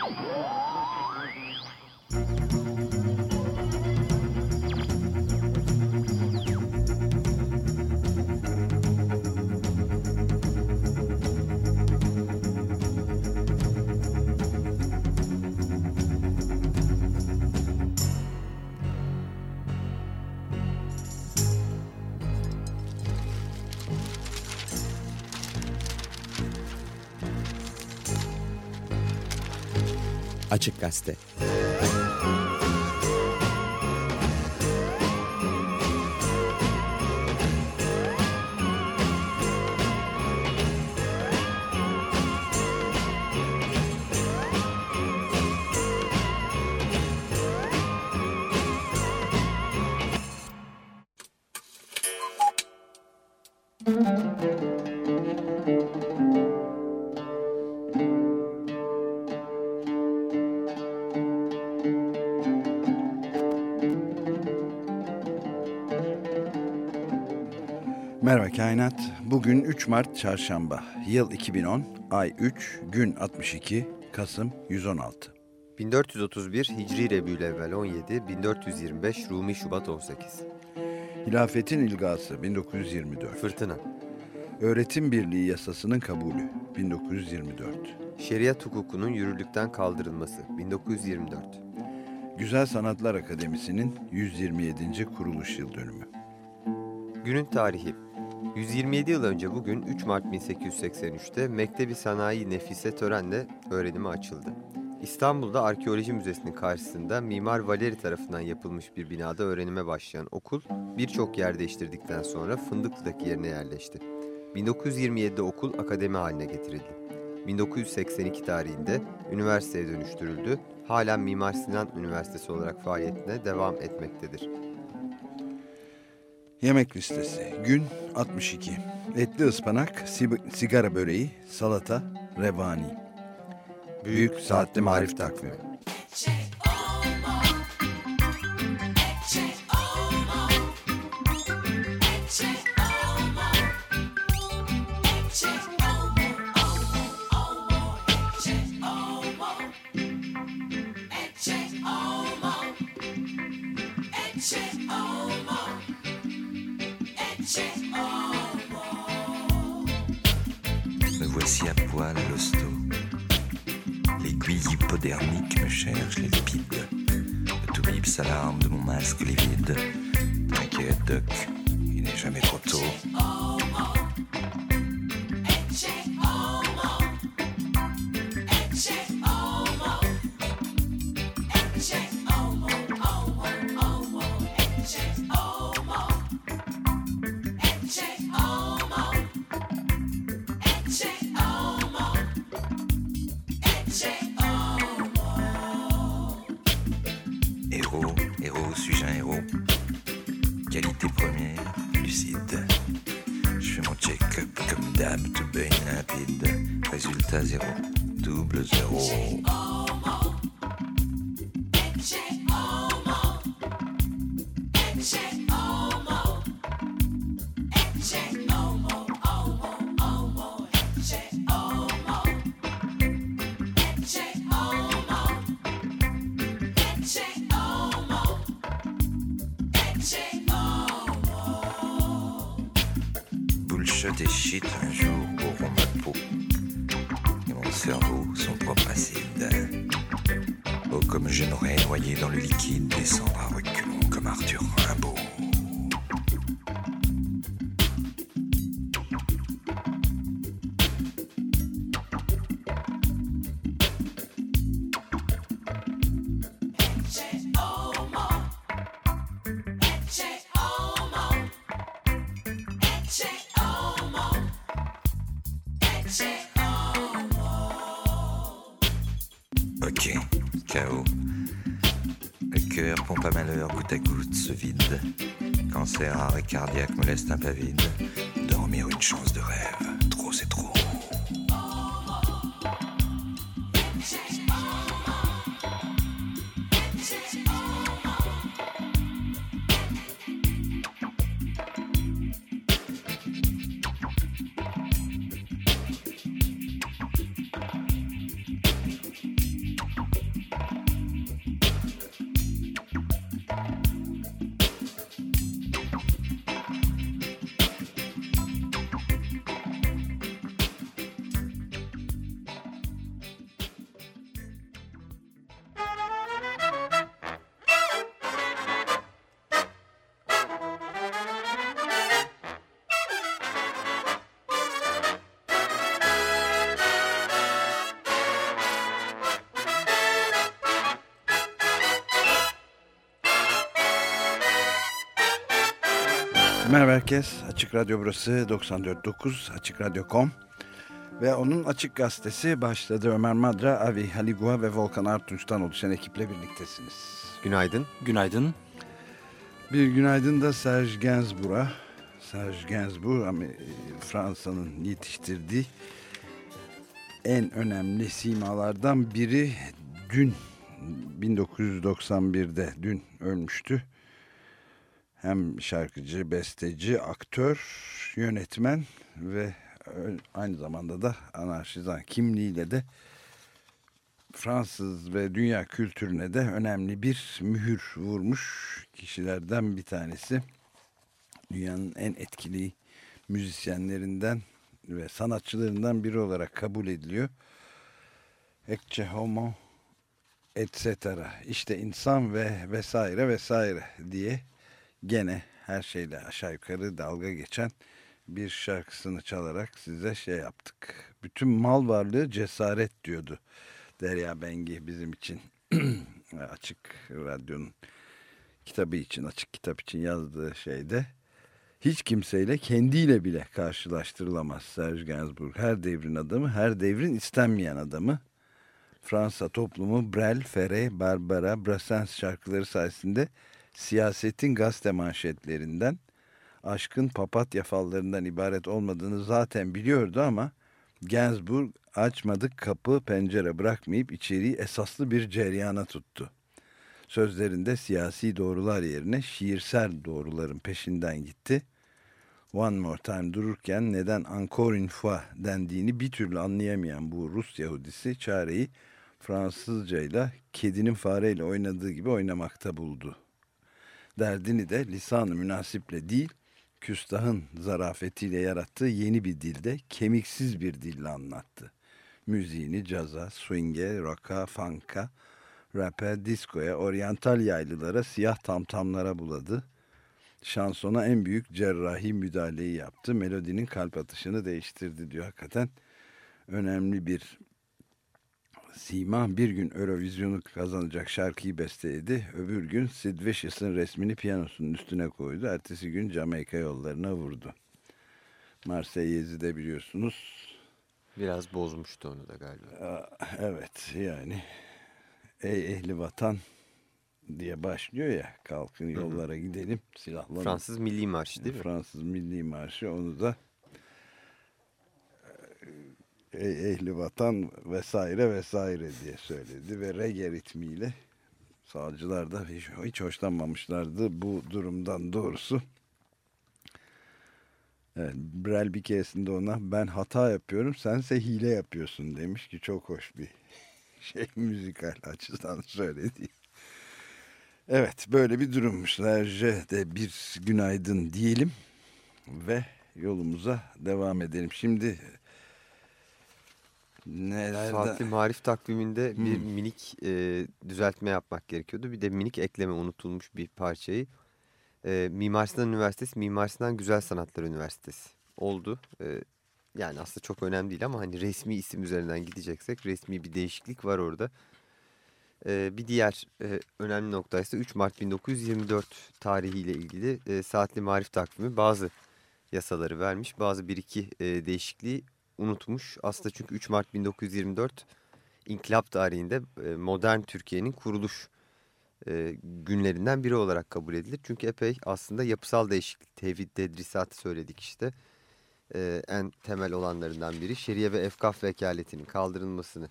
Oh! Açık Gazete Merhaba Kainat. Bugün 3 Mart Çarşamba. Yıl 2010, ay 3, gün 62, Kasım 116. 1431 Hicri Rebülevvel 17, 1425 Rumi Şubat 18. Hilafetin ilgası 1924. Fırtına. Öğretim Birliği Yasasının kabulü 1924. Şeriat hukukunun yürürlükten kaldırılması 1924. Güzel Sanatlar Akademisi'nin 127. kuruluş yıl dönümü. Günün tarihi 127 yıl önce bugün 3 Mart 1883'te Mektebi Sanayi Nefise törenle öğrenime açıldı. İstanbul'da Arkeoloji Müzesi'nin karşısında Mimar Valeri tarafından yapılmış bir binada öğrenime başlayan okul birçok yer değiştirdikten sonra Fındıklı'daki yerine yerleşti. 1927'de okul akademi haline getirildi. 1982 tarihinde üniversiteye dönüştürüldü. Halen Mimar Sinan Üniversitesi olarak faaliyetine devam etmektedir. Yemek listesi. Gün 62. Etli ıspanak, sigara böreği, salata, revani. Büyük Saatli Marif Takvimi. Me L'aiguille hypodermique me cherche les lipides. Le toubib s'alarme de mon masque livide. T'inquiète, Doc, il n'est jamais trop tôt. Cerveau son propre acide. Oh, comme je n'aurais noyé dans le liquide, descendre à reculons comme Arthur Rimbaud. Cardiaque me laisse un peu vide. Herkes. Açık Radyo burası 94.9 Açık Radyo.com ve onun Açık Gazetesi başladı. Ömer Madra, Avi Haligua ve Volkan Artunç'tan oluşan ekiple birliktesiniz. Günaydın. Günaydın. Bir günaydın da Serge Gainsbourg'a. Serge Gainsbourg Fransa'nın yetiştirdiği en önemli simalardan biri dün 1991'de dün ölmüştü. Hem şarkıcı, besteci, aktör, yönetmen ve ö- aynı zamanda da anarşizan kimliğiyle de Fransız ve dünya kültürüne de önemli bir mühür vurmuş kişilerden bir tanesi. Dünyanın en etkili müzisyenlerinden ve sanatçılarından biri olarak kabul ediliyor. Ecce homo etc. İşte insan ve vesaire vesaire diye gene her şeyle aşağı yukarı dalga geçen bir şarkısını çalarak size şey yaptık. Bütün mal varlığı cesaret diyordu Derya Bengi bizim için açık radyonun kitabı için açık kitap için yazdığı şeyde hiç kimseyle kendiyle bile karşılaştırılamaz Serge Gainsbourg. Her devrin adamı, her devrin istenmeyen adamı. Fransa toplumu Brel, Ferre, Barbara, Brassens şarkıları sayesinde siyasetin gazete manşetlerinden, aşkın papatya fallarından ibaret olmadığını zaten biliyordu ama Gainsbourg açmadık kapı pencere bırakmayıp içeriği esaslı bir ceryana tuttu. Sözlerinde siyasi doğrular yerine şiirsel doğruların peşinden gitti. One More Time dururken neden Encore une fois dendiğini bir türlü anlayamayan bu Rus Yahudisi çareyi Fransızcayla kedinin fareyle oynadığı gibi oynamakta buldu. Derdini de lisan-ı münasiple değil, küstahın zarafetiyle yarattığı yeni bir dilde, kemiksiz bir dille anlattı. Müziğini caza, swing'e, rock'a, funk'a, rap'e, diskoya, oryantal yaylılara, siyah tamtamlara buladı. Şansona en büyük cerrahi müdahaleyi yaptı. Melodinin kalp atışını değiştirdi diyor hakikaten. Önemli bir Sima bir gün Eurovizyonu kazanacak şarkıyı besteledi. Öbür gün Sid Vicious'ın resmini piyanosunun üstüne koydu. Ertesi gün Jamaika yollarına vurdu. Marseillez'i de biliyorsunuz. Biraz bozmuştu onu da galiba. Evet yani ey ehli vatan diye başlıyor ya kalkın yollara gidelim silahlanın. Fransız Milli Marşı değil mi? Fransız Milli Marşı onu da ehli vatan vesaire vesaire diye söyledi ve reggae ritmiyle sağcılar da hiç, hiç hoşlanmamışlardı bu durumdan doğrusu. Evet, Brel bir keresinde ona ben hata yapıyorum sense hile yapıyorsun demiş ki çok hoş bir şey müzikal açıdan söyledi. Evet böyle bir durummuş. Serge de bir günaydın diyelim ve yolumuza devam edelim. Şimdi nelerden... Saatli Marif takviminde bir minik e, düzeltme yapmak gerekiyordu. Bir de minik ekleme unutulmuş bir parçayı. E, Mimar Sinan Üniversitesi, Mimar Sinan Güzel Sanatlar Üniversitesi oldu. E, yani aslında çok önemli değil ama hani resmi isim üzerinden gideceksek resmi bir değişiklik var orada. E, bir diğer e, önemli nokta ise 3 Mart 1924 tarihiyle ilgili e, Saatli Marif takvimi bazı yasaları vermiş. Bazı bir iki e, değişikliği unutmuş. Aslında çünkü 3 Mart 1924 İnkılap tarihinde e, modern Türkiye'nin kuruluş e, günlerinden biri olarak kabul edilir. Çünkü epey aslında yapısal değişiklik, tevhid tedrisatı söyledik işte. E, en temel olanlarından biri şeriye ve efkaf vekaletinin kaldırılmasını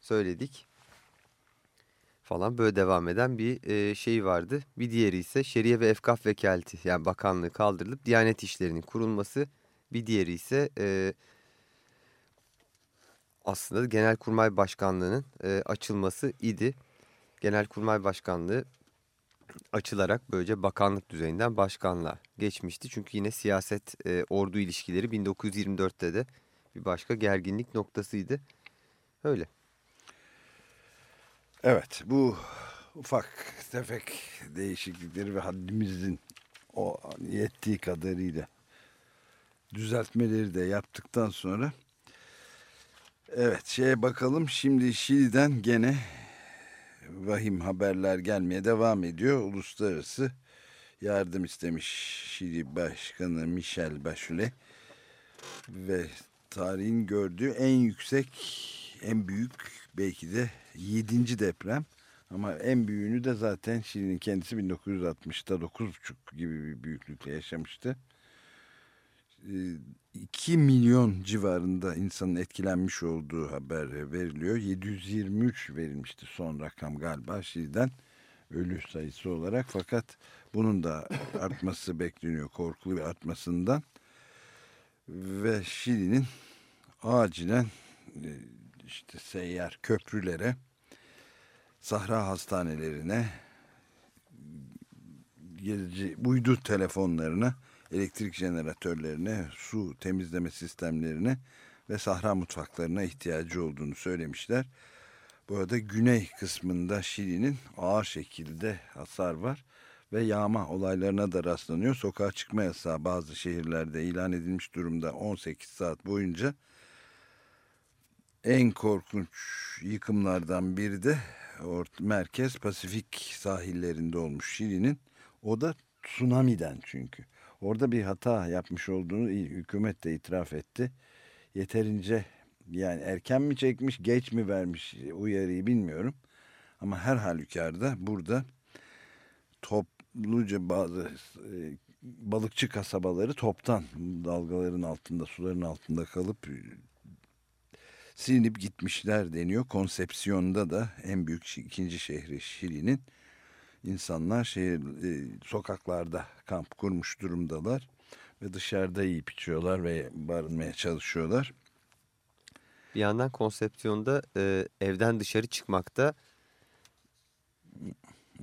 söyledik. Falan böyle devam eden bir e, şey vardı. Bir diğeri ise şeriye ve efkaf vekaleti yani bakanlığı kaldırılıp diyanet işlerinin kurulması. Bir diğeri ise e, aslında Genelkurmay Başkanlığı'nın e, açılması idi. Genelkurmay Başkanlığı açılarak böylece bakanlık düzeyinden başkanlığa geçmişti. Çünkü yine siyaset e, ordu ilişkileri 1924'te de bir başka gerginlik noktasıydı. Öyle. Evet bu ufak tefek değişiklikleri ve haddimizin o yettiği kadarıyla düzeltmeleri de yaptıktan sonra evet şeye bakalım şimdi Şili'den gene vahim haberler gelmeye devam ediyor. Uluslararası yardım istemiş Şili Başkanı Michel Bachelet ve tarihin gördüğü en yüksek, en büyük belki de 7. deprem. Ama en büyüğünü de zaten Şili'nin kendisi 1960'ta 9,5 gibi bir büyüklükle yaşamıştı. 2 milyon civarında insanın etkilenmiş olduğu haber veriliyor. 723 verilmişti son rakam galiba Şili'den ölü sayısı olarak. Fakat bunun da artması bekleniyor korkulu bir artmasından. Ve Şili'nin acilen e, işte seyyar köprülere, sahra hastanelerine, gerici uydu telefonlarına, elektrik jeneratörlerine, su temizleme sistemlerine ve sahra mutfaklarına ihtiyacı olduğunu söylemişler. Bu arada güney kısmında Şili'nin ağır şekilde hasar var ve yağma olaylarına da rastlanıyor. Sokağa çıkma yasağı bazı şehirlerde ilan edilmiş durumda 18 saat boyunca. En korkunç yıkımlardan biri de merkez Pasifik sahillerinde olmuş Şili'nin. O da tsunami'den çünkü. Orada bir hata yapmış olduğunu hükümet de itiraf etti. Yeterince yani erken mi çekmiş geç mi vermiş uyarıyı bilmiyorum. Ama her halükarda burada topluca bazı e, balıkçı kasabaları toptan dalgaların altında suların altında kalıp e, silinip gitmişler deniyor. Konsepsiyon'da da en büyük ikinci şehri Şili'nin insanlar şehir e, sokaklarda kamp kurmuş durumdalar ve dışarıda yiyip içiyorlar ve barınmaya çalışıyorlar. Bir yandan konsepsiyonda e, evden dışarı çıkmakta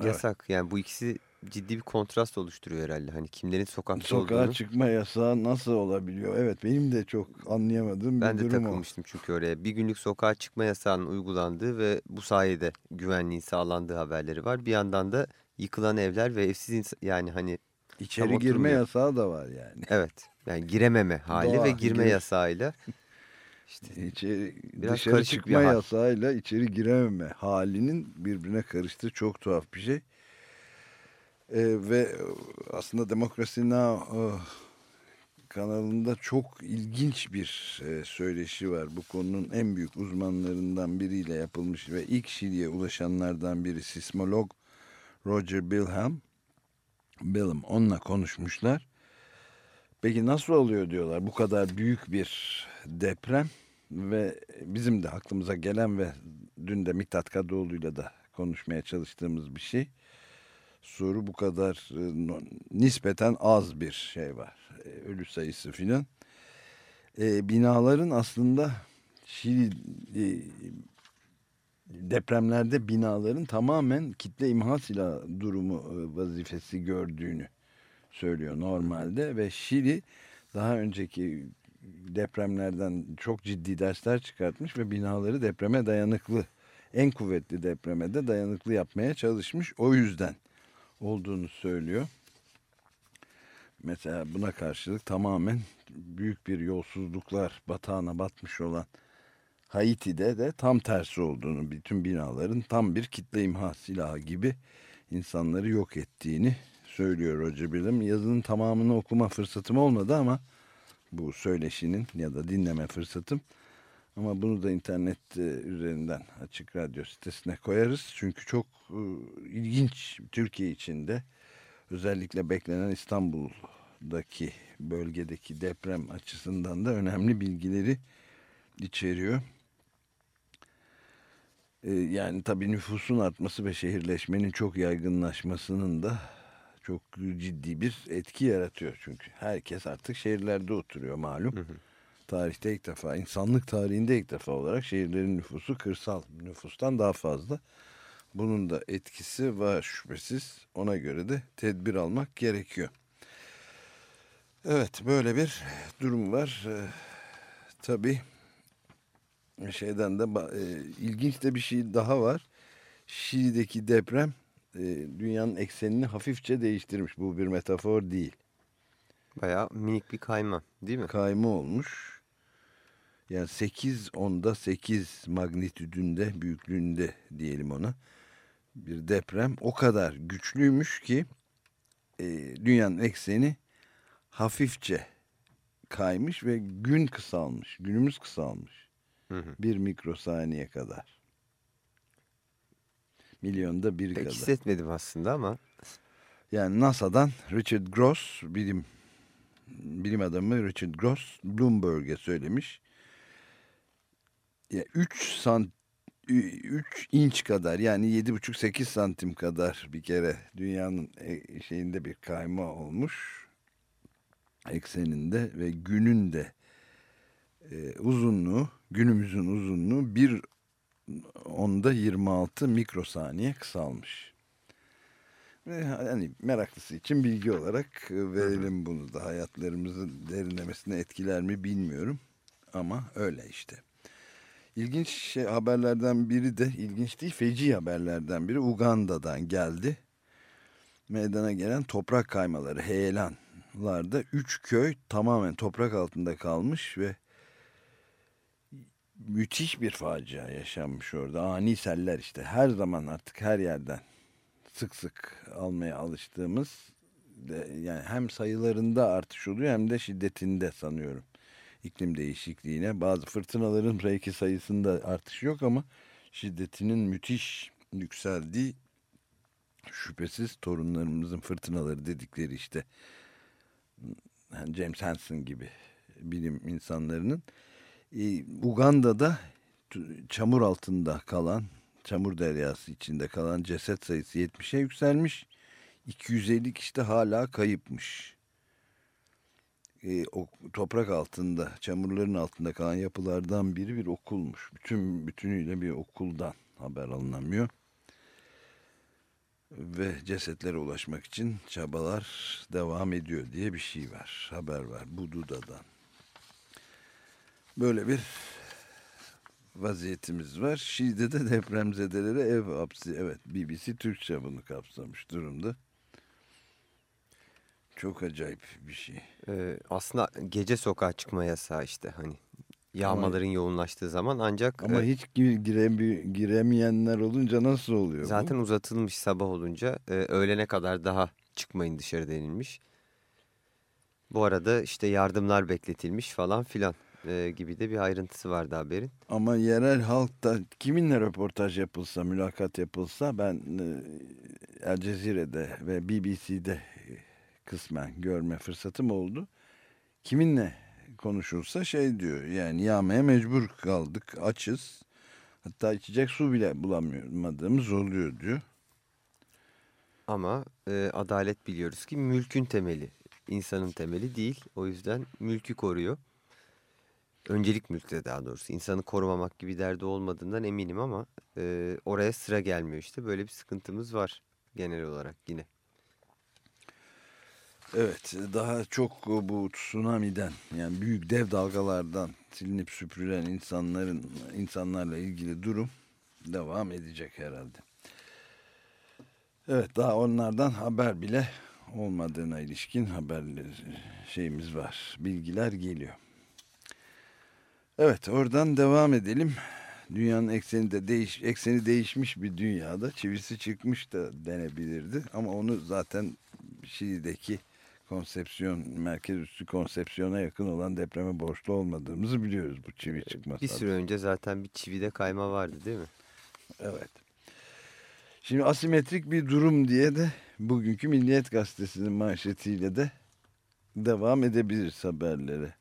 yasak. Evet. Yani bu ikisi ciddi bir kontrast oluşturuyor herhalde. Hani kimlerin sokakta Sokağa olduğunu. çıkma yasağı nasıl olabiliyor? Evet benim de çok anlayamadığım ben bir durum Ben de takılmıştım o. çünkü oraya. Bir günlük sokağa çıkma yasağının uygulandığı ve bu sayede güvenliğin sağlandığı haberleri var. Bir yandan da yıkılan evler ve evsiz yani hani içeri girme yasağı da var yani. Evet. Yani girememe hali Doğa, ve girme gir yasağıyla işte içeri, dışarı çıkma yasağıyla içeri girememe halinin birbirine karıştığı çok tuhaf bir şey. Ee, ve aslında Demokrasi Now oh, kanalında çok ilginç bir e, söyleşi var. Bu konunun en büyük uzmanlarından biriyle yapılmış ve ilk Şili'ye ulaşanlardan biri sismolog Roger Bilham. Bilham onunla konuşmuşlar. Peki nasıl oluyor diyorlar bu kadar büyük bir deprem ve bizim de aklımıza gelen ve dün de Mithat Kadıoğlu'yla da konuşmaya çalıştığımız bir şey. Soru bu kadar e, nispeten az bir şey var. E, ölü sayısı filan. E, binaların aslında Şili e, depremlerde binaların tamamen kitle imha silah durumu e, vazifesi gördüğünü söylüyor normalde ve Şili daha önceki depremlerden çok ciddi dersler çıkartmış ve binaları depreme dayanıklı en kuvvetli depreme de dayanıklı yapmaya çalışmış. O yüzden olduğunu söylüyor. Mesela buna karşılık tamamen büyük bir yolsuzluklar batağına batmış olan Haiti'de de tam tersi olduğunu, bütün binaların tam bir kitle imha silahı gibi insanları yok ettiğini söylüyor Roger Bilim. Yazının tamamını okuma fırsatım olmadı ama bu söyleşinin ya da dinleme fırsatım. Ama bunu da internet e, üzerinden Açık Radyo sitesine koyarız. Çünkü çok e, ilginç Türkiye içinde özellikle beklenen İstanbul'daki bölgedeki deprem açısından da önemli bilgileri içeriyor. E, yani tabii nüfusun artması ve şehirleşmenin çok yaygınlaşmasının da çok ciddi bir etki yaratıyor çünkü. Herkes artık şehirlerde oturuyor malum. Hı hı. Tarihte ilk defa, insanlık tarihinde ilk defa olarak şehirlerin nüfusu kırsal nüfustan daha fazla. Bunun da etkisi var şüphesiz. Ona göre de tedbir almak gerekiyor. Evet böyle bir durum var. Ee, tabii şeyden de e, ilginç de bir şey daha var. Şili'deki deprem e, dünyanın eksenini hafifçe değiştirmiş. Bu bir metafor değil. Baya minik bir kayma değil mi? Kayma olmuş. Yani 8 onda 8 magnitüdünde büyüklüğünde diyelim ona bir deprem o kadar güçlüymüş ki e, dünyanın ekseni hafifçe kaymış ve gün kısalmış. Günümüz kısalmış. Hı hı. Bir mikrosaniye kadar. Milyonda bir Pek kadar. hissetmedim aslında ama Yani NASA'dan Richard Gross bilim bilim adamı Richard Gross Bloomberg'e söylemiş. Ya 3 sant 3 inç kadar yani 7,5-8 santim kadar bir kere dünyanın e, şeyinde bir kayma olmuş ekseninde ve günün de e, uzunluğu günümüzün uzunluğu bir onda 26 mikrosaniye kısalmış. Ve hani meraklısı için bilgi olarak e, verelim bunu da hayatlarımızın derinlemesine etkiler mi bilmiyorum ama öyle işte. İlginç şey, haberlerden biri de ilginç değil feci haberlerden biri Uganda'dan geldi. Meydana gelen toprak kaymaları heyelanlarda 3 köy tamamen toprak altında kalmış ve müthiş bir facia yaşanmış orada. Ani seller işte her zaman artık her yerden sık sık almaya alıştığımız de, yani hem sayılarında artış oluyor hem de şiddetinde sanıyorum iklim değişikliğine. Bazı fırtınaların belki sayısında artış yok ama şiddetinin müthiş yükseldiği şüphesiz torunlarımızın fırtınaları dedikleri işte James Hansen gibi bilim insanlarının e, Uganda'da çamur altında kalan çamur deryası içinde kalan ceset sayısı 70'e yükselmiş. 250 kişi de hala kayıpmış. E, o toprak altında, çamurların altında kalan yapılardan biri bir okulmuş. Bütün bütünüyle bir okuldan haber alınamıyor. Ve cesetlere ulaşmak için çabalar devam ediyor diye bir şey var. Haber var Bududa'dan. Böyle bir vaziyetimiz var. Şii'de de depremzedelere ev hapsi. Evet BBC Türkçe bunu kapsamış durumda. Çok acayip bir şey. e, aslında gece sokağa çıkma yasağı işte hani yağmaların yoğunlaştığı zaman ancak Ama e, hiç gi- giremi- giremeyenler olunca nasıl oluyor bu? zaten uzatılmış sabah olunca e, öğlene kadar daha çıkmayın dışarı denilmiş. Bu arada işte yardımlar bekletilmiş falan filan e, gibi de bir ayrıntısı vardı haberin. Ama yerel halkta kiminle röportaj yapılsa, mülakat yapılsa ben e, El Cezire'de ve BBC'de kısmen görme fırsatım oldu. Kiminle konuşulsa şey diyor yani yağmaya mecbur kaldık, açız. Hatta içecek su bile bulamadığımız oluyor diyor. Ama e, adalet biliyoruz ki mülkün temeli, insanın temeli değil. O yüzden mülkü koruyor. Öncelik mülkte daha doğrusu. İnsanı korumamak gibi derdi olmadığından eminim ama e, oraya sıra gelmiyor işte. Böyle bir sıkıntımız var genel olarak yine. Evet daha çok bu tsunami'den yani büyük dev dalgalardan silinip süpürülen insanların insanlarla ilgili durum devam edecek herhalde. Evet daha onlardan haber bile olmadığına ilişkin haberler şeyimiz var. Bilgiler geliyor. Evet oradan devam edelim. Dünyanın ekseni de değiş, ekseni değişmiş bir dünyada çivisi çıkmış da denebilirdi. Ama onu zaten Şili'deki konsepsiyon, merkez üstü konsepsiyona yakın olan depreme borçlu olmadığımızı biliyoruz bu çivi çıkması. Bir süre önce zaten bir çivide kayma vardı değil mi? Evet. Şimdi asimetrik bir durum diye de bugünkü Milliyet Gazetesi'nin manşetiyle de devam edebiliriz haberlere.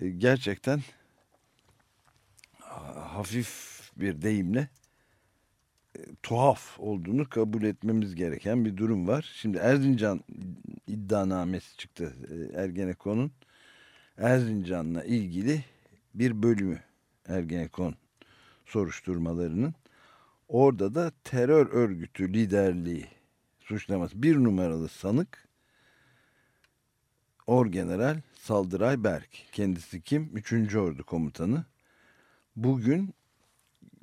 E, Gerçekten ha- hafif bir deyimle tuhaf olduğunu kabul etmemiz gereken bir durum var. Şimdi Erzincan iddianamesi çıktı e, Ergenekon'un. Erzincan'la ilgili bir bölümü Ergenekon soruşturmalarının. Orada da terör örgütü liderliği suçlaması bir numaralı sanık Orgeneral Saldıray Berk. Kendisi kim? Üçüncü Ordu Komutanı. Bugün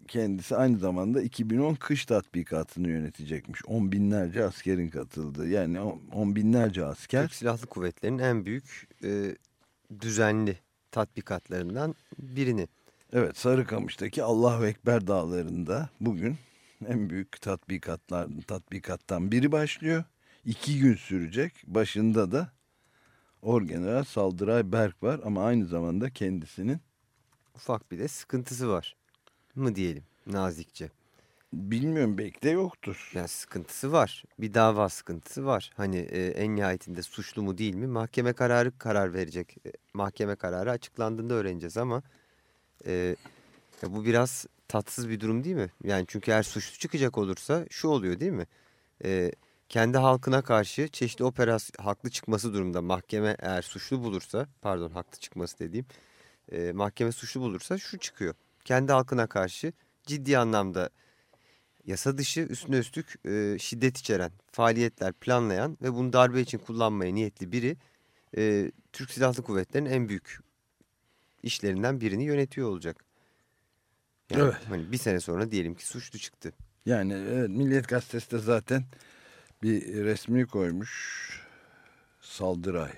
kendisi aynı zamanda 2010 kış tatbikatını yönetecekmiş. On binlerce askerin katıldığı yani on binlerce asker. Türk Silahlı Kuvvetleri'nin en büyük e, düzenli tatbikatlarından birini. Evet Sarıkamış'taki Allahu Ekber dağlarında bugün en büyük tatbikatlar tatbikattan biri başlıyor. iki gün sürecek. Başında da Orgeneral Saldıray Berk var ama aynı zamanda kendisinin Ufak bir de sıkıntısı var mı diyelim nazikçe. bilmiyorum belki de yoktur. Ya sıkıntısı var. Bir dava sıkıntısı var. Hani e, en nihayetinde suçlu mu değil mi? Mahkeme kararı karar verecek. E, mahkeme kararı açıklandığında öğreneceğiz ama e, ya bu biraz tatsız bir durum değil mi? Yani çünkü eğer suçlu çıkacak olursa şu oluyor değil mi? E, kendi halkına karşı çeşitli operasyon haklı çıkması durumda mahkeme eğer suçlu bulursa pardon haklı çıkması dediğim e, mahkeme suçlu bulursa şu çıkıyor. Kendi halkına karşı ciddi anlamda yasa dışı üstüne üstlük e, şiddet içeren faaliyetler planlayan ve bunu darbe için kullanmaya niyetli biri e, Türk Silahlı Kuvvetleri'nin en büyük işlerinden birini yönetiyor olacak. Yani Evet. Hani bir sene sonra diyelim ki suçlu çıktı. Yani evet, Milliyet Gazetesi de zaten bir resmi koymuş Saldıray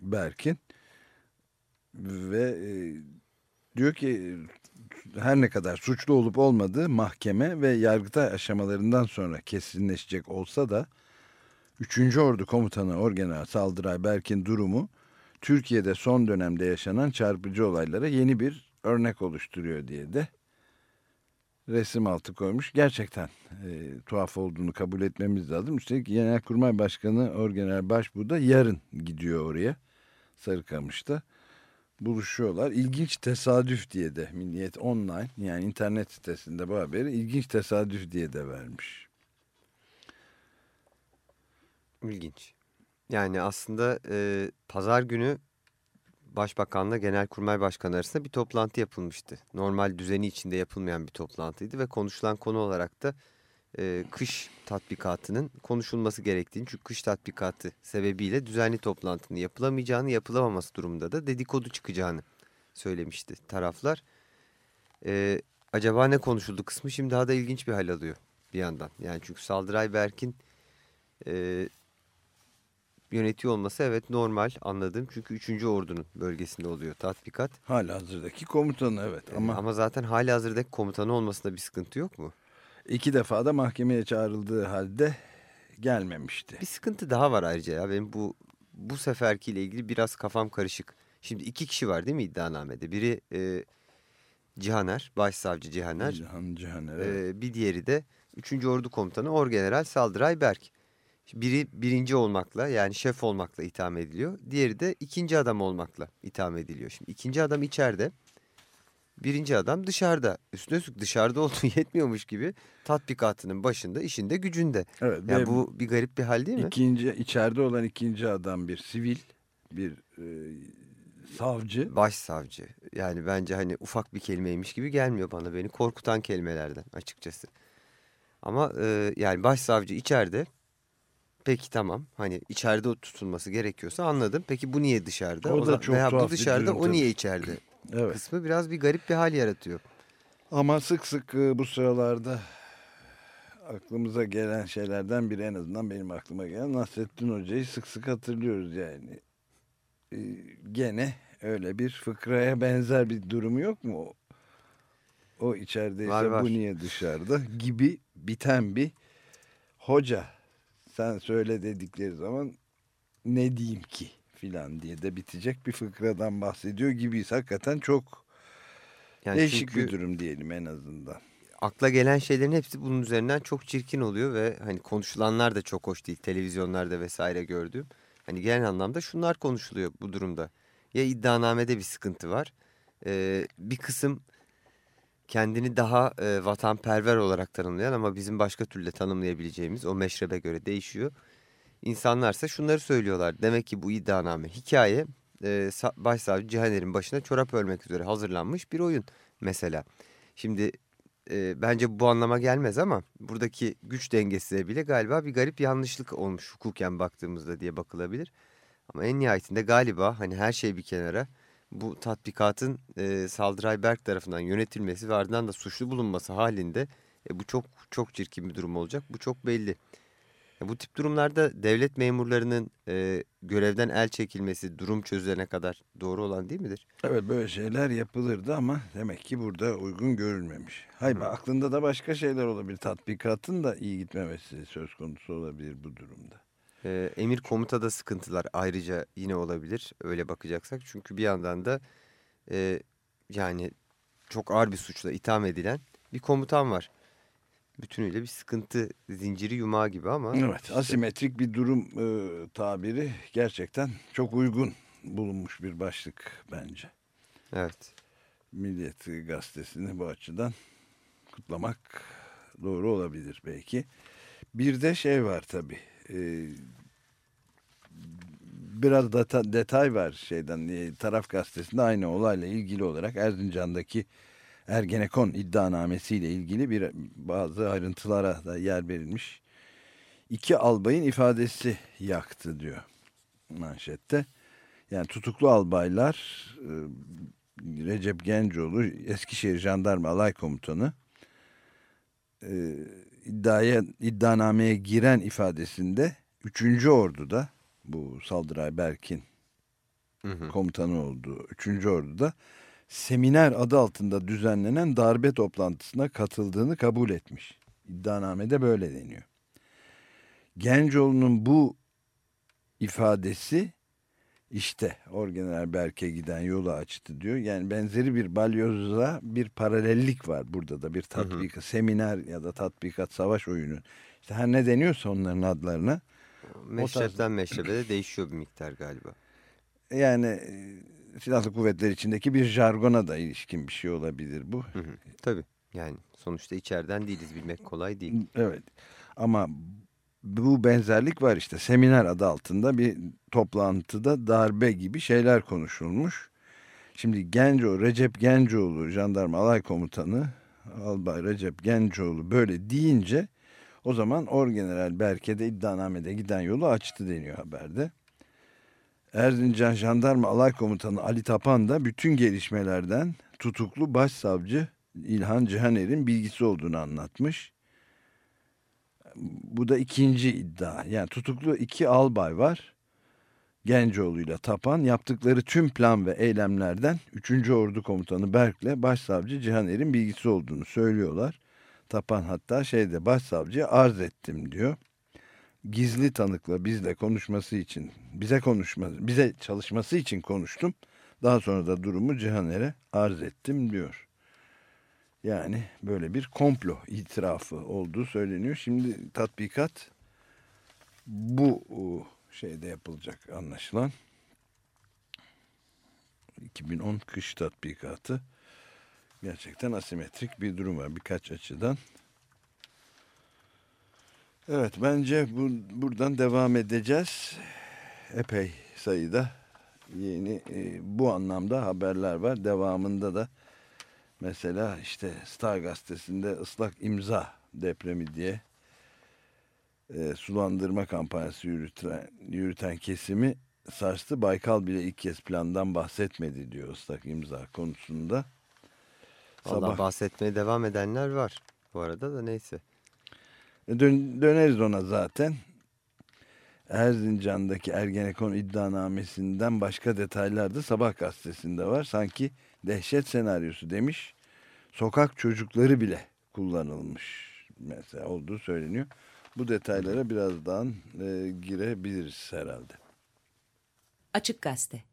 Berk'in ve e, diyor ki her ne kadar suçlu olup olmadığı mahkeme ve yargıtay aşamalarından sonra kesinleşecek olsa da 3. Ordu Komutanı Orgeneral Saldıray Berk'in durumu Türkiye'de son dönemde yaşanan çarpıcı olaylara yeni bir örnek oluşturuyor diye de resim altı koymuş. Gerçekten e, tuhaf olduğunu kabul etmemiz lazım. Üstelik Genelkurmay Başkanı Orgeneral Başbuğ da yarın gidiyor oraya. Sarıkamış'ta. Buluşuyorlar. İlginç tesadüf diye de Milliyet Online yani internet sitesinde bu haberi ilginç tesadüf diye de vermiş. İlginç. Yani aslında e, pazar günü Başbakanla Genelkurmay Başkanı arasında bir toplantı yapılmıştı. Normal düzeni içinde yapılmayan bir toplantıydı ve konuşulan konu olarak da e, kış tatbikatının konuşulması gerektiğini çünkü kış tatbikatı sebebiyle düzenli toplantının yapılamayacağını yapılamaması durumunda da dedikodu çıkacağını söylemişti taraflar. E, acaba ne konuşuldu kısmı şimdi daha da ilginç bir hal alıyor bir yandan. Yani çünkü Saldıray Berk'in e, yönetiyor olması evet normal anladım. Çünkü 3. ordunun bölgesinde oluyor tatbikat. Hala hazırdaki komutanı evet Ama, ama Ama zaten hali hazırdaki komutanı olmasında bir sıkıntı yok mu? İki defa da mahkemeye çağrıldığı halde gelmemişti. Bir sıkıntı daha var ayrıca ya. Benim bu bu seferkiyle ilgili biraz kafam karışık. Şimdi iki kişi var değil mi iddianamede? Biri e, Cihaner, Başsavcı Cihaner. Cihan Cihaner. evet. e, bir diğeri de 3. Ordu Komutanı Orgeneral Saldıray Berk. Biri birinci olmakla yani şef olmakla itham ediliyor. Diğeri de ikinci adam olmakla itham ediliyor. Şimdi ikinci adam içeride. Birinci adam dışarıda. Üstüne üstlük dışarıda olduğu yetmiyormuş gibi tatbikatının başında, işinde, gücünde. Evet, Yani bu bir garip bir hal değil mi? ikinci içeride olan ikinci adam bir sivil, bir e, savcı. Başsavcı. Yani bence hani ufak bir kelimeymiş gibi gelmiyor bana. Beni korkutan kelimelerden açıkçası. Ama e, yani başsavcı içeride. Peki tamam. Hani içeride o tutulması gerekiyorsa anladım. Peki bu niye dışarıda? O da zaman- çok veya bu bir dışarıda o tabii. niye içeride? Evet. Kısmı biraz bir garip bir hal yaratıyor. Ama sık sık e, bu sıralarda aklımıza gelen şeylerden biri en azından benim aklıma gelen Nasrettin Hoca'yı sık sık hatırlıyoruz yani. E, gene öyle bir fıkraya benzer bir durumu yok mu? O, o içerideyse Var, var. bu niye dışarıda gibi biten bir hoca. Sen söyle dedikleri zaman ne diyeyim ki filan diye de bitecek bir fıkradan bahsediyor gibiyiz. Hakikaten çok Yani değişik bir durum diyelim en azından. akla gelen şeylerin hepsi bunun üzerinden çok çirkin oluyor ve hani konuşulanlar da çok hoş değil. Televizyonlarda vesaire gördüğüm. Hani genel anlamda şunlar konuşuluyor bu durumda. Ya iddianamede bir sıkıntı var. Ee, bir kısım kendini daha e, vatanperver olarak tanımlayan ama bizim başka türlü tanımlayabileceğimiz o meşrebe göre değişiyor. İnsanlarsa şunları söylüyorlar. Demek ki bu iddianame hikaye e, sa- başsavcı Cihaner'in başına çorap örmek üzere hazırlanmış bir oyun mesela. Şimdi e, bence bu anlama gelmez ama buradaki güç dengesi bile galiba bir garip yanlışlık olmuş hukuken baktığımızda diye bakılabilir. Ama en nihayetinde galiba hani her şey bir kenara bu tatbikatın e, Saldıray Berk tarafından yönetilmesi ve ardından da suçlu bulunması halinde e, bu çok çok çirkin bir durum olacak. Bu çok belli. E, bu tip durumlarda devlet memurlarının e, görevden el çekilmesi durum çözülene kadar doğru olan değil midir? Evet böyle şeyler yapılırdı ama demek ki burada uygun görülmemiş. Hayır aklında da başka şeyler olabilir. Tatbikatın da iyi gitmemesi söz konusu olabilir bu durumda. Ee, emir komutada sıkıntılar ayrıca yine olabilir öyle bakacaksak. Çünkü bir yandan da e, yani çok ağır bir suçla itham edilen bir komutan var. Bütünüyle bir sıkıntı zinciri yumağı gibi ama. Evet asimetrik bir durum e, tabiri gerçekten çok uygun bulunmuş bir başlık bence. Evet. Milliyet gazetesini bu açıdan kutlamak doğru olabilir belki. Bir de şey var tabii. E, biraz data, detay var şeyden. E, taraf gazetesinde aynı olayla ilgili olarak Erzincan'daki Ergenekon iddianamesiyle ilgili bir bazı ayrıntılara da yer verilmiş. İki albayın ifadesi yaktı diyor manşette. Yani tutuklu albaylar e, Recep Gencoğlu Eskişehir Jandarma Alay Komutanı e, iddiaya iddianameye giren ifadesinde 3. Ordu'da bu Saldıray Berk'in komutanı olduğu 3. Ordu'da seminer adı altında düzenlenen darbe toplantısına katıldığını kabul etmiş. İddianamede böyle deniyor. Gencoğlu'nun bu ifadesi işte Orgeneral Berk'e giden yolu açtı diyor. Yani benzeri bir balyozla bir paralellik var burada da bir tatbik, hı hı. seminer ya da tatbikat savaş oyunu. İşte her ne deniyorsa onların adlarına. Meşrepten tarz... meşrebe de değişiyor bir miktar galiba. Yani silahlı kuvvetler içindeki bir jargona da ilişkin bir şey olabilir bu. Hı hı. Tabii yani sonuçta içeriden değiliz bilmek kolay değil. Evet ama bu benzerlik var işte seminer adı altında bir toplantıda darbe gibi şeyler konuşulmuş. Şimdi Genco, Recep Gencoğlu jandarma alay komutanı Albay Recep Gencoğlu böyle deyince o zaman Orgeneral Berke'de iddianamede giden yolu açtı deniyor haberde. Erzincan Jandarma Alay Komutanı Ali Tapan da bütün gelişmelerden tutuklu başsavcı İlhan Cihaner'in bilgisi olduğunu anlatmış bu da ikinci iddia. Yani tutuklu iki albay var. Gencoğlu ile Tapan yaptıkları tüm plan ve eylemlerden 3. Ordu Komutanı Berk'le Başsavcı Cihaner'in bilgisi olduğunu söylüyorlar. Tapan hatta şeyde başsavcıya arz ettim diyor. Gizli tanıkla bizle konuşması için, bize konuşma, bize çalışması için konuştum. Daha sonra da durumu Cihaner'e arz ettim diyor. Yani böyle bir komplo itirafı olduğu söyleniyor. Şimdi tatbikat bu şeyde yapılacak anlaşılan. 2010 kış tatbikatı gerçekten asimetrik bir durum var birkaç açıdan. Evet bence bu, buradan devam edeceğiz. Epey sayıda yeni e, bu anlamda haberler var. Devamında da Mesela işte Star gazetesinde ıslak imza depremi diye e, sulandırma kampanyası yürüten, yürüten kesimi sarstı. Baykal bile ilk kez plandan bahsetmedi diyor ıslak imza konusunda. Sabah... bahsetmeye devam edenler var. Bu arada da neyse. Dön, döneriz ona zaten. Erzincan'daki Ergenekon iddianamesinden başka detaylar da Sabah gazetesinde var. Sanki dehşet senaryosu demiş. Sokak çocukları bile kullanılmış mesela olduğu söyleniyor. Bu detaylara birazdan e, girebiliriz herhalde. Açık Gazete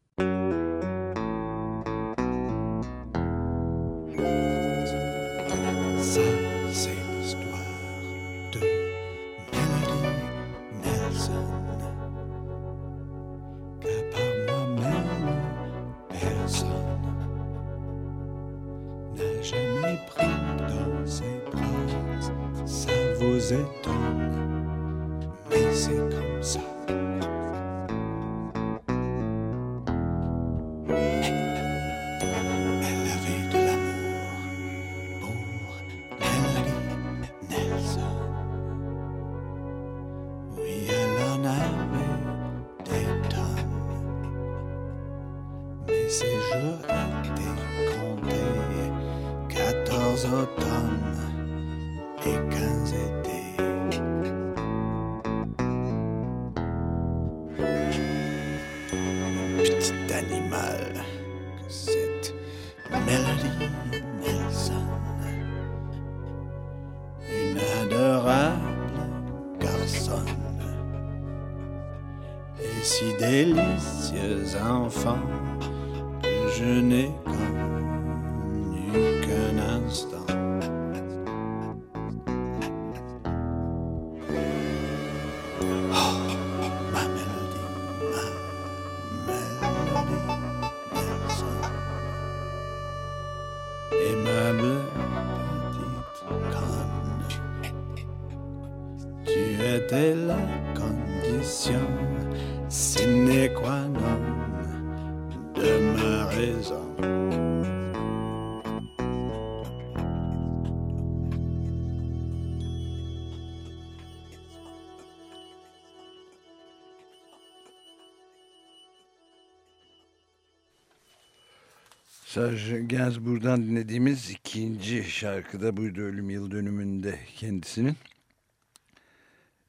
Serge Gainsbourg'dan dinlediğimiz ikinci şarkıda buydu ölüm yıl dönümünde kendisinin.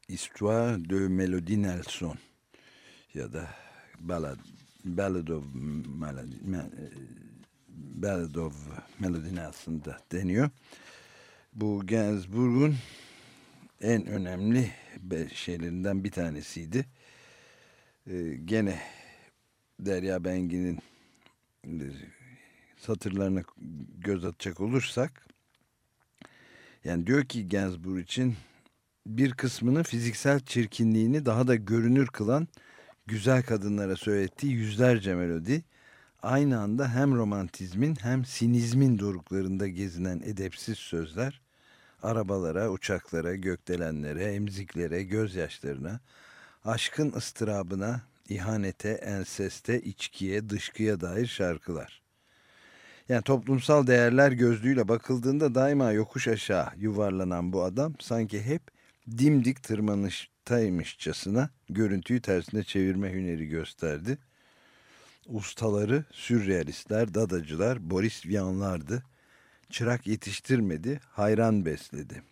Histoire de Melody Nelson ya da Ballad, Ballad of Melody, Me- Ballad of Melody Nelson da deniyor. Bu Gainsbourg'un en önemli şeylerinden bir tanesiydi. Ee, gene Derya Bengi'nin satırlarına göz atacak olursak yani diyor ki Gainsbourg için bir kısmını fiziksel çirkinliğini daha da görünür kılan güzel kadınlara söylettiği yüzlerce melodi aynı anda hem romantizmin hem sinizmin doruklarında gezinen edepsiz sözler arabalara, uçaklara, gökdelenlere, emziklere, gözyaşlarına, aşkın ıstırabına, ihanete, enseste, içkiye, dışkıya dair şarkılar. Yani toplumsal değerler gözlüğüyle bakıldığında daima yokuş aşağı yuvarlanan bu adam sanki hep dimdik tırmanıştaymışçasına görüntüyü tersine çevirme hüneri gösterdi. Ustaları sürrealistler, dadacılar, Boris Vian'lardı. Çırak yetiştirmedi, hayran besledi.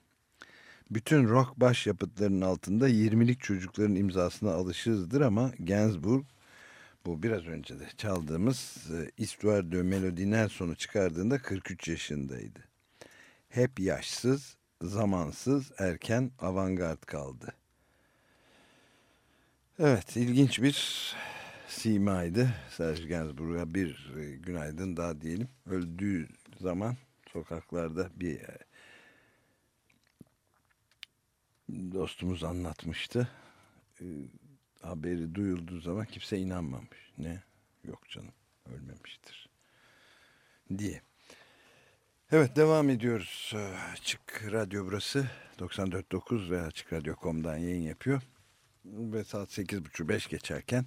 Bütün rock başyapıtlarının altında 20'lik çocukların imzasına alışığızdır ama Gainsbourg bu biraz önce de çaldığımız e, Histoire de Melody Nelson'u çıkardığında 43 yaşındaydı. Hep yaşsız, zamansız, erken avantgard kaldı. Evet, ilginç bir simaydı. Serge Gainsbourg'a bir e, günaydın daha diyelim. Öldüğü zaman sokaklarda bir e, dostumuz anlatmıştı. Haberi duyulduğu zaman kimse inanmamış. Ne? Yok canım ölmemiştir. Diye. Evet devam ediyoruz. Ee, Açık Radyo burası 94.9 ve AçıkRadyo.com'dan yayın yapıyor. Ve saat 8.30-5 geçerken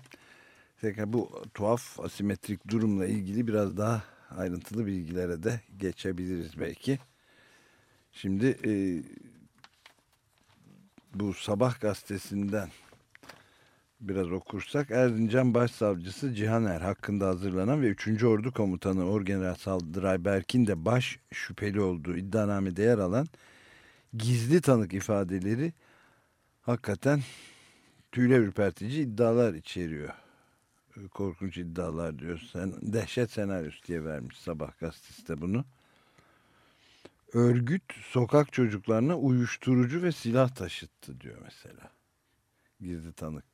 tekrar bu tuhaf asimetrik durumla ilgili biraz daha ayrıntılı bilgilere de geçebiliriz belki. Şimdi e, bu sabah gazetesinden biraz okursak Erzincan Başsavcısı Cihaner hakkında hazırlanan ve 3. Ordu Komutanı Orgeneral Saldıray Berk'in de baş şüpheli olduğu iddianamede yer alan gizli tanık ifadeleri hakikaten tüyle ürpertici iddialar içeriyor. Korkunç iddialar diyor. Sen, dehşet senaryosu diye vermiş Sabah gazetesi de bunu. Örgüt sokak çocuklarına uyuşturucu ve silah taşıttı diyor mesela. Gizli tanık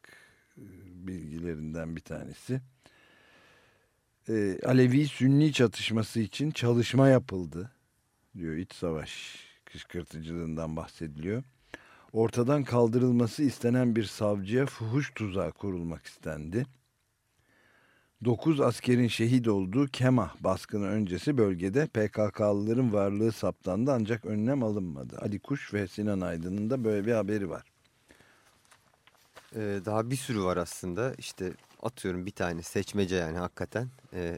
bilgilerinden bir tanesi. Ee, Alevi-Sünni çatışması için çalışma yapıldı diyor. İç savaş kışkırtıcılığından bahsediliyor. Ortadan kaldırılması istenen bir savcıya fuhuş tuzağı kurulmak istendi. 9 askerin şehit olduğu Kemah baskını öncesi bölgede PKK'lıların varlığı saptandı ancak önlem alınmadı. Ali Kuş ve Sinan Aydın'ın da böyle bir haberi var. Ee, daha bir sürü var aslında. İşte atıyorum bir tane seçmece yani hakikaten. Ee,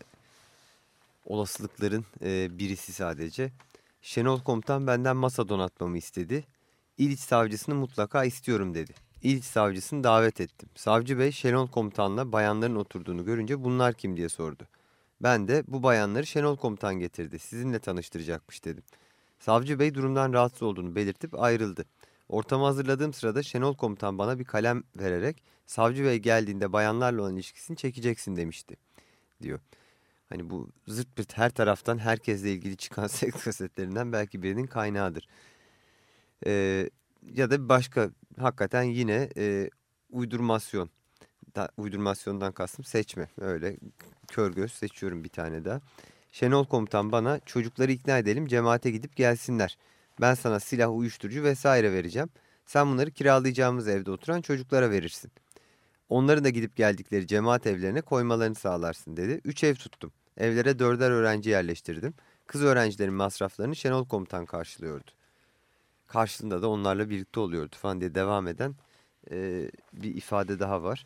olasılıkların e, birisi sadece. Şenol Komutan benden masa donatmamı istedi. İliç savcısını mutlaka istiyorum dedi. İliç savcısını davet ettim. Savcı bey Şenol Komutan'la bayanların oturduğunu görünce bunlar kim diye sordu. Ben de bu bayanları Şenol Komutan getirdi. Sizinle tanıştıracakmış dedim. Savcı bey durumdan rahatsız olduğunu belirtip ayrıldı. Ortamı hazırladığım sırada Şenol Komutan bana bir kalem vererek savcı bey geldiğinde bayanlarla olan ilişkisini çekeceksin demişti diyor. Hani bu zırt pırt her taraftan herkesle ilgili çıkan seks kasetlerinden belki birinin kaynağıdır. Ee, ya da başka hakikaten yine e, uydurmasyon da, uydurmasyondan kastım seçme. Öyle kör göz seçiyorum bir tane daha. Şenol komutan bana çocukları ikna edelim cemaate gidip gelsinler. Ben sana silah, uyuşturucu vesaire vereceğim. Sen bunları kiralayacağımız evde oturan çocuklara verirsin. Onların da gidip geldikleri cemaat evlerine koymalarını sağlarsın dedi. Üç ev tuttum. Evlere dörder öğrenci yerleştirdim. Kız öğrencilerin masraflarını Şenol komutan karşılıyordu. Karşılığında da onlarla birlikte oluyordu falan diye devam eden e, bir ifade daha var.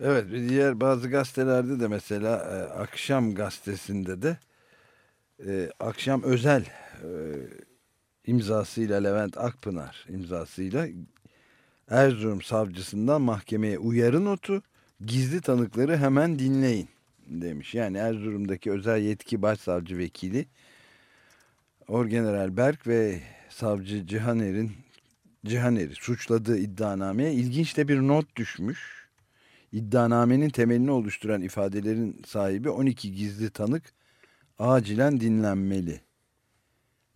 Evet bir diğer bazı gazetelerde de mesela e, Akşam gazetesinde de e, Akşam Özel e, imzasıyla Levent Akpınar imzasıyla Erzurum savcısından mahkemeye uyarı notu gizli tanıkları hemen dinleyin demiş. Yani Erzurum'daki özel yetki başsavcı vekili Orgeneral Berk ve savcı Cihaner'in Cihaner'i suçladığı iddianameye ilginç de bir not düşmüş. İddianamenin temelini oluşturan ifadelerin sahibi 12 gizli tanık acilen dinlenmeli.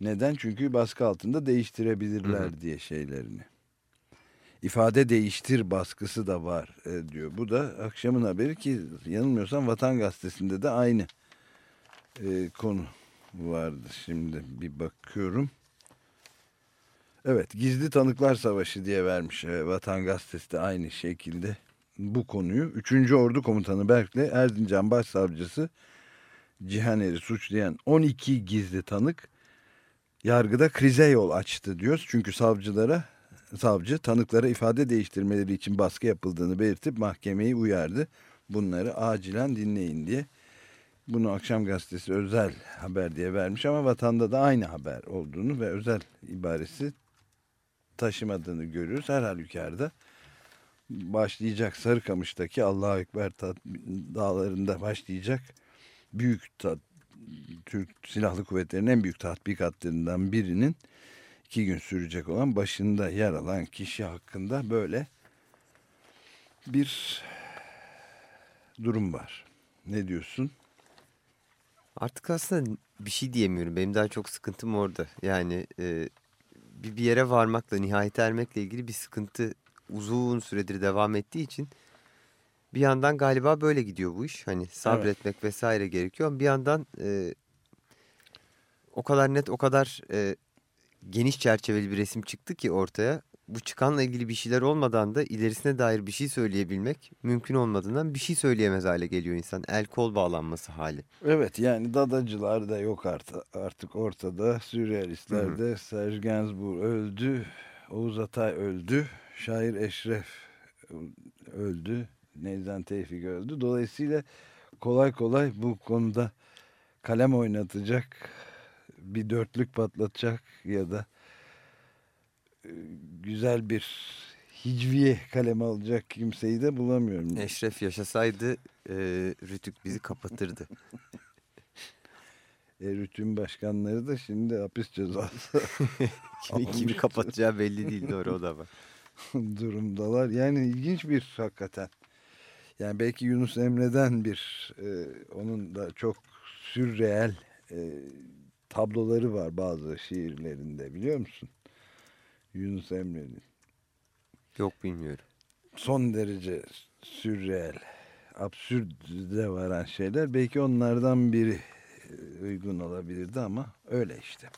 Neden? Çünkü baskı altında değiştirebilirler hı hı. diye şeylerini. İfade değiştir baskısı da var e, diyor. Bu da akşamın haberi ki yanılmıyorsam Vatan Gazetesi'nde de aynı e, konu vardı. Şimdi bir bakıyorum. Evet Gizli Tanıklar Savaşı diye vermiş e, Vatan Gazetesi de aynı şekilde bu konuyu. 3. Ordu Komutanı Berk'le Erzincan Başsavcısı Cihaner'i suçlayan 12 gizli tanık yargıda krize yol açtı diyoruz. Çünkü savcılara savcı tanıklara ifade değiştirmeleri için baskı yapıldığını belirtip mahkemeyi uyardı. Bunları acilen dinleyin diye. Bunu Akşam Gazetesi özel haber diye vermiş ama vatanda da aynı haber olduğunu ve özel ibaresi taşımadığını görüyoruz. Her halükarda başlayacak Sarıkamış'taki Allahu Ekber dağlarında başlayacak büyük Türk Silahlı Kuvvetleri'nin en büyük tatbikatlarından birinin iki gün sürecek olan başında yer alan kişi hakkında böyle bir durum var. Ne diyorsun? Artık aslında bir şey diyemiyorum. Benim daha çok sıkıntım orada. Yani e, bir, bir yere varmakla, nihayet ermekle ilgili bir sıkıntı uzun süredir devam ettiği için bir yandan galiba böyle gidiyor bu iş. Hani sabretmek evet. vesaire gerekiyor. Bir yandan e, o kadar net, o kadar e, geniş çerçeveli bir resim çıktı ki ortaya. Bu çıkanla ilgili bir şeyler olmadan da ilerisine dair bir şey söyleyebilmek mümkün olmadığından bir şey söyleyemez hale geliyor insan. El kol bağlanması hali. Evet yani dadacılar da yok artık ortada. Sürrealistler de Serge Gainsbourg öldü. Oğuz Atay öldü. Şair Eşref öldü. Neyzen Tevfik öldü. Dolayısıyla kolay kolay bu konuda kalem oynatacak bir dörtlük patlatacak ya da e, güzel bir hicviye kalem alacak kimseyi de bulamıyorum. Eşref yaşasaydı e, Rütük bizi kapatırdı. e, Rütün başkanları da şimdi hapis cezası. kimi, kimi kapatacağı belli değil doğru o da var. Durumdalar. Yani ilginç bir hakikaten. Yani belki Yunus Emre'den bir e, onun da çok sürreel e, tabloları var bazı şiirlerinde biliyor musun? Yunus Emre'nin. Yok bilmiyorum. Son derece sürreel, absürde varan şeyler. Belki onlardan biri e, uygun olabilirdi ama öyle işte.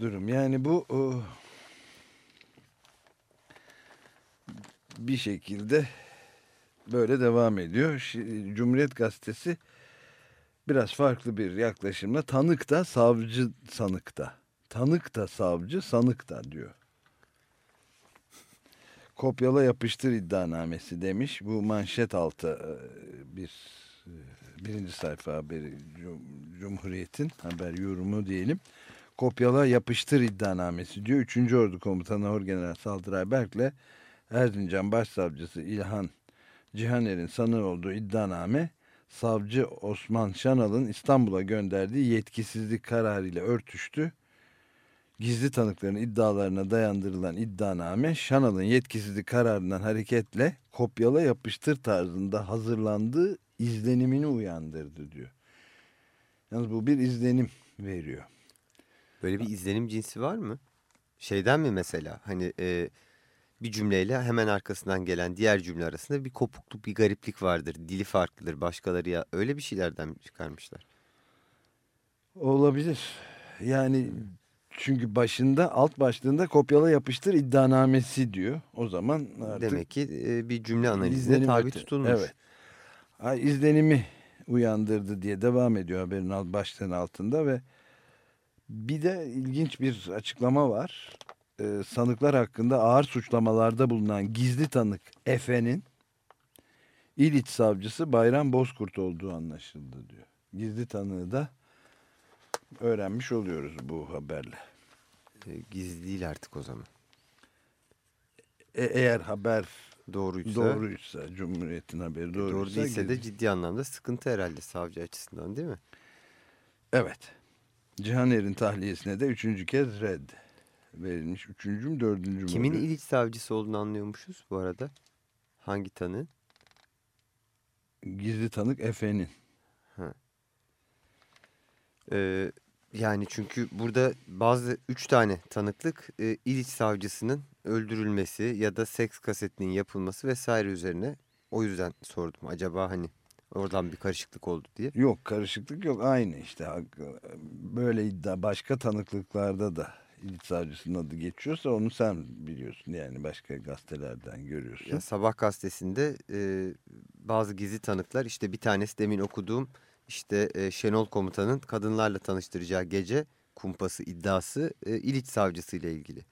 Durum yani bu o, bir şekilde böyle devam ediyor. Cumhuriyet Gazetesi biraz farklı bir yaklaşımla tanık da savcı sanık da. Tanık da savcı sanık da diyor. Kopyala yapıştır iddianamesi demiş. Bu manşet altı e, bir e, birinci sayfa haberi Cumhuriyet'in haber yorumu diyelim. Kopyala yapıştır iddianamesi diyor. Üçüncü Ordu Komutanı Orgeneral Saldıray Berk'le Erzincan Başsavcısı İlhan Cihaner'in sanığı olduğu iddianame savcı Osman Şanal'ın İstanbul'a gönderdiği yetkisizlik kararıyla örtüştü. Gizli tanıkların iddialarına dayandırılan iddianame Şanal'ın yetkisizlik kararından hareketle kopyala yapıştır tarzında hazırlandığı izlenimini uyandırdı diyor. Yalnız bu bir izlenim veriyor. Böyle bir izlenim cinsi var mı? Şeyden mi mesela hani e, bir cümleyle hemen arkasından gelen diğer cümle arasında bir kopukluk, bir gariplik vardır. Dili farklıdır, başkaları ya öyle bir şeylerden çıkarmışlar. Olabilir. Yani çünkü başında alt başlığında kopyala yapıştır iddianamesi diyor. O zaman artık Demek ki e, bir cümle analizine tabi tutulmuş. Evet. Ay, izlenimi uyandırdı diye devam ediyor haberin alt başlığının altında ve bir de ilginç bir açıklama var. Ee, sanıklar hakkında ağır suçlamalarda bulunan gizli tanık Efe'nin İliç savcısı Bayram Bozkurt olduğu anlaşıldı diyor. Gizli tanığı da öğrenmiş oluyoruz bu haberle. E, gizli değil artık o zaman. E, eğer haber Doğruysa, doğruysa, Cumhuriyet'in haberi e, doğruysa. doğru değilse de gizli. ciddi anlamda sıkıntı herhalde savcı açısından değil mi? Evet. Cihaner'in tahliyesine de üçüncü kez red verilmiş. Üçüncü mü dördüncü mü? Kimin oluyor? İliç savcısı olduğunu anlıyormuşuz bu arada. Hangi tanı? Gizli tanık Efe'nin. Ee, yani çünkü burada bazı üç tane tanıklık e, İliç savcısının öldürülmesi ya da seks kasetinin yapılması vesaire üzerine. O yüzden sordum acaba hani oradan bir karışıklık oldu diye. Yok karışıklık yok aynı işte. Böyle iddia başka tanıklıklarda da İliç Savcısı'nın adı geçiyorsa onu sen biliyorsun. Yani başka gazetelerden görüyorsun. Ya Sabah gazetesinde e, bazı gizli tanıklar işte bir tanesi demin okuduğum işte e, Şenol komutanın kadınlarla tanıştıracağı gece kumpası iddiası e, İliç savcısı ilgili.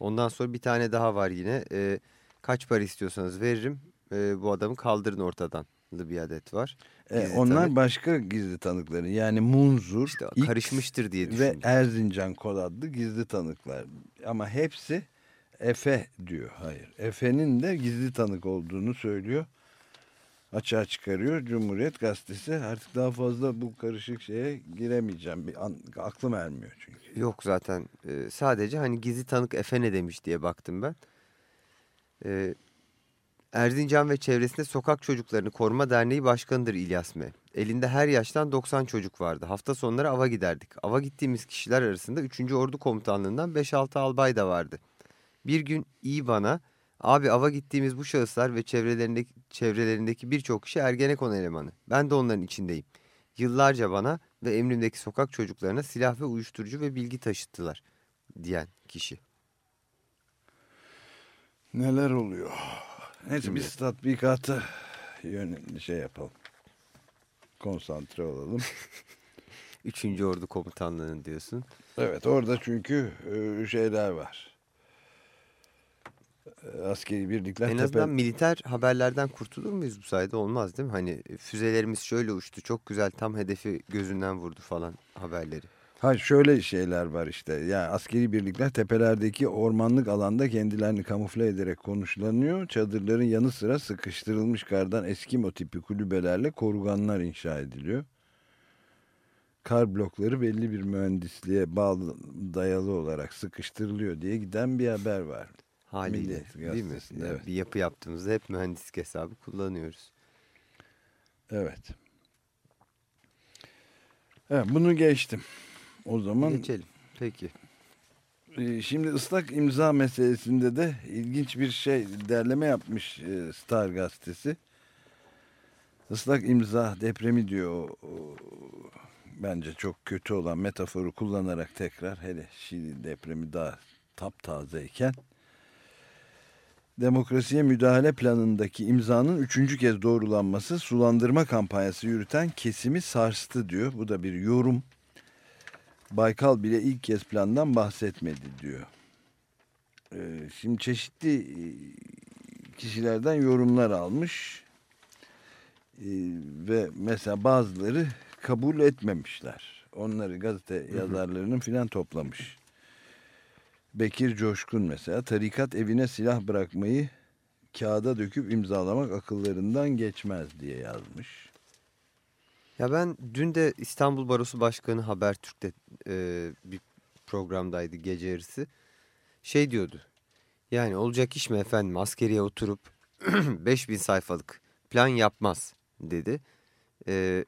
Ondan sonra bir tane daha var yine e, kaç para istiyorsanız veririm e, bu adamı kaldırın ortadan bir adet var. E, onlar tanık. başka gizli tanıkları yani Munzur, İşte X karışmıştır diye ve. Erzincan kod adlı gizli tanıklar. Ama hepsi Efe diyor. Hayır. Efe'nin de gizli tanık olduğunu söylüyor. Açığa çıkarıyor Cumhuriyet Gazetesi. Artık daha fazla bu karışık şeye giremeyeceğim. Bir an, aklım ermiyor çünkü. Yok zaten e, sadece hani gizli tanık Efe ne demiş diye baktım ben. E, Erzincan ve çevresinde Sokak Çocuklarını Koruma Derneği Başkanı'dır İlyas M. Elinde her yaştan 90 çocuk vardı. Hafta sonları ava giderdik. Ava gittiğimiz kişiler arasında 3. Ordu Komutanlığından 5-6 albay da vardı. Bir gün iyi bana abi ava gittiğimiz bu şahıslar ve çevrelerindeki, çevrelerindeki birçok kişi Ergenekon elemanı. Ben de onların içindeyim. Yıllarca bana ve emrimdeki sokak çocuklarına silah ve uyuşturucu ve bilgi taşıttılar diyen kişi. Neler oluyor? Neyse Şimdi- biz tatbikatı yön şey yapalım. Konsantre olalım. Üçüncü Ordu Komutanlığı'nın diyorsun. Evet orada çünkü e, şeyler var. E, Askeri birlikler en tepe- azından militer haberlerden kurtulur muyuz bu sayede olmaz değil mi? Hani füzelerimiz şöyle uçtu çok güzel tam hedefi gözünden vurdu falan haberleri. Hayır şöyle şeyler var işte. Yani askeri birlikler tepelerdeki ormanlık alanda kendilerini kamufle ederek konuşlanıyor. Çadırların yanı sıra sıkıştırılmış kardan Eskimo tipi kulübelerle koruganlar inşa ediliyor. Kar blokları belli bir mühendisliğe bağlı dayalı olarak sıkıştırılıyor diye giden bir haber var. Haliyle değil mi? Evet. Bir yapı yaptığımızda hep mühendislik hesabı kullanıyoruz. Evet. Evet bunu geçtim. O zaman Geçelim. Peki. Ee, Şimdi ıslak imza meselesinde de ilginç bir şey derleme yapmış e, Star gazetesi. Islak imza depremi diyor. Bence çok kötü olan metaforu kullanarak tekrar hele Şili depremi daha taptazeyken demokrasiye müdahale planındaki imzanın üçüncü kez doğrulanması sulandırma kampanyası yürüten kesimi sarstı diyor. Bu da bir yorum. Baykal bile ilk kez plandan bahsetmedi diyor. Ee, şimdi çeşitli e, kişilerden yorumlar almış Ee, ve mesela bazıları kabul etmemişler. Onları gazete yazarlarının filan toplamış. Bekir Coşkun mesela tarikat evine silah bırakmayı kağıda döküp imzalamak akıllarından geçmez diye yazmış. Ya ben dün de İstanbul Barosu Başkanı Habertürk'te e, bir programdaydı gece yarısı. Şey diyordu. Yani olacak iş mi efendim askeriye oturup 5000 sayfalık plan yapmaz dedi. E,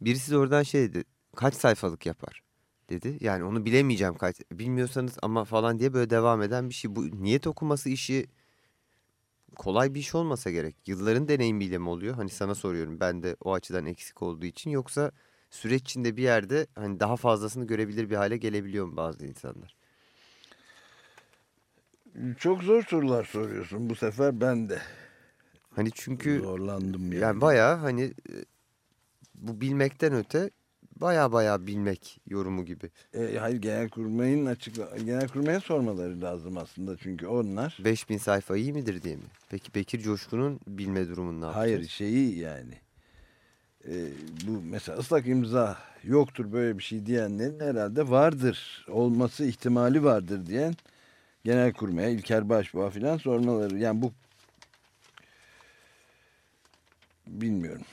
birisi de oradan şey dedi. Kaç sayfalık yapar dedi. Yani onu bilemeyeceğim kaç. Bilmiyorsanız ama falan diye böyle devam eden bir şey. Bu niyet okuması işi kolay bir iş olmasa gerek. Yılların deneyimiyle mi oluyor? Hani sana soruyorum ben de o açıdan eksik olduğu için. Yoksa süreç içinde bir yerde hani daha fazlasını görebilir bir hale gelebiliyor mu bazı insanlar? Çok zor sorular soruyorsun bu sefer ben de Hani çünkü zorlandım yani. yani bayağı hani e, bu bilmekten öte baya baya bilmek yorumu gibi. E, hayır genelkurmayın açıkla genelkurmaya sormaları lazım aslında çünkü onlar 5000 sayfa iyi midir diye mi? Peki Bekir Coşkun'un bilme durumunu ne yapacağız? hayır şeyi yani e, bu mesela ıslak imza yoktur böyle bir şey diyenlerin herhalde vardır olması ihtimali vardır diyen genelkurmaya İlker Başbuğ'a filan sormaları yani bu bilmiyorum.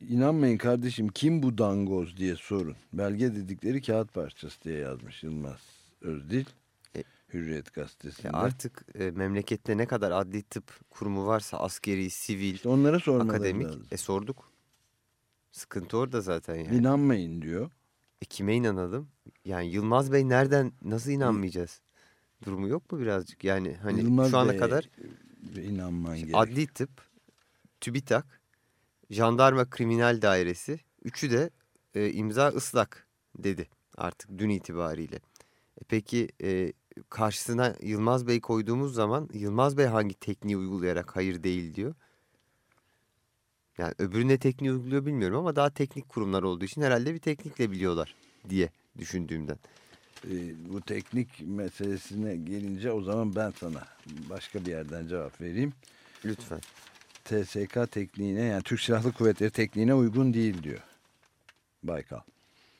İnanmayın kardeşim kim bu dangoz diye sorun. Belge dedikleri kağıt parçası diye yazmış Yılmaz Özdil. E, Hürriyet gazetesinde. Artık e, memlekette ne kadar adli tıp kurumu varsa askeri, sivil, İşte onlara akademik lazım. e sorduk. Sıkıntı orada zaten yani. İnanmayın diyor. E, kime inanalım? Yani Yılmaz Bey nereden nasıl inanmayacağız? Durumu yok mu birazcık? Yani hani Yılmaz şu ana Bey, kadar ve inanman gerek. adli tıp, TÜBİTAK, Jandarma Kriminal Dairesi üçü de e, imza ıslak dedi artık dün itibariyle. E, peki e, karşısına Yılmaz Bey koyduğumuz zaman Yılmaz Bey hangi tekniği uygulayarak hayır değil diyor. Yani öbürü ne tekniği uyguluyor bilmiyorum ama daha teknik kurumlar olduğu için herhalde bir teknikle biliyorlar diye düşündüğümden. Ee, bu teknik meselesine gelince o zaman ben sana başka bir yerden cevap vereyim. Lütfen. TSK tekniğine yani Türk Silahlı Kuvvetleri tekniğine uygun değil diyor. Baykal.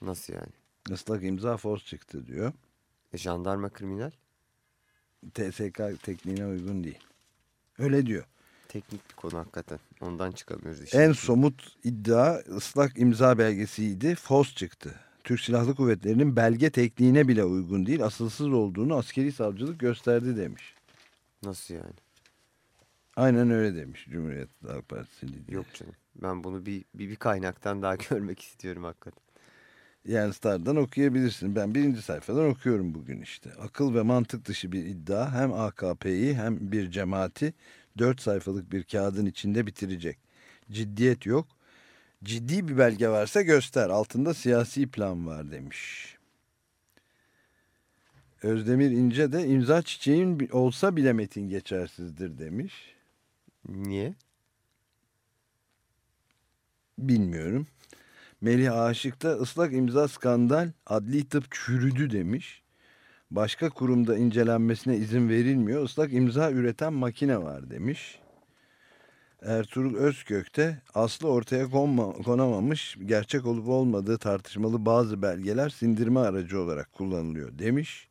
Nasıl yani? Islak imza fos çıktı diyor. E, jandarma kriminal TSK tekniğine uygun değil. Öyle diyor. teknik bir konu hakikaten. Ondan çıkamıyoruz işin. En somut iddia ıslak imza belgesiydi. Fos çıktı. Türk Silahlı Kuvvetleri'nin belge tekniğine bile uygun değil. Asılsız olduğunu askeri savcılık gösterdi demiş. Nasıl yani? Aynen öyle demiş Cumhuriyet Halk Partisi lideri. Yok canım. Ben bunu bir, bir, bir kaynaktan daha görmek istiyorum hakikaten. Yani Star'dan okuyabilirsin. Ben birinci sayfadan okuyorum bugün işte. Akıl ve mantık dışı bir iddia hem AKP'yi hem bir cemaati dört sayfalık bir kağıdın içinde bitirecek. Ciddiyet yok. Ciddi bir belge varsa göster. Altında siyasi plan var demiş. Özdemir İnce de imza çiçeğin olsa bile metin geçersizdir demiş. Niye? Bilmiyorum. Melih Aşık da ıslak imza skandal adli tıp çürüdü demiş. Başka kurumda incelenmesine izin verilmiyor. Islak imza üreten makine var demiş. Ertuğrul Özkök de aslı ortaya konma, konamamış, gerçek olup olmadığı tartışmalı bazı belgeler sindirme aracı olarak kullanılıyor demiş.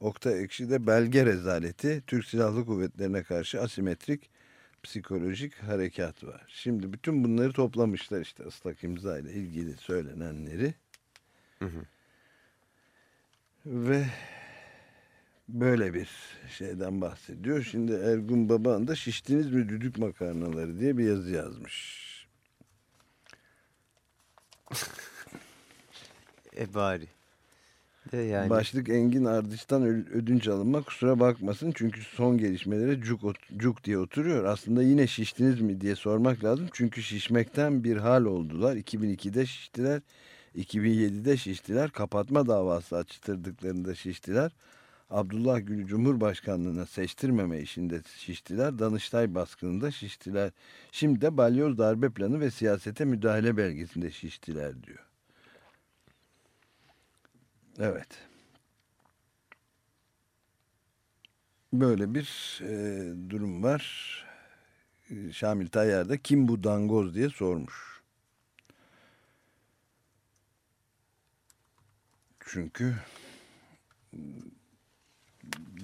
Oktay Ekşi de belge rezaleti Türk Silahlı Kuvvetlerine karşı asimetrik psikolojik harekat var. Şimdi bütün bunları toplamışlar işte ıslak imza ile ilgili söylenenleri. Hı hı. Ve böyle bir şeyden bahsediyor. Şimdi Ergun Baban da şiştiniz mi düdük makarnaları diye bir yazı yazmış. E bari. De yani Başlık Engin Ardış'tan ö- ödünç alınma kusura bakmasın çünkü son gelişmelere cuk, cuk diye oturuyor. Aslında yine şiştiniz mi diye sormak lazım. Çünkü şişmekten bir hal oldular. 2002'de şiştiler. 2007'de şiştiler. Kapatma davası açtırdıklarında şiştiler. Abdullah Gül Cumhurbaşkanlığına seçtirmeme işinde şiştiler. Danıştay baskınında şiştiler. Şimdi de balyoz darbe planı ve siyasete müdahale belgesinde şiştiler diyor. Evet. Böyle bir e, durum var. E, Şamil Tayyar da kim bu dangoz diye sormuş. Çünkü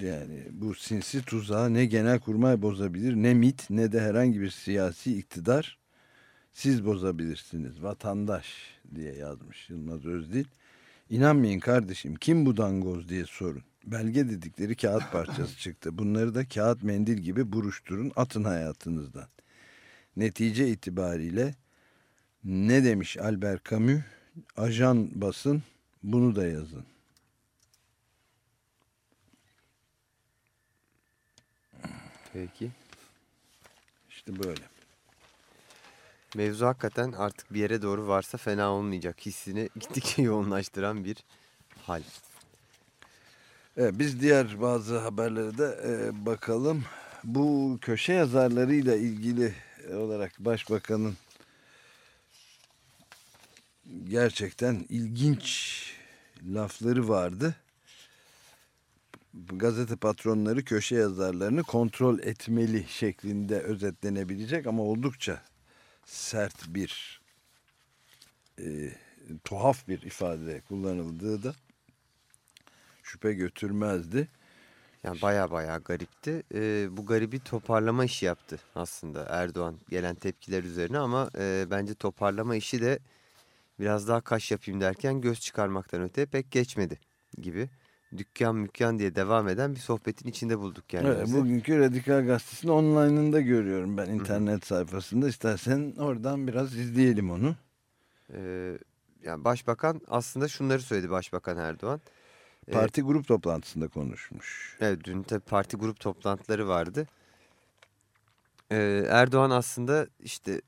yani bu sinsi tuzağı ne genelkurmay bozabilir ne MIT ne de herhangi bir siyasi iktidar siz bozabilirsiniz vatandaş diye yazmış Yılmaz Özdil. İnanmayın kardeşim kim bu dangoz diye sorun. Belge dedikleri kağıt parçası çıktı. Bunları da kağıt mendil gibi buruşturun atın hayatınızdan. Netice itibariyle ne demiş Albert Camus? Ajan basın bunu da yazın. Peki. İşte böyle. Mevzu hakikaten artık bir yere doğru varsa fena olmayacak hissini gittikçe yoğunlaştıran bir hal. Evet, biz diğer bazı haberlere de e, bakalım. Bu köşe yazarlarıyla ilgili olarak başbakanın gerçekten ilginç lafları vardı. Gazete patronları köşe yazarlarını kontrol etmeli şeklinde özetlenebilecek ama oldukça sert bir e, tuhaf bir ifade kullanıldığı da şüphe götürmezdi. Yani baya baya garipti. Ee, bu garibi toparlama işi yaptı aslında Erdoğan gelen tepkiler üzerine ama e, bence toparlama işi de biraz daha kaş yapayım derken göz çıkarmaktan öte pek geçmedi gibi. Dükkan mükkan diye devam eden bir sohbetin içinde bulduk kendimizi. Evet, bugünkü Radikal Gazetesi'nin online'ında görüyorum ben internet sayfasında. İstersen oradan biraz izleyelim onu. Ee, yani başbakan aslında şunları söyledi Başbakan Erdoğan. Ee, Parti grup toplantısında konuşmuş. Evet dün tabii parti grup toplantıları vardı. Ee, Erdoğan aslında işte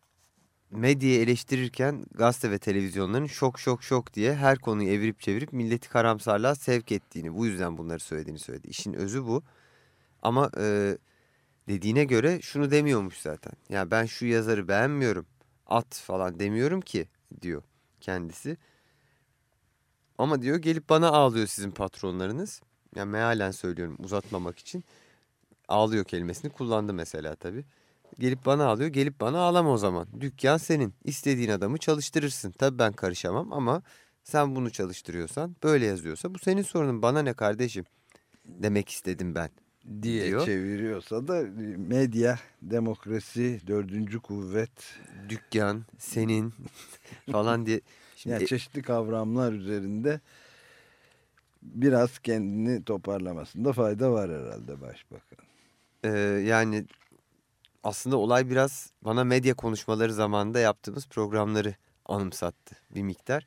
medyayı eleştirirken gazete ve televizyonların şok şok şok diye her konuyu evirip çevirip milleti karamsarlığa sevk ettiğini bu yüzden bunları söylediğini söyledi. İşin özü bu ama e, dediğine göre şunu demiyormuş zaten. Ya ben şu yazarı beğenmiyorum at falan demiyorum ki diyor kendisi. Ama diyor gelip bana ağlıyor sizin patronlarınız. Yani mealen söylüyorum uzatmamak için. Ağlıyor kelimesini kullandı mesela tabii. Gelip bana ağlıyor. Gelip bana ağlama o zaman. Dükkan senin. İstediğin adamı çalıştırırsın. Tabii ben karışamam ama sen bunu çalıştırıyorsan böyle yazıyorsa bu senin sorunun. Bana ne kardeşim demek istedim ben. diye diyor. çeviriyorsa da medya, demokrasi, dördüncü kuvvet Dükkan senin falan diye. Şimdi yani çeşitli kavramlar üzerinde biraz kendini toparlamasında fayda var herhalde başbakan. Ee, yani aslında olay biraz bana medya konuşmaları zamanında yaptığımız programları anımsattı bir miktar.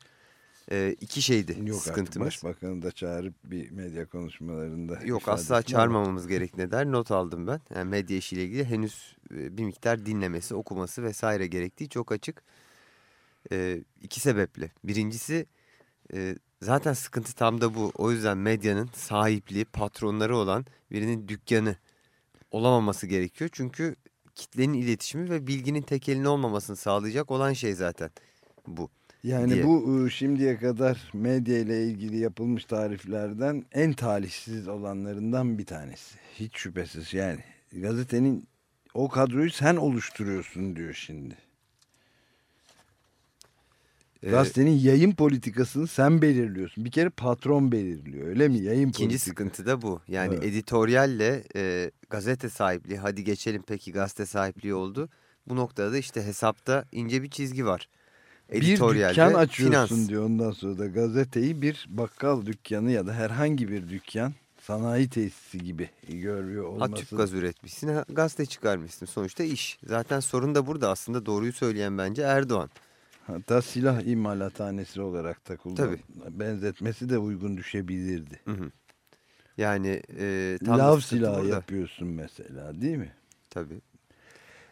Ee, iki şeydi Yok sıkıntımız. başbakanı da çağırıp bir medya konuşmalarında Yok asla ama- çağırmamamız gerektiğine dair not aldım ben. Yani medya işiyle ilgili henüz e, bir miktar dinlemesi, okuması vesaire gerektiği çok açık. Ee, iki sebeple. Birincisi e, zaten sıkıntı tam da bu. O yüzden medyanın sahipliği, patronları olan birinin dükkanı olamaması gerekiyor. Çünkü kitlenin iletişimi ve bilginin tek eline olmamasını sağlayacak olan şey zaten bu. Yani diye. bu şimdiye kadar medya ile ilgili yapılmış tariflerden en talihsiz olanlarından bir tanesi. Hiç şüphesiz yani gazetenin o kadroyu sen oluşturuyorsun diyor şimdi. Ee, Gazetenin yayın politikasını sen belirliyorsun. Bir kere patron belirliyor öyle mi? Yayın İkinci politikası. sıkıntı da bu. Yani Evet. editöryalle e, gazete sahipliği hadi geçelim peki gazete sahipliği oldu. Bu noktada da işte hesapta ince bir çizgi var. Bir Editoryal dükkan açıyorsun finans. diyor ondan sonra da gazeteyi bir bakkal dükkanı ya da herhangi bir dükkan sanayi tesisi gibi görüyor Ha olması. tüp gaz üretmişsin, ha, gazete çıkarmışsın. Sonuçta iş. Zaten sorun da burada aslında doğruyu söyleyen bence Erdoğan. Hatta silah imalathanesi olarak da. Benzetmesi de uygun düşebilirdi. Hı hı. Yani e, tam Lav silahı burada. yapıyorsun mesela değil mi? Tabii.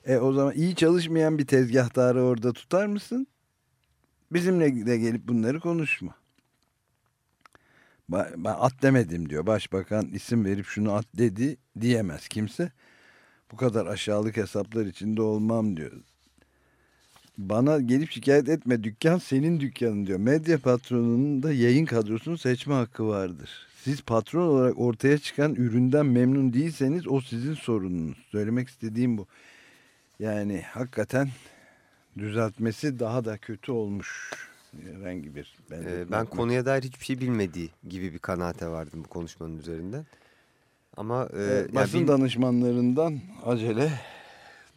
E o zaman iyi çalışmayan bir tezgahtarı orada tutar mısın? Bizimle de gelip bunları konuşma. Ben at demedim diyor. Başbakan isim verip şunu at dedi diyemez kimse. Bu kadar aşağılık hesaplar içinde olmam diyor. Bana gelip şikayet etme dükkan senin dükkanın diyor. Medya patronunun da yayın kadrosunu seçme hakkı vardır. Siz patron olarak ortaya çıkan üründen memnun değilseniz o sizin sorununuz. Söylemek istediğim bu. Yani hakikaten düzeltmesi daha da kötü olmuş. Herhangi bir E, benzetme ben yapmak- konuya dair hiçbir şey bilmediği gibi bir kanaate vardım bu konuşmanın üzerinden. Ama e, Evet, basın bil- danışmanlarından acele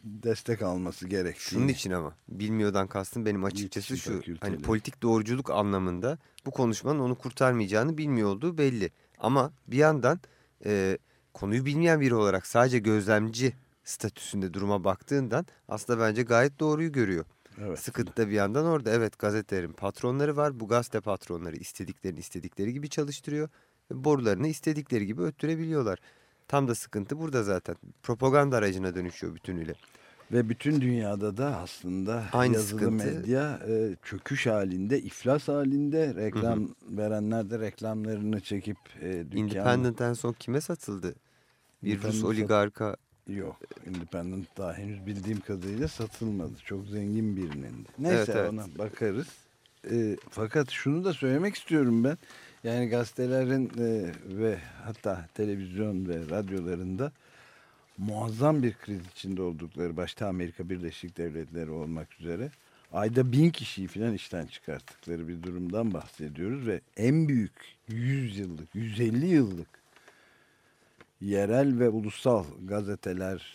destek alması gerektiğini. Şunun için ama bilmiyordan kastım benim açıkçası şu hani politik doğruculuk anlamında bu konuşmanın onu kurtarmayacağını bilmiyor olduğu belli. Ama bir yandan e, konuyu bilmeyen biri olarak sadece gözlemci statüsünde duruma baktığından aslında bence gayet doğruyu görüyor. Evet. Sıkıntı da bir yandan orada evet gazetelerin patronları var bu gazete patronları istediklerini istedikleri gibi çalıştırıyor ve borularını istedikleri gibi öttürebiliyorlar. Tam da sıkıntı burada zaten. Propaganda aracına dönüşüyor bütünüyle. Ve bütün dünyada da aslında Aynı yazılı sıkıntı. medya e, çöküş halinde, iflas halinde. Reklam verenler de reklamlarını çekip e, dükkan... Independent en son kime satıldı? Bir Rus oligarka Yok, Independent daha henüz bildiğim kadarıyla satılmadı. Çok zengin birinin. Neyse Evet, evet. ona bakarız. E, fakat şunu da söylemek istiyorum ben. Yani gazetelerin e, ve hatta televizyon ve radyolarında muazzam bir kriz içinde oldukları, başta Amerika Birleşik Devletleri olmak üzere ayda bin kişiyi falan işten çıkarttıkları bir durumdan bahsediyoruz ve en büyük 100 yıllık, 150 yıllık yerel ve ulusal gazeteler,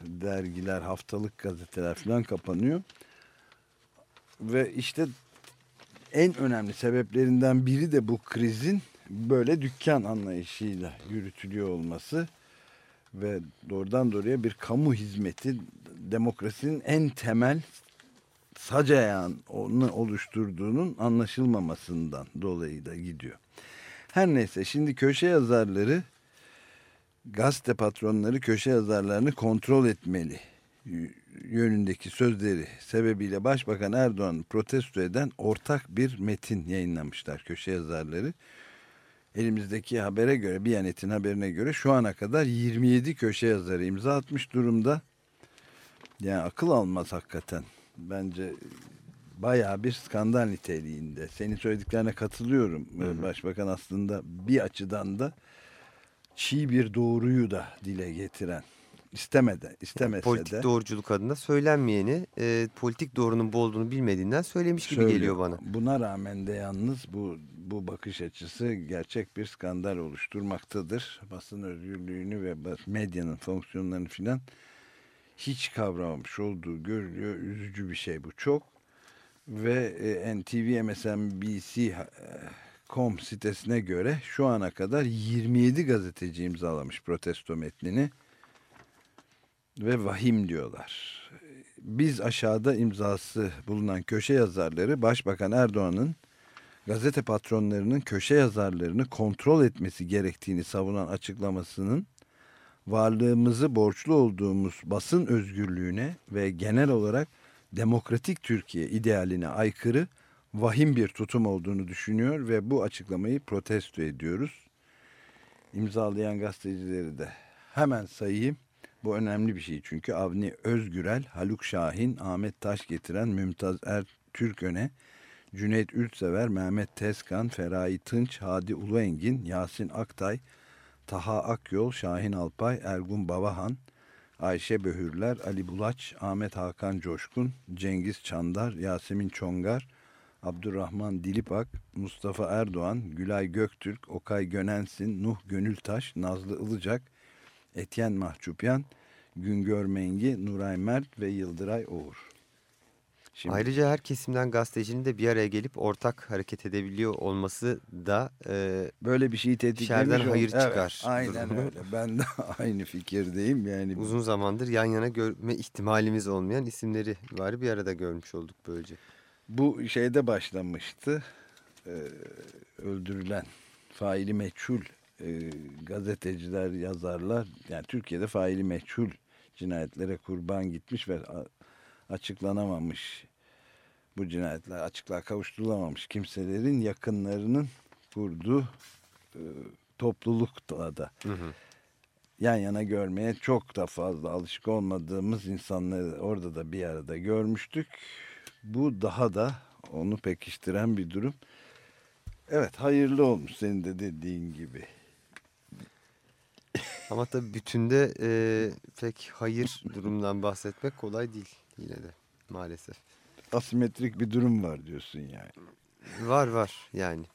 dergiler, haftalık gazeteler falan kapanıyor. Ve işte en önemli sebeplerinden biri de bu krizin böyle dükkan anlayışıyla yürütülüyor olması ve doğrudan doğruya bir kamu hizmeti demokrasinin en temel sac onu oluşturduğunun anlaşılmamasından dolayı da gidiyor. Her neyse şimdi köşe yazarları gazete patronları köşe yazarlarını kontrol etmeli yönündeki sözleri sebebiyle Başbakan Erdoğan'ı protesto eden ortak bir metin yayınlamışlar köşe yazarları. Elimizdeki habere göre, Biyanet'in haberine göre şu ana kadar 27 köşe yazarı imza atmış durumda. Yani akıl almaz hakikaten. Bence bayağı bir skandal niteliğinde. Senin söylediklerine katılıyorum. Başbakan aslında bir açıdan da çiğ bir doğruyu da dile getiren istemeden istemese politik de doğruculuk adına söylenmeyeni e, politik doğrunun bu olduğunu bilmediğinden söylemiş gibi söylüyor. geliyor bana. Buna rağmen de yalnız bu bu bakış açısı gerçek bir skandal oluşturmaktadır. Basın özgürlüğünü ve medyanın fonksiyonlarını filan hiç kavramamış olduğu görülüyor. Üzücü bir şey bu çok. Ve e, NTV MSNBC.com sitesine göre şu ana kadar 27 gazeteci imzalamış protesto metnini ve vahim diyorlar. Biz aşağıda imzası bulunan köşe yazarları Başbakan Erdoğan'ın gazete patronlarının köşe yazarlarını kontrol etmesi gerektiğini savunan açıklamasının varlığımızı borçlu olduğumuz basın özgürlüğüne ve genel olarak demokratik Türkiye idealine aykırı vahim bir tutum olduğunu düşünüyor ve bu açıklamayı protesto ediyoruz. İmzalayan gazetecileri de hemen sayayım. Bu önemli bir şey çünkü Avni Özgürel, Haluk Şahin, Ahmet Taş getiren Mümtaz Er Türköne, Cüneyt Ülsever, Mehmet Tezkan, Feraye Tınç, Hadi Uluengin, Yasin Aktay, Taha Akyol, Şahin Alpay, Ergun Babahan, Ayşe Böhürler, Ali Bulaç, Ahmet Hakan Coşkun, Cengiz Çandar, Yasemin Çongar, Abdurrahman Dilipak, Mustafa Erdoğan, Gülay Göktürk, Okay Gönensin, Nuh Gönültaş, Nazlı Ilıcak, Etyen Mahçupyan, Güngör Mengi, Nuray Mert ve Yıldıray Oğur. Şimdi, Ayrıca her kesimden gazetecinin de bir araya gelip ortak hareket edebiliyor olması da e, böyle bir şeyi tetiklemiş. şerden hayır Evet, çıkar aynen durumu. öyle. Ben de aynı fikirdeyim. Yani uzun zamandır yan yana görme ihtimalimiz olmayan isimleri var bir arada görmüş olduk böylece. Bu şeyde başlamıştı. Ee, öldürülen faili meçhul e, gazeteciler, yazarlar yani Türkiye'de faili meçhul cinayetlere kurban gitmiş ve açıklanamamış bu cinayetler açıklığa kavuşturulamamış kimselerin yakınlarının kurduğu e, toplulukla da Hı hı. yan yana görmeye çok da fazla alışık olmadığımız insanları orada da bir arada görmüştük. Bu daha da onu pekiştiren bir durum. Evet hayırlı olmuş senin de dediğin gibi. Ama tabii bütünde e, pek hayır durumdan bahsetmek kolay değil yine de maalesef. Asimetrik bir durum var diyorsun yani. Var var yani.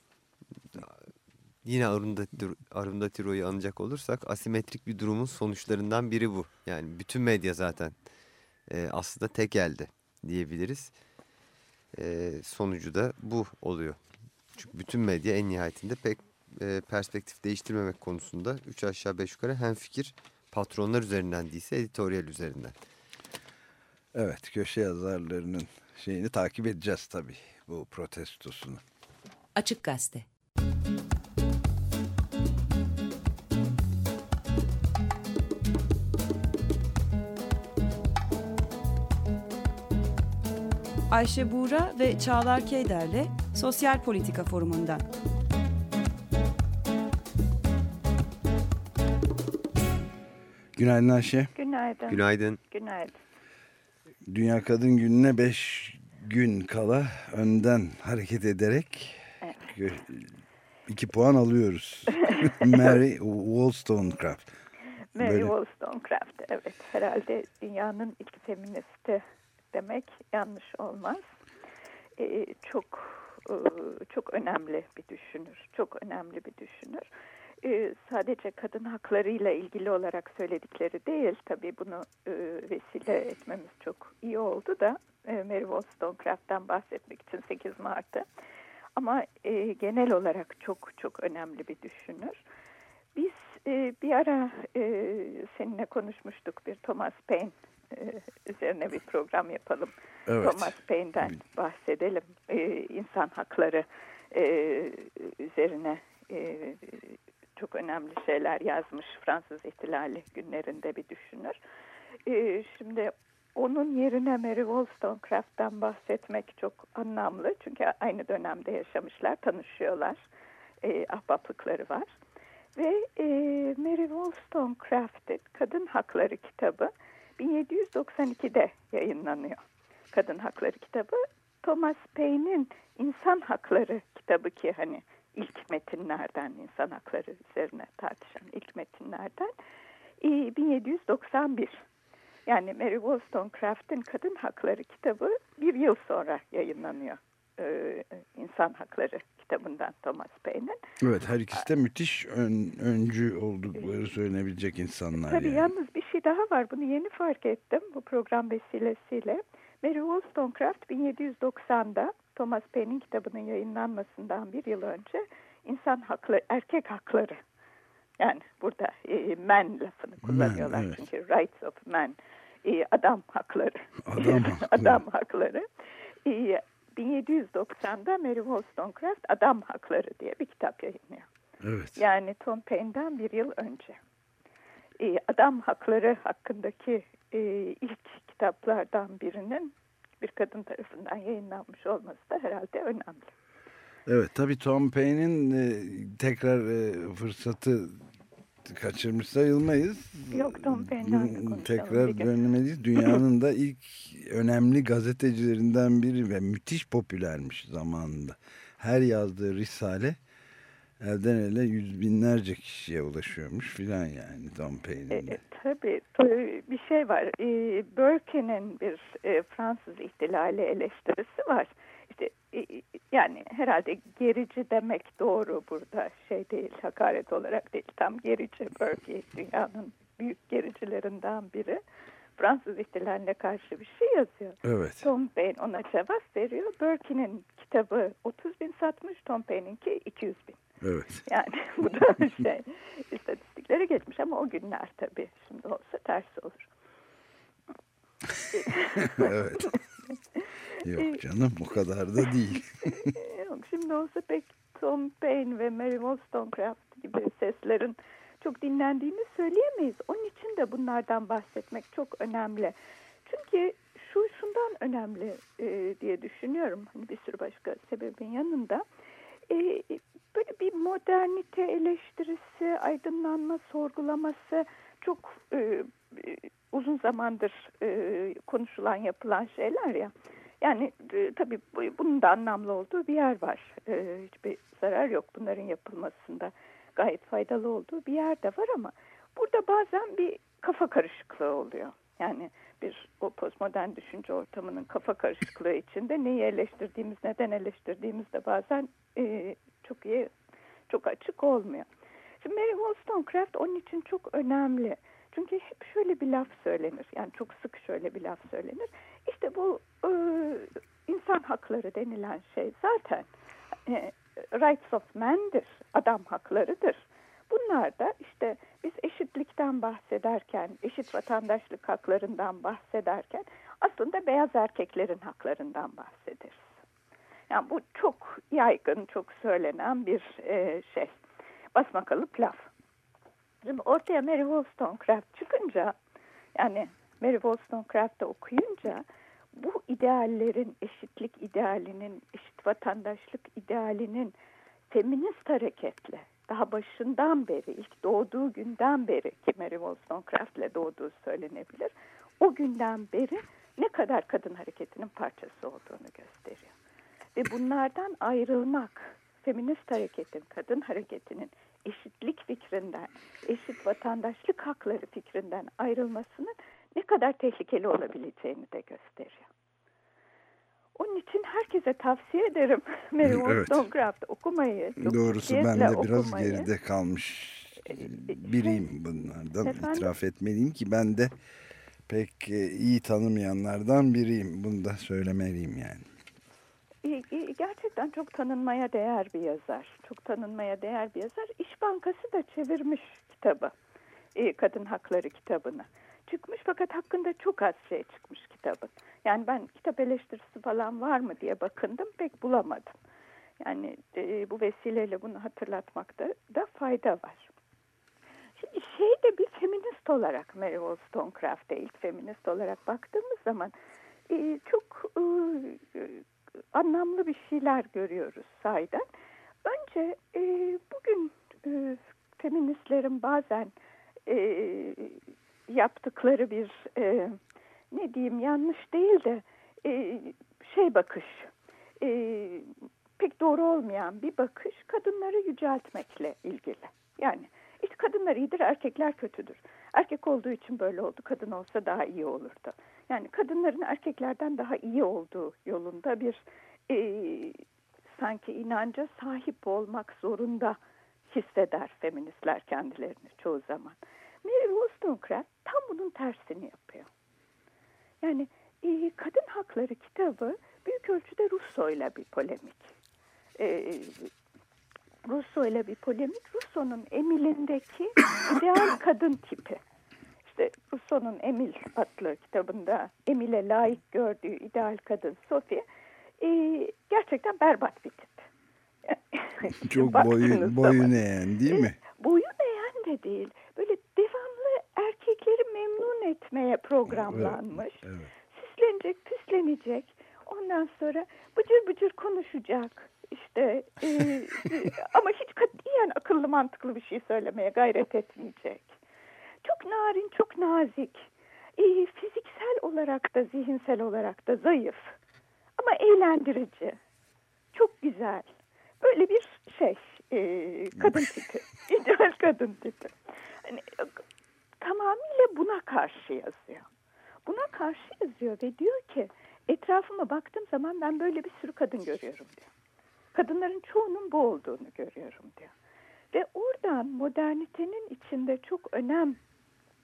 Yine Arundhati, Arundhati Roy'u anacak olursak asimetrik bir durumun sonuçlarından biri bu. Yani bütün medya zaten e, aslında tek elde diyebiliriz. E, sonucu da bu oluyor. Çünkü bütün medya en nihayetinde pek e, perspektif değiştirmemek konusunda 3 aşağı 5 yukarı hem fikir patronlar üzerinden değilse editoryal üzerinden. Evet köşe yazarlarının şeyini takip edeceğiz tabii bu protestosunu. Açık Gazete Ayşe Buğra ve Çağlar Keyder'le Sosyal Politika Forumu'ndan. Günaydın Ayşe. Günaydın. Günaydın. Günaydın. Dünya Kadın Günü'ne 5 gün kala önden hareket ederek Evet. 2 puan alıyoruz. Mary Wollstonecraft. Mary Böyle- Wollstonecraft. Evet. Herhalde dünyanın ilk feministi demek yanlış olmaz. Ee, çok e, çok önemli bir düşünür. Çok önemli bir düşünür. Ee, sadece kadın haklarıyla ilgili olarak söyledikleri değil. Tabii bunu e, vesile etmemiz çok iyi oldu da e, Mary Wollstonecraft'tan bahsetmek için 8 Mart'ta. Ama e, genel olarak çok çok önemli bir düşünür. Biz e, bir ara e, seninle konuşmuştuk bir Thomas Paine e, üzerine bir program yapalım. Evet. Thomas Paine'den bahsedelim. E, insan hakları e, üzerine e, çok önemli şeyler yazmış Fransız ihtilali günlerinde bir düşünür. E, şimdi onun yerine Mary Wollstonecraft'tan bahsetmek çok anlamlı. Çünkü aynı dönemde yaşamışlar, tanışıyorlar. E, ahbaplıkları var. Ve e, Mary Wollstonecraft'ın Kadın Hakları kitabı 1792'de yayınlanıyor. Kadın Hakları kitabı Thomas Paine'in İnsan Hakları kitabı ki hani ilk metinlerden insan hakları üzerine tartışan ilk metinlerden e, 1791. Yani Mary Wollstonecraft'ın Kadın Hakları kitabı bir yıl sonra yayınlanıyor. Ee, İnsan Hakları kitabından Thomas Paine'in. Evet her ikisi de müthiş ön- öncü oldukları söylenebilecek insanlar. Tabii yani. yalnız bir şey daha var. Bunu yeni fark ettim bu program vesilesiyle. Mary Wollstonecraft 1790'da Thomas Paine'in kitabının yayınlanmasından bir yıl önce insan hakları, erkek hakları yani burada e, man lafını kullanıyorlar evet. çünkü rights of man, e, adam hakları. Adam hakları. adam hakları. E, 1790'da Mary Wollstonecraft Adam Hakları diye bir kitap yayınlıyor. Evet. Yani Tom Paine'den bir yıl önce. Ee, adam hakları hakkındaki e, ilk kitaplardan birinin bir kadın tarafından yayınlanmış olması da herhalde önemli. Evet tabii Tom Paine'in e, tekrar e, fırsatı kaçırmış sayılmayız. Yok, Tom konuşalım Tekrar dönmeliyiz. Dünyanın da ilk önemli gazetecilerinden biri ve müthiş popülermiş zamanında. Her yazdığı risale elden ele yüz binlerce kişiye ulaşıyormuş filan yani Tom E, Paine'in. de. e, tabii e, bir şey var. E, Burke'nin bir e, Fransız ihtilali eleştirisi var. İşte e, yani herhalde gerici demek doğru burada şey değil, hakaret olarak değil. Tam gerici Burke dünyanın büyük gericilerinden biri. Fransız ihtilaline karşı bir şey yazıyor. Evet. Tom Paine ona cevap veriyor. Burke'nin kitabı 30 bin satmış, Tom Paine'inki 200 bin. Evet. Yani bu da şey istatistiklere geçmiş ama o günler tabii. Şimdi olsa ters olur. evet. Yok canım o kadar da değil. Yok, şimdi olsa pek Tom Paine ve Mary Wollstonecraft gibi seslerin çok dinlendiğini söyleyemeyiz. Onun için de bunlardan bahsetmek çok önemli. Çünkü şu şundan önemli e, diye düşünüyorum. Hani bir sürü başka sebebin yanında. E, böyle bir modernite eleştirisi, aydınlanma, sorgulaması çok e, e, uzun zamandır e, konuşulan, yapılan şeyler ya. Yani e, tabii bu- bunun da anlamlı olduğu bir yer var. E, hiçbir zarar yok bunların yapılmasında. Gayet faydalı olduğu bir yer de var ama burada bazen bir kafa karışıklığı oluyor. Yani bir o postmodern düşünce ortamının kafa karışıklığı içinde neyi eleştirdiğimiz, neden eleştirdiğimiz de bazen e, çok iyi, çok açık olmuyor. Şimdi Mary Wollstonecraft onun için çok önemli. Çünkü hep şöyle bir laf söylenir. Yani çok sık şöyle bir laf söylenir. İşte bu e, insan hakları denilen şey zaten e, rights of man'dir. Adam haklarıdır. Bunlar da işte biz eşitlikten bahsederken, eşit vatandaşlık haklarından bahsederken aslında beyaz erkeklerin haklarından bahsederiz. Yani bu çok yaygın, çok söylenen bir e, şey. Basmakalıp laf. Şimdi ortaya Mary Wollstonecraft çıkınca, yani Mary Wollstonecraft'ı okuyunca bu ideallerin, eşitlik idealinin, eşit vatandaşlık idealinin feminist hareketle daha başından beri, ilk doğduğu günden beri ki Mary Wollstonecraft'le doğduğu söylenebilir. O günden beri ne kadar kadın hareketinin parçası olduğunu gösteriyor. Ve bunlardan ayrılmak, feminist hareketin, kadın hareketinin eşitlik fikrinden, eşit vatandaşlık hakları fikrinden ayrılmasının ne kadar tehlikeli olabileceğini de gösteriyor. Onun için herkese tavsiye ederim Mary Evet. Wollstonecraft okumayı. Doğrusu ben de biraz okumayı. geride kalmış Ee, biriyim bunlardan Efendim? itiraf etmeliyim ki ben de pek e, iyi tanımayanlardan biriyim. Bunu da söylemeliyim yani. E, e, Gerçekten çok tanınmaya değer bir yazar. Çok tanınmaya değer bir yazar. İş Bankası da çevirmiş kitabı. E, Kadın Hakları kitabını. Çıkmış fakat hakkında çok az şey çıkmış kitabın. Yani ben kitap eleştirisi falan var mı diye bakındım pek bulamadım. Yani bu vesileyle bunu hatırlatmakta da fayda var. Şimdi şey de bir feminist olarak Mary Wollstonecraft'a ilk feminist olarak baktığımız zaman çok e, anlamlı bir şeyler görüyoruz sahiden. Önce e, bugün e, feministlerin bazen e, yaptıkları bir e, ne diyeyim yanlış değil de e, şey bakış e, pek doğru olmayan bir bakış kadınları yüceltmekle ilgili. Yani işte kadınlar iyidir, erkekler kötüdür. Erkek olduğu için böyle oldu, kadın olsa daha iyi olurdu. Yani kadınların erkeklerden daha iyi olduğu yolunda bir e, sanki inanca sahip olmak zorunda hisseder feministler kendilerini çoğu zaman. Mary Wollstonecraft tam bunun tersini yapıyor. Yani e, Kadın Hakları kitabı büyük ölçüde Rousseau'yla bir polemik. E, Rousseau'yla bir polemik. Rousseau'nun Emil'indeki ideal kadın tipi. İşte Rousseau'nun Emil adlı kitabında Emil'e layık gördüğü ideal kadın Sophie e, gerçekten berbat bir tip. Çok boyu, boyun eğen değil mi? Boyun eğen de değil. Böyle devamlı erkekleri memnun etmeye programlanmış. Evet. Süslenecek, püslenecek. Ondan sonra bıcır bıcır konuşacak. İşte e, e, ama hiç katiyen akıllı mantıklı bir şey söylemeye gayret etmeyecek. Çok narin, çok nazik. E, fiziksel olarak da zihinsel olarak da zayıf. Ama eğlendirici. Çok güzel. Böyle bir şey e, kadın tipi. İdeal kadın tipi. E, tamamıyla buna karşı yazıyor. Buna karşı yazıyor ve diyor ki etrafıma baktığım zaman ben böyle bir sürü kadın görüyorum diyor. Kadınların çoğunun bu olduğunu görüyorum diyor. Ve oradan modernitenin içinde çok önem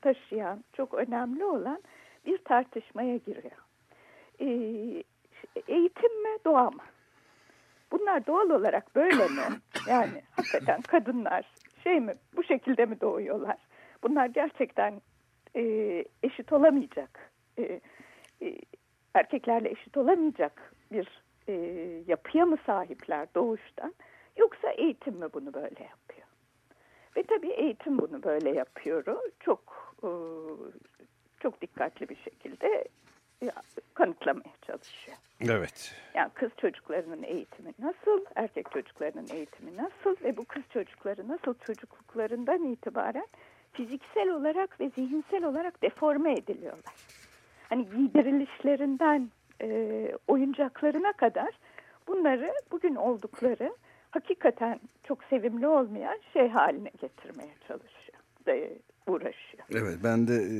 taşıyan, çok önemli olan bir tartışmaya giriyor. Ee, eğitim mi, doğa mı? Bunlar doğal olarak böyle mi? Yani hakikaten kadınlar şey mi, bu şekilde mi doğuyorlar? Bunlar gerçekten e, eşit olamayacak, e, e, erkeklerle eşit olamayacak bir e, yapıya mı sahipler doğuştan? Yoksa eğitim mi bunu böyle yapıyor? Ve tabii eğitim bunu böyle yapıyor. Çok e, çok dikkatli bir şekilde ya, kanıtlamaya çalışıyor. Evet. Yani kız çocuklarının eğitimi nasıl, erkek çocuklarının eğitimi nasıl ve bu kız çocukları nasıl çocukluklarından itibaren fiziksel olarak ve zihinsel olarak deforme ediliyorlar. Hani giydirilişlerinden e, oyuncaklarına kadar bunları bugün oldukları hakikaten çok sevimli olmayan şey haline getirmeye çalışıyor, uğraşıyor. Evet ben de e,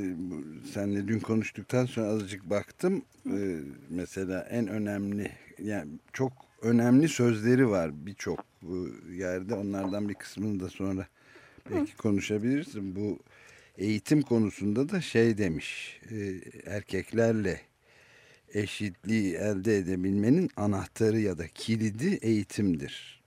seninle dün konuştuktan sonra azıcık baktım. E, mesela en önemli yani çok önemli sözleri var birçok yerde. Onlardan bir kısmını da sonra belki konuşabilirsin. Bu eğitim konusunda da şey demiş. e, erkeklerle eşitliği elde edebilmenin anahtarı ya da kilidi eğitimdir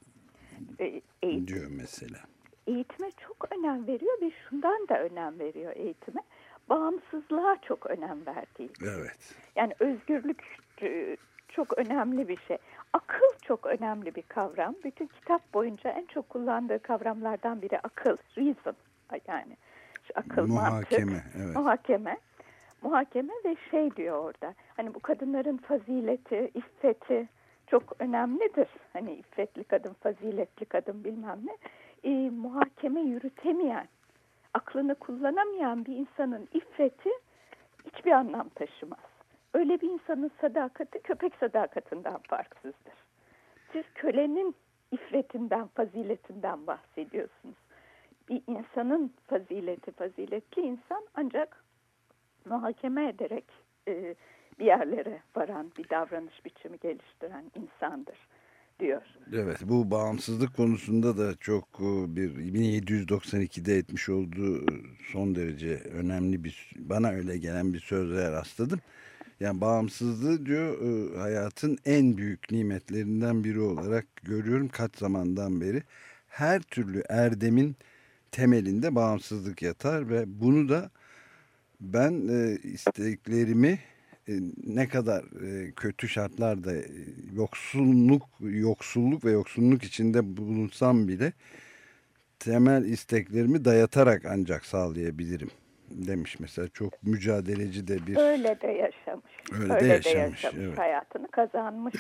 E, eğitim diyor mesela. eğitime çok önem veriyor ve şundan da önem veriyor eğitime. Bağımsızlığa çok önem verdiği. Evet. Yani özgürlük e, çok önemli bir şey. Akıl çok önemli bir kavram. Bütün kitap boyunca en çok kullandığı kavramlardan biri akıl, reason. Yani akıl, Muhakeme, mantık, evet. muhakeme. Muhakeme ve şey diyor orada. Hani bu kadınların fazileti, iffeti çok önemlidir. Hani iffetli kadın, faziletli kadın bilmem ne. E, muhakeme yürütemeyen, aklını kullanamayan bir insanın iffeti hiçbir anlam taşımaz. Öyle bir insanın sadakati köpek sadakatinden farksızdır. Siz kölenin iffetinden, faziletinden bahsediyorsunuz. Bir insanın fazileti, faziletli insan ancak muhakeme ederek e, bir yerlere varan bir davranış biçimi geliştiren insandır diyor. Evet bu bağımsızlık konusunda da çok e, bir 1792'de etmiş olduğu son derece önemli bir bana öyle gelen bir sözle rastladım. Yani bağımsızlığı diyor e, hayatın en büyük nimetlerinden biri olarak görüyorum kaç zamandan beri. Her türlü erdemin temelinde bağımsızlık yatar ve bunu da ben isteklerimi e, ne kadar e, kötü şartlarda e, yoksulluk yoksulluk ve yoksulluk içinde bulunsam bile temel isteklerimi dayatarak ancak sağlayabilirim demiş. Mesela çok mücadeleci de bir öyle de yaşamış. Öyle, öyle de yaşamış, de yaşamış. Evet. hayatını kazanmış.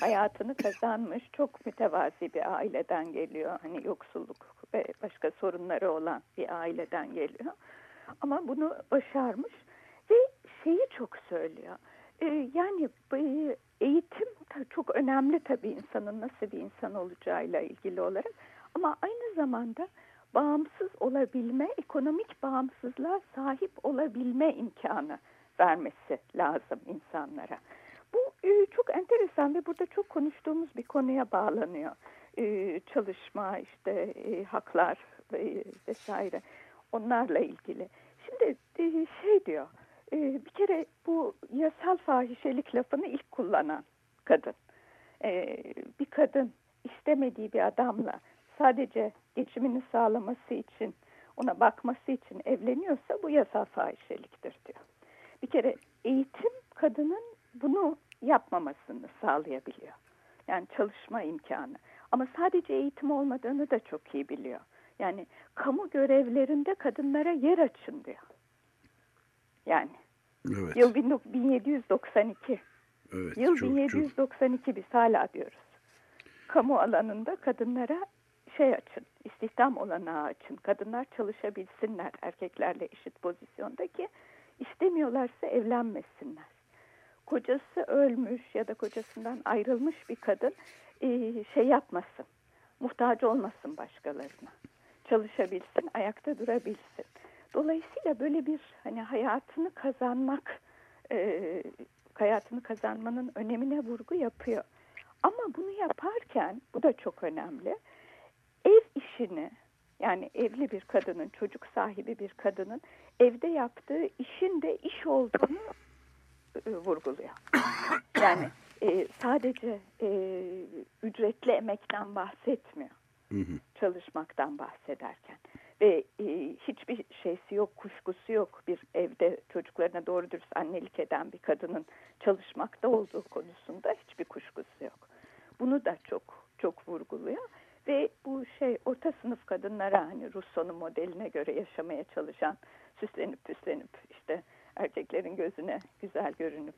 Hayatını kazanmış. Çok mütevazi bir aileden geliyor. Hani yoksulluk ve başka sorunları olan bir aileden geliyor ama bunu başarmış ve şeyi çok söylüyor. Ee, yani eğitim çok önemli tabii insanın nasıl bir insan olacağıyla ilgili olarak. Ama aynı zamanda bağımsız olabilme, ekonomik bağımsızlığa sahip olabilme imkanı vermesi lazım insanlara. Bu e, çok enteresan ve burada çok konuştuğumuz bir konuya bağlanıyor. E, çalışma, işte e, haklar vesaire onlarla ilgili. Şimdi şey diyor, e, bir kere bu yasal fahişelik lafını ilk kullanan kadın. E, bir kadın istemediği bir adamla sadece geçimini sağlaması için, ona bakması için evleniyorsa bu yasal fahişeliktir diyor. Bir kere eğitim kadının bunu yapmamasını sağlayabiliyor. Yani çalışma imkanı. Ama sadece eğitim olmadığını da çok iyi biliyor. Yani kamu görevlerinde kadınlara yer açın diyor. Yani evet. yıl 1792. Evet, yıl çok, 1792 çok... biz hala diyoruz. Kamu alanında kadınlara şey açın, istihdam olanağı açın. Kadınlar çalışabilsinler erkeklerle eşit pozisyondaki. istemiyorlarsa evlenmesinler. Kocası ölmüş ya da kocasından ayrılmış bir kadın şey yapmasın. Muhtaç olmasın başkalarına. Çalışabilsin, ayakta durabilsin. Dolayısıyla böyle bir hani hayatını kazanmak, e, hayatını kazanmanın önemine vurgu yapıyor. Ama bunu yaparken, bu da çok önemli, ev işini yani evli bir kadının, çocuk sahibi bir kadının evde yaptığı işin de iş olduğunu e, vurguluyor. Yani e, sadece e, ücretli emekten bahsetmiyor. Çalışmaktan bahsederken. Ve e, hiçbir şeysi yok, kuşkusu yok bir evde çocuklarına doğru dürüst annelik eden bir kadının çalışmakta olduğu konusunda hiçbir kuşkusu yok. Bunu da çok çok vurguluyor. Ve bu şey orta sınıf kadınlara hani Rousseau'nun modeline göre yaşamaya çalışan süslenip püslenip işte erkeklerin gözüne güzel görünüp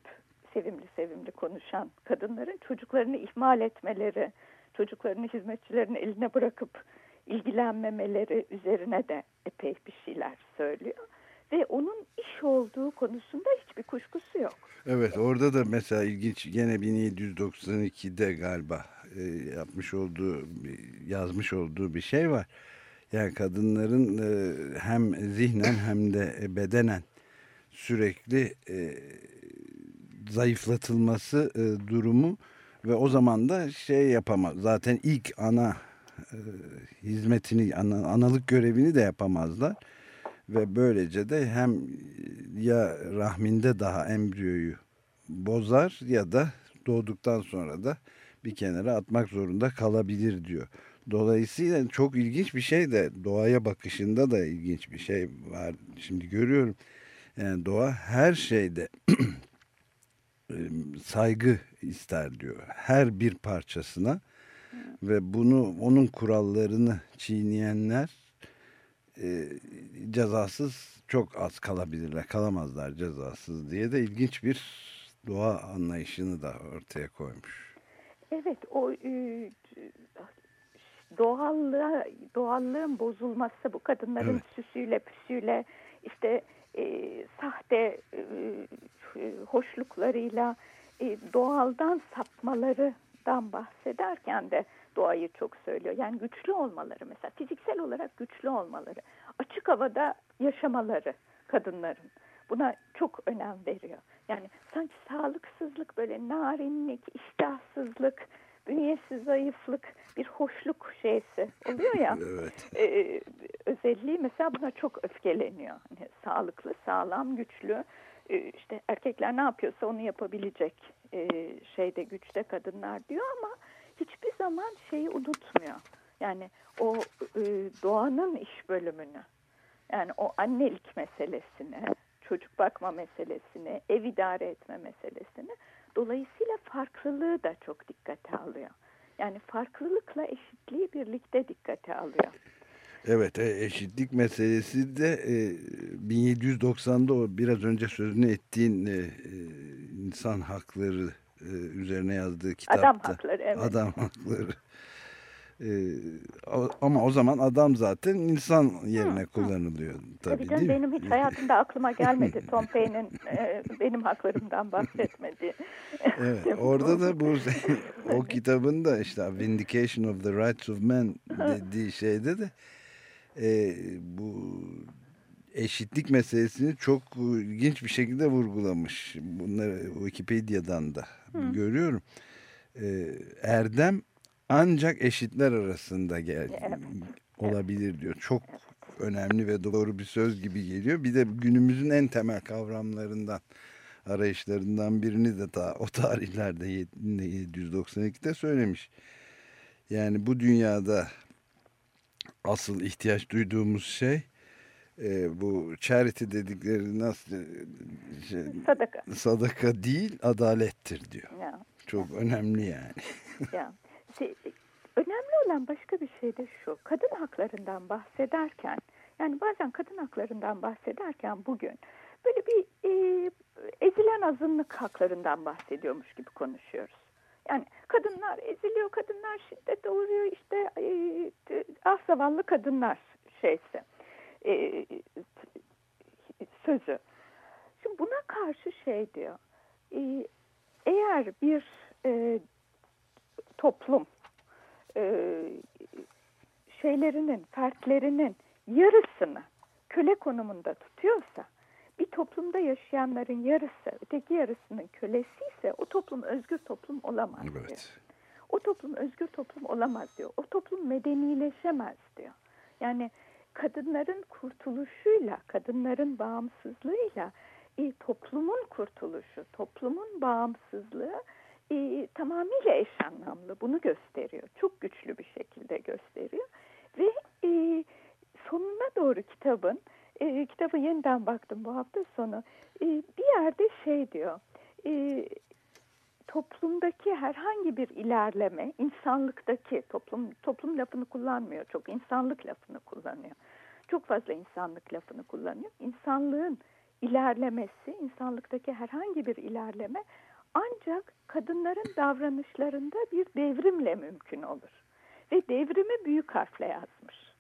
sevimli sevimli konuşan kadınların çocuklarını ihmal etmeleri, çocuklarını hizmetçilerin eline bırakıp ilgilenmemeleri üzerine de epey bir şeyler söylüyor. Ve onun iş olduğu konusunda hiçbir kuşkusu yok. Evet orada da mesela ilginç gene 1792'de galiba e, yapmış olduğu yazmış olduğu bir şey var. Yani kadınların e, hem zihnen hem de bedenen sürekli e, zayıflatılması durumu ve o zaman da şey yapamaz. Zaten ilk ana e, hizmetini, analık görevini de yapamazlar. Ve böylece de hem ya rahminde daha embriyoyu bozar ya da doğduktan sonra da bir kenara atmak zorunda kalabilir diyor. Dolayısıyla çok ilginç bir şey de doğaya bakışında da ilginç bir şey var. Şimdi görüyorum yani doğa her şeyde saygı ister diyor. Her bir parçasına ve bunu onun kurallarını çiğneyenler e, cezasız çok az kalabilirler, kalamazlar cezasız diye de ilginç bir doğa anlayışını da ortaya koymuş. Evet, o e, doğallığa, doğallığın bozulması bu kadınların Evet. süsüyle püsüyle işte e, sahte e, e, hoşluklarıyla e, doğaldan sapmalarından bahsederken de doğayı çok söylüyor. Yani güçlü olmaları mesela fiziksel olarak güçlü olmaları, açık havada yaşamaları kadınların buna çok önem veriyor. Yani sanki sağlıksızlık böyle narinlik, iştahsızlık, bünyesi zayıflık, bir hoşluk şeysi oluyor ya. Evet. e, özelliği mesela buna çok öfkeleniyor. Hani sağlıklı, sağlam, güçlü. E, işte erkekler ne yapıyorsa onu yapabilecek e, şeyde güçte kadınlar diyor ama hiçbir zaman şeyi unutmuyor. Yani o e, doğanın iş bölümünü. Yani o annelik meselesini, çocuk bakma meselesini, ev idare etme meselesini. Dolayısıyla farklılığı da çok dikkate alıyor. Yani farklılıkla eşitliği birlikte dikkate alıyor. Evet, e, eşitlik meselesi de e, 1790'da o biraz önce sözünü ettiğin e, e, insan hakları e, üzerine yazdığı kitapta. Adam hakları, evet. Adam hakları. E, o- ama o zaman adam zaten insan yerine kullanılıyor tabii, Tabii canım değil mi? benim hiç hayatımda aklıma gelmedi Tom Paine'in e, benim haklarımdan bahsetmediği. Evet, orada da bu o kitabın da işte Vindication of the Rights of Man dediği şeyde de e, bu eşitlik meselesini çok ilginç bir şekilde vurgulamış. Bunları Wikipedia'dan da görüyorum. E, erdem ancak eşitler arasında gel Evet. olabilir diyor. Çok önemli ve doğru bir söz gibi geliyor. Bir de günümüzün en temel kavramlarından arayışlarından birini de ta o tarihlerde 1792'de söylemiş. Yani bu dünyada asıl ihtiyaç duyduğumuz şey e, bu charity dedikleri nasıl e, şey, Sadaka. sadaka değil adalettir diyor. Ya, Çok önemli yani. ya. Şey, önemli olan başka bir şey de şu. Kadın haklarından bahsederken yani bazen kadın haklarından bahsederken bugün böyle bir e, ezilen azınlık haklarından bahsediyormuş gibi konuşuyoruz. Yani kadınlar eziliyor, kadınlar şiddet uğruyor işte e, ah zavallı kadınlar şeysi e, sözü. Şimdi buna karşı şey diyor. e, eğer bir e, toplum e, şeylerinin, fertlerinin yarısını köle konumunda tutuyorsa bir toplumda yaşayanların yarısı öteki yarısının kölesi ise o toplum özgür toplum olamaz diyor. Evet. O toplum özgür toplum olamaz diyor. O toplum medenileşemez diyor. Yani kadınların kurtuluşuyla, kadınların bağımsızlığıyla e, toplumun kurtuluşu, toplumun bağımsızlığı e, tamamıyla eş anlamlı. Bunu gösteriyor. Çok güçlü bir şekilde gösteriyor. Ve e, sonuna doğru kitabın, e, kitabı yeniden baktım bu hafta sonu, e, bir yerde şey diyor, e, toplumdaki herhangi bir ilerleme, insanlıktaki toplum toplum lafını kullanmıyor çok, insanlık lafını kullanıyor. Çok fazla insanlık lafını kullanıyor. İnsanlığın ilerlemesi, insanlıktaki herhangi bir ilerleme ancak kadınların davranışlarında bir devrimle mümkün olur. Ve devrimi büyük harfle yazmış.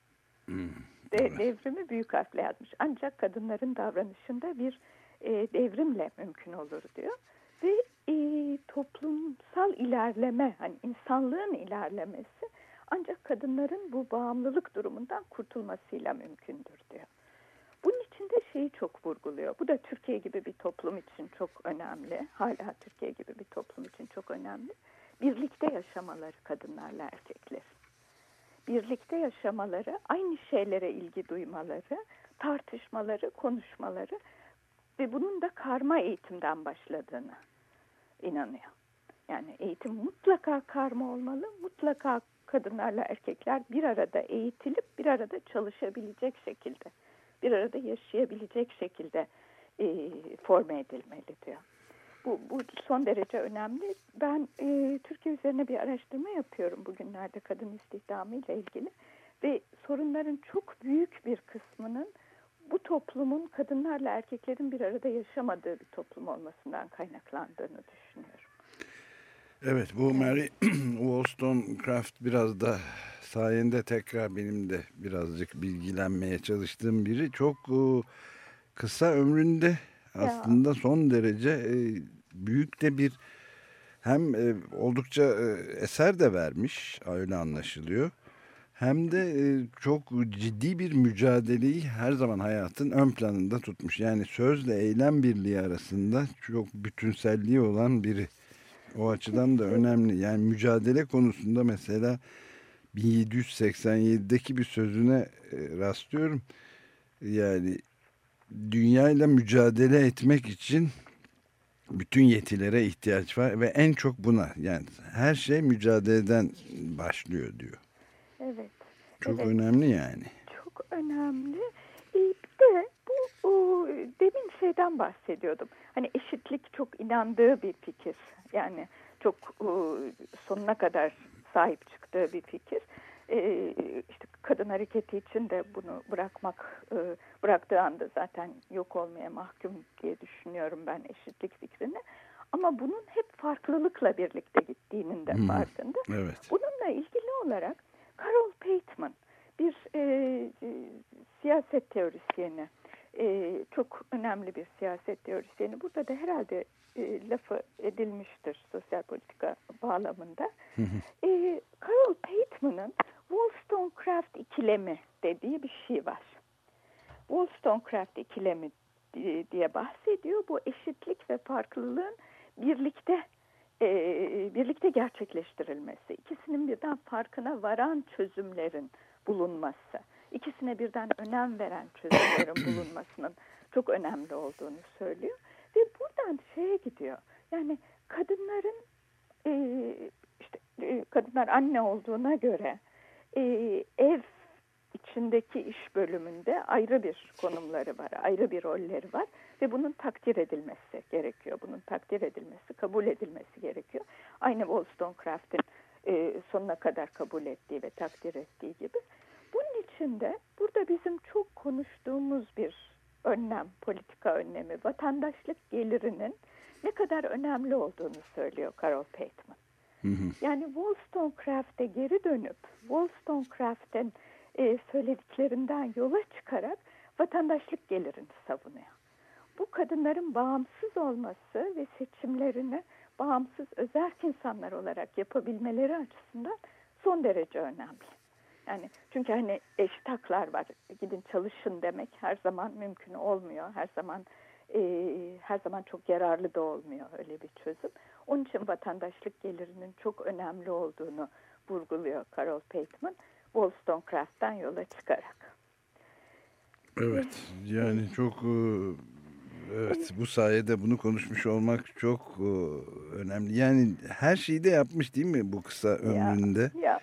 De, Devrimi büyük harfle yazmış. Ancak kadınların davranışında bir e, devrimle mümkün olur diyor. Ve e, toplumsal ilerleme, hani insanlığın ilerlemesi ancak kadınların bu bağımlılık durumundan kurtulmasıyla mümkündür diyor. Bunun için de şeyi çok vurguluyor. Bu da Türkiye gibi bir toplum için çok önemli. Hala Türkiye gibi bir toplum için çok önemli. Birlikte yaşamaları kadınlarla erkekler. Birlikte yaşamaları, aynı şeylere ilgi duymaları, tartışmaları, konuşmaları ve bunun da karma eğitimden başladığını inanıyor. Yani eğitim mutlaka karma olmalı, mutlaka kadınlarla erkekler bir arada eğitilip bir arada çalışabilecek şekilde, bir arada yaşayabilecek şekilde e, forme edilmeli diyor. Bu, bu son derece önemli. Ben e, Türkiye üzerine bir araştırma yapıyorum bugünlerde kadın istihdamı ile ilgili ve sorunların çok büyük bir kısmının bu toplumun kadınlarla erkeklerin bir arada yaşamadığı bir toplum olmasından kaynaklandığını düşünüyorum. Evet bu Mary Wollstonecraft biraz da sayende tekrar benim de birazcık bilgilenmeye çalıştığım biri çok e, kısa ömründe aslında son derece e, büyük de bir hem e, oldukça eser de vermiş öyle anlaşılıyor. Hem de çok ciddi bir mücadeleyi her zaman hayatın ön planında tutmuş. Yani sözle eylem birliği arasında çok bütünselliği olan biri. O açıdan da önemli. Yani mücadele konusunda mesela 1787'deki bir sözüne e, rastlıyorum. Yani dünyayla mücadele etmek için bütün yetilere ihtiyaç var ve en çok buna yani her şey mücadeleden başlıyor diyor. Evet. Çok evet. önemli yani. Çok önemli. Ee, bir de bu o, demin şeyden bahsediyordum. Hani eşitlik çok inandığı bir fikir. Yani çok o, sonuna kadar sahip çıktığı bir fikir. Ee, işte kadın hareketi için de bunu bırakmak e, bıraktığı anda zaten yok olmaya mahkum diye düşünüyorum ben eşitlik fikrini. Ama bunun hep farklılıkla birlikte gittiğinin de Hmm. farkında. Evet. Bununla ilgili olarak Carol Pateman bir e, e, siyaset teorisyeni, e, çok önemli bir siyaset teorisyeni. Burada da herhalde e, lafı edilmiştir sosyal politika bağlamında. e, Carol Pateman'ın Wollstonecraft ikilemi dediği bir şey var. Wollstonecraft ikilemi di- diye bahsediyor. Bu eşitlik ve farklılığın birlikte e, birlikte gerçekleştirilmesi, ikisinin birden farkına varan çözümlerin bulunması, ikisine birden önem veren çözümlerin bulunmasının çok önemli olduğunu söylüyor. Ve buradan şeye gidiyor. Yani kadınların e, işte e, kadınlar anne olduğuna göre e, ev içindeki iş bölümünde ayrı bir konumları var, ayrı bir rolleri var ve bunun takdir edilmesi gerekiyor. Bunun takdir edilmesi, kabul edilmesi gerekiyor. Aynı Wollstonecraft'in e, sonuna kadar kabul ettiği ve takdir ettiği gibi. İçin de burada bizim çok konuştuğumuz bir önlem, politika önlemi, vatandaşlık gelirinin ne kadar önemli olduğunu söylüyor Carol Pateman. Yani Wollstonecraft'e geri dönüp Wollstonecraft'in e, söylediklerinden yola çıkarak vatandaşlık gelirini savunuyor. Bu kadınların bağımsız olması ve seçimlerini bağımsız özerk insanlar olarak yapabilmeleri açısından son derece önemli. Yani çünkü hani eşit haklar var. Gidin çalışın demek her zaman mümkün olmuyor. Her zaman e, her zaman çok yararlı da olmuyor öyle bir çözüm. Onun için vatandaşlık gelirinin çok önemli olduğunu vurguluyor Carol Pateman. Wollstonecraft'tan yola çıkarak. Evet yani çok e, evet bu sayede bunu konuşmuş olmak çok e, önemli. Yani her şeyi de yapmış değil mi bu kısa ömründe? Ya, var,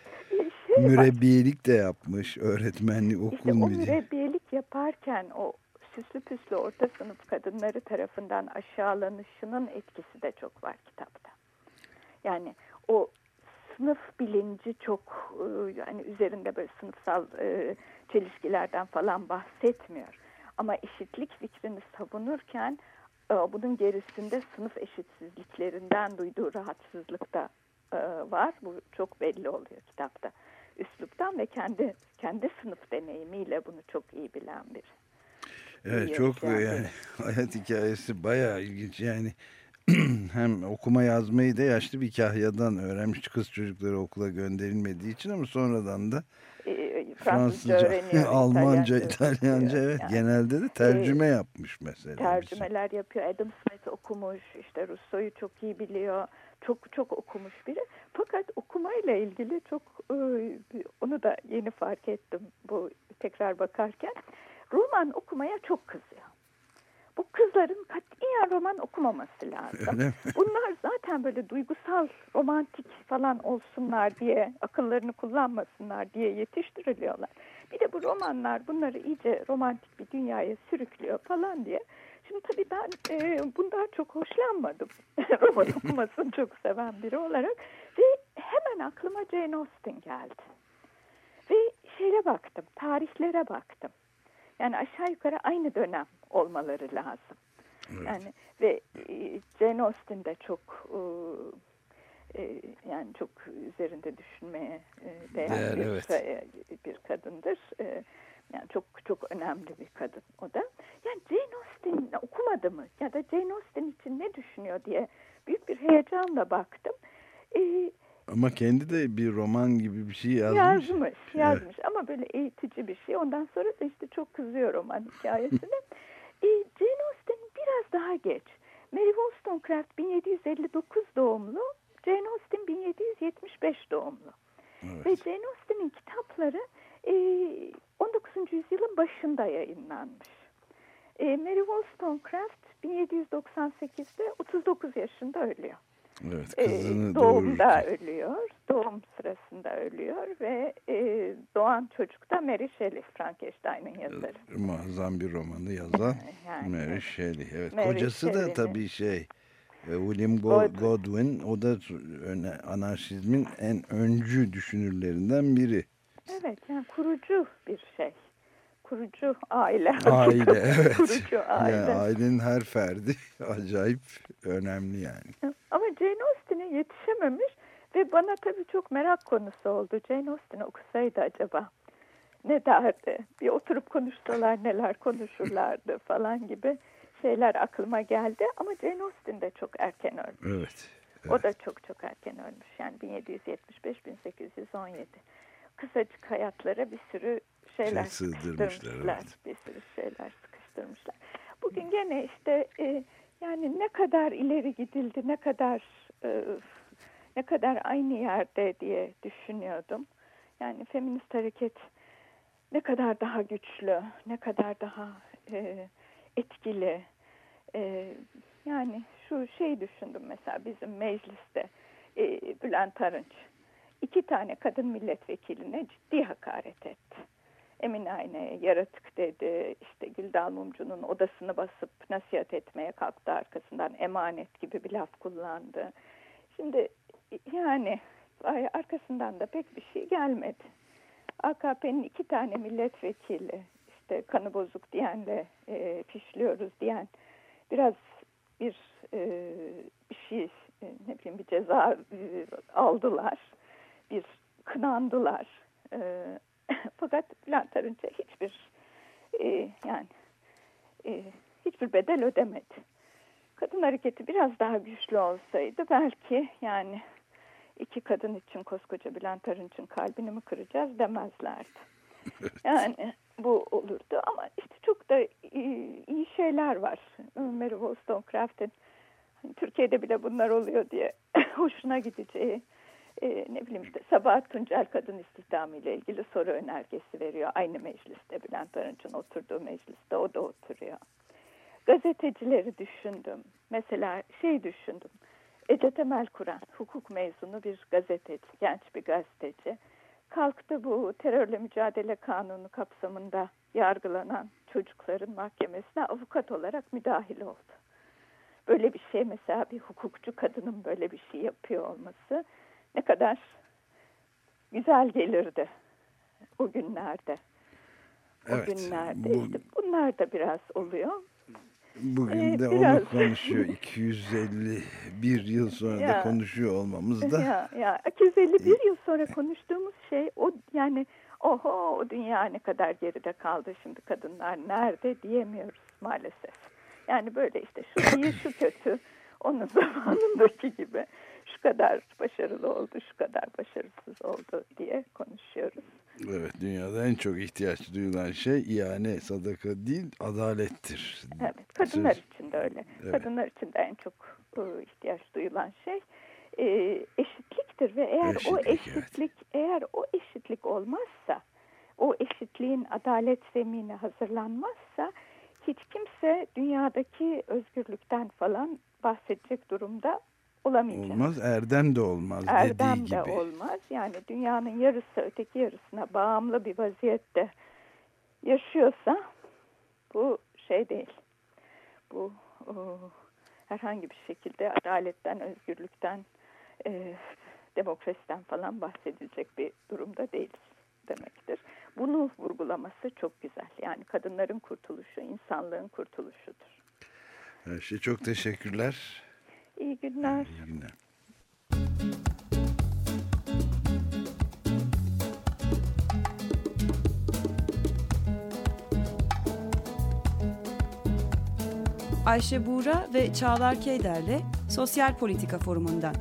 Mürebbiyelik de yapmış, öğretmenlik, okul işte müdürü. mürebbiyelik yaparken o süslü püslü orta sınıf kadınları tarafından aşağılanışının etkisi de çok var kitapta. Yani o sınıf bilinci çok e, yani üzerinde böyle sınıfsal e, çelişkilerden falan bahsetmiyor. Ama eşitlik fikrini savunurken e, bunun gerisinde sınıf eşitsizliklerinden duyduğu rahatsızlık da var. Bu çok belli oluyor kitapta. Üsluptan ve kendi kendi sınıf deneyimiyle bunu çok iyi bilen biri. Evet iyi çok yani. yani hayat hikayesi bayağı ilginç yani hem okuma yazmayı da yaşlı bir kahyadan öğrenmiş kız çocukları okula gönderilmediği için ama sonradan da E, Fransızca, Fransızca, Almanca, İtalyanca evet Yani genelde de tercüme yapmış mesela. tercümeler yapıyor. Adam Smith okumuş, işte Rousseau'yu çok iyi biliyor. Çok çok okumuş biri. Fakat okumayla ilgili çok e, onu da yeni fark ettim bu tekrar bakarken. Roman okumaya çok kızıyor. Bu kızların katiyen roman okumaması lazım. Bunlar zaten böyle duygusal, romantik falan olsunlar diye, akıllarını kullanmasınlar diye yetiştiriliyorlar. Bir de bu romanlar bunları iyice romantik bir dünyaya sürüklüyor falan diye. Şimdi tabii ben e, bundan çok hoşlanmadım. Roman okumasını çok seven biri olarak. Ve hemen aklıma Jane Austen geldi. Ve şeye baktım, tarihlere baktım. Yani aşağı yukarı aynı dönem olmaları lazım. Yani ve e, Jane Austen de çok e, e, yani çok üzerinde düşünmeye e, değer, Değer, bir, evet. e, bir kadındır. E, yani çok çok önemli bir kadın o da. Yani Jane Austen okumadı mı ya da Jane Austen için ne düşünüyor diye büyük bir heyecanla baktım. E, Ama kendi de bir roman gibi bir şey yazmış. yazmış, yazmış ama böyle eğitici bir şey. Ondan sonra da işte çok kızıyor roman hikayesine. e, Jane Austen biraz daha geç. Mary Wollstonecraft 1759 doğumlu, Jane Austen 1775 doğumlu. Ve Jane Austen'in kitapları e, 19. yüzyılın başında yayınlanmış. E, Mary Wollstonecraft 1798'de 39 yaşında ölüyor. Evet, E, kızını doğumda doğururken. ölüyor, doğum sırasında ölüyor ve e, doğan çocuk da Mary Shelley, Frankenstein'in yazarı. Muazzam bir romanı yazan Yani, Mary. Shelley. Evet, Mary kocası da tabii şey e, William Go- Godwin. Godwin. O da anarşizmin en öncü düşünürlerinden biri. Evet, yani kurucu bir şey. Kurucu aile. Aile evet. kurucu aile. Yani ailenin her ferdi acayip önemli yani. Ama Jane Austen'e yetişememiş ve bana tabii çok merak konusu oldu. Jane Austen'i okusaydı acaba ne derdi? Bir oturup konuşsalar neler konuşurlardı falan gibi şeyler aklıma geldi. Ama Jane Austen de çok erken ölmüş. Evet. O da çok çok erken ölmüş. Yani 1775-1817. Kısacık hayatlara bir sürü şeyler Şey sığdırmışlar, sıkıştırmışlar. evet. Bir sürü şeyler sıkıştırmışlar. Bugün gene işte e, yani ne kadar ileri gidildi, ne kadar e, ne kadar aynı yerde diye düşünüyordum. Yani feminist hareket ne kadar daha güçlü, ne kadar daha e, etkili. E, yani şu şey düşündüm mesela bizim mecliste e, Bülent Arınç iki tane kadın milletvekiline ciddi hakaret etti. Emine Ayne'ye yaratık dedi. İşte Güldal Mumcu'nun odasını basıp nasihat etmeye kalktı arkasından emanet gibi bir laf kullandı. Şimdi yani arkasından da pek bir şey gelmedi. AKP'nin iki tane milletvekili işte kanı bozuk diyenle e, fişliyoruz diyen biraz bir e, bir şey e, ne bileyim bir ceza e, aldılar. Bir kınandılar. E, fakat Bülent Arınç'a hiçbir e, yani e, hiçbir bedel ödemedi. Kadın hareketi biraz daha güçlü olsaydı belki yani iki kadın için koskoca Bülent Arınç'ın kalbini mi kıracağız demezlerdi. Yani bu olurdu ama işte çok da iyi, iyi şeyler var. Mary Wollstonecraft'ın hani Türkiye'de bile bunlar oluyor diye hoşuna gideceği e, ne bileyim işte Sabahat Tuncel kadın istihdamı ile ilgili soru önergesi veriyor. Aynı mecliste Bülent Arınç'ın oturduğu mecliste o da oturuyor. Gazetecileri düşündüm. Mesela şey düşündüm. Ece Temel Kur'an, hukuk mezunu bir gazeteci, genç bir gazeteci. Kalktı bu terörle mücadele kanunu kapsamında yargılanan çocukların mahkemesine avukat olarak müdahil oldu. Böyle bir şey mesela bir hukukçu kadının böyle bir şey yapıyor olması ne kadar güzel gelirdi o günlerde. O Evet, günlerde bu- işte bunlar da biraz oluyor. Bugün Ee, de biraz. onu konuşuyor. 251 yıl sonra da Ya. konuşuyor olmamız da. Ya, ya 251 yıl sonra konuştuğumuz şey o yani oho o dünya ne kadar geride kaldı şimdi kadınlar nerede diyemiyoruz maalesef. Yani böyle işte şu iyi şu kötü onun zamanındaki gibi şu kadar başarılı oldu şu kadar başarısız oldu diye konuşuyoruz. Evet dünyada en çok ihtiyaç duyulan şey ihane, sadaka değil adalettir. Evet, kadınlar Söz- için de öyle. Evet. Kadınlar için de en çok e, ihtiyaç duyulan şey e, eşitliktir ve eğer o Eşitlik, evet. eşitlik eğer o eşitlik olmazsa, o eşitliğin adalet zemini hazırlanmazsa hiç kimse dünyadaki özgürlükten falan bahsedecek durumda olamayacak. Olmaz erdem de olmaz Erdem dediği de gibi. olmaz. Yani dünyanın yarısı öteki yarısına bağımlı bir vaziyette yaşıyorsa bu şey değil. Bu o, herhangi bir şekilde adaletten, özgürlükten, e, demokrasiden falan bahsedilecek bir durumda değiliz. demektir. Bunu vurgulaması çok güzel. Yani kadınların kurtuluşu, insanlığın kurtuluşudur. Her şey çok teşekkürler. İyi günler. İyi günler. Ayşe Buğra ve Çağlar Keyder'le Sosyal Politika Forumu'ndan.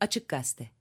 Açık Gazete.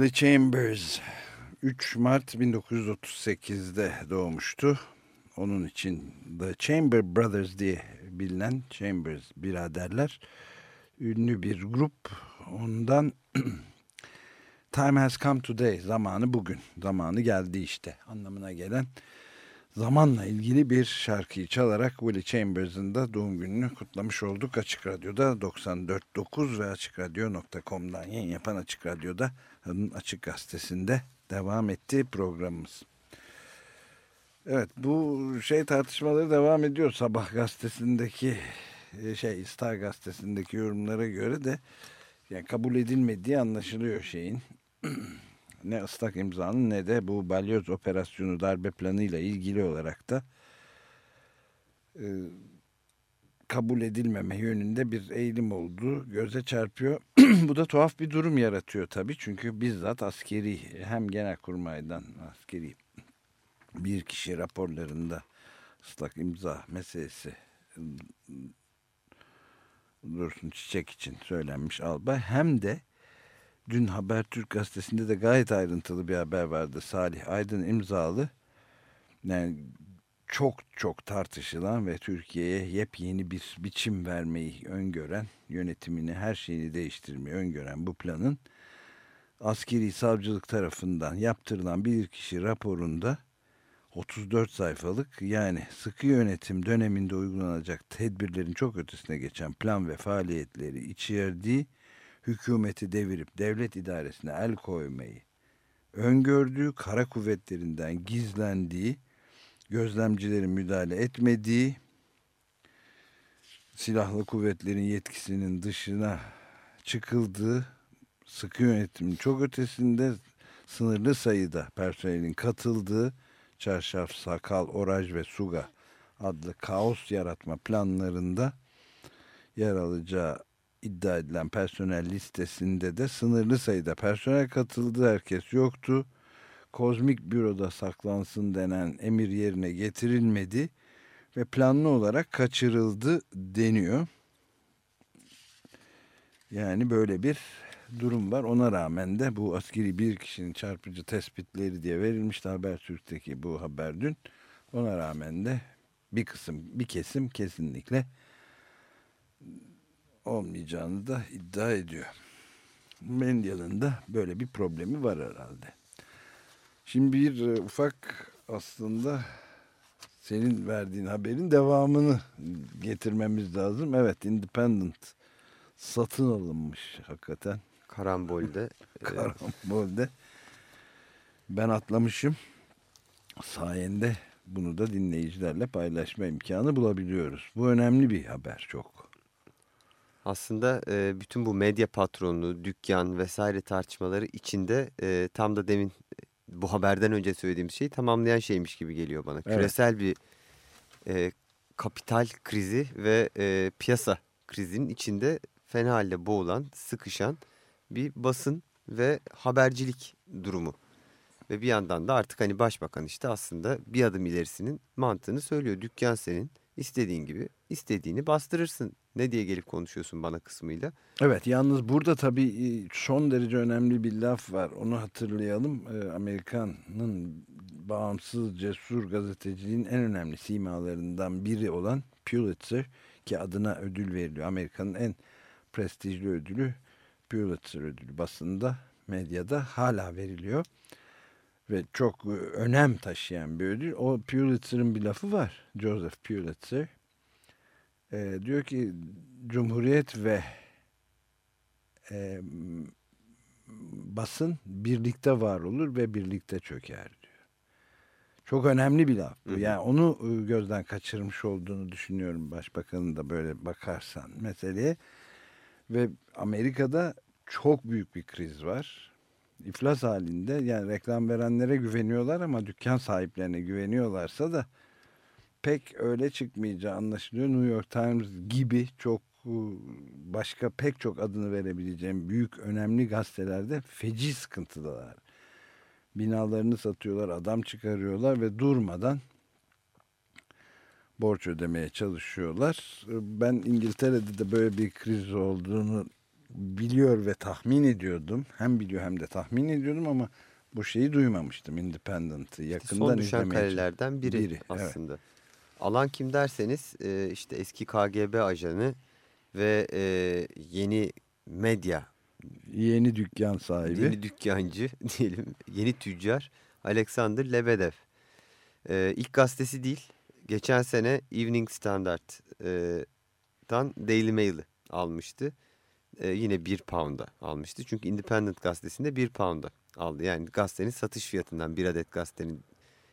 Willie Chambers 3 Mart 1938'de doğmuştu. Onun için The Chamber Brothers diye bilinen Chambers biraderler ünlü bir grup. Ondan Time has come today zamanı bugün zamanı geldi işte anlamına gelen zamanla ilgili bir şarkıyı çalarak Willie Chambers'ın da doğum gününü kutlamış olduk. Açık Radyo'da 94.9 ve AçıkRadyo.com'dan yayın yapan Açık Radyo'da Açık Gazetesi'nde devam etti programımız. Evet bu şey tartışmaları devam ediyor Sabah gazetesindeki e, şey Star gazetesindeki yorumlara göre de yani kabul edilmediği anlaşılıyor şeyin. ne ıslak imzanın ne de bu balyoz operasyonu darbe planıyla ilgili olarak da e, kabul edilmeme yönünde bir eğilim olduğu göze çarpıyor. Bu da tuhaf bir durum yaratıyor tabii. Çünkü bizzat askeri hem genelkurmaydan askeri bir kişi raporlarında ıslak imza meselesi Dursun Çiçek için söylenmiş albay hem de dün Habertürk gazetesinde de gayet ayrıntılı bir haber vardı. Salih Aydın imzalı yani çok çok tartışılan ve Türkiye'ye yepyeni bir biçim vermeyi öngören, yönetimini her şeyini değiştirmeyi öngören bu planın askeri savcılık tarafından yaptırılan bilirkişi raporunda 34 sayfalık yani sıkı yönetim döneminde uygulanacak tedbirlerin çok ötesine geçen plan ve faaliyetleri içerdiği hükümeti devirip devlet idaresine el koymayı öngördüğü kara kuvvetlerinden gizlendiği gözlemcilerin müdahale etmediği silahlı kuvvetlerin yetkisinin dışına çıkıldığı sıkı yönetimin çok ötesinde sınırlı sayıda personelin katıldığı çarşaf, sakal, oraj ve suga adlı kaos yaratma planlarında yer alacağı iddia edilen personel listesinde de sınırlı sayıda personel katıldı. Herkes yoktu. Kozmik büroda saklansın denen emir yerine getirilmedi ve planlı olarak kaçırıldı deniyor. Yani böyle bir durum var. Ona rağmen de bu askeri bir kişinin çarpıcı tespitleri diye verilmişti Habertürk'teki bu haber dün. Ona rağmen de bir kısım, bir kesim kesinlikle olmayacağını da iddia ediyor. Mendyal'ın da böyle bir problemi var herhalde. Şimdi bir e, ufak aslında senin verdiğin haberin devamını getirmemiz lazım. Evet Independent satın alınmış hakikaten. Karambol'de. Karambolde. Ben atlamışım. Sayende bunu da dinleyicilerle paylaşma imkanı bulabiliyoruz. Bu önemli bir haber çok. Aslında e, bütün bu medya patronu, dükkan vesaire tartışmaları içinde e, tam da demin bu haberden önce söylediğim şeyi tamamlayan şeymiş gibi geliyor bana. Evet. Küresel bir e, kapital krizi ve e, piyasa krizinin içinde fena halde boğulan, sıkışan bir basın ve habercilik durumu. Ve bir yandan da artık hani başbakan işte aslında bir adım ilerisinin mantığını söylüyor. Dükkan senin, istediğin gibi istediğini bastırırsın. Ne diye gelip konuşuyorsun bana kısmıyla. Evet yalnız burada tabii son derece önemli bir laf var. Onu hatırlayalım. Ee, Amerikan'ın bağımsız cesur gazeteciliğin en önemli simalarından biri olan Pulitzer ki adına ödül veriliyor. Amerika'nın en prestijli ödülü Pulitzer ödülü basında, medyada hala veriliyor. Ve çok e, önem taşıyan bir ödül. O Pulitzer'ın bir lafı var. Joseph Pulitzer. Ee, diyor ki Cumhuriyet ve e, basın birlikte var olur ve birlikte çöker diyor. Çok önemli bir laf bu. Yani onu e, gözden kaçırmış olduğunu düşünüyorum başbakanın da böyle bakarsan meseleye. Ve Amerika'da çok büyük bir kriz var. İflas halinde yani reklam verenlere güveniyorlar ama dükkan sahiplerine güveniyorlarsa da pek öyle çıkmayacağı anlaşılıyor. New York Times gibi çok e, başka pek çok adını verebileceğim büyük önemli gazetelerde feci sıkıntıdalar. Binalarını satıyorlar, adam çıkarıyorlar ve durmadan borç ödemeye çalışıyorlar. Ben İngiltere'de de böyle bir kriz olduğunu biliyor ve tahmin ediyordum. Hem biliyor hem de tahmin ediyordum ama bu şeyi duymamıştım Independent'ı. Yakından Son düşen kalelerden biri, Biri, evet. aslında. Alan kim derseniz e, işte eski KGB ajanı ve e, yeni medya, Yeni dükkan sahibi. yeni dükkancı diyelim, yeni tüccar Alexander Lebedev. E, ilk gazetesi değil, geçen sene Evening Standard'dan Daily Mail'i almıştı. E, yine bir pound'a almıştı. Çünkü Independent gazetesinde bir pound'a aldı. Yani gazetenin satış fiyatından bir adet gazetenin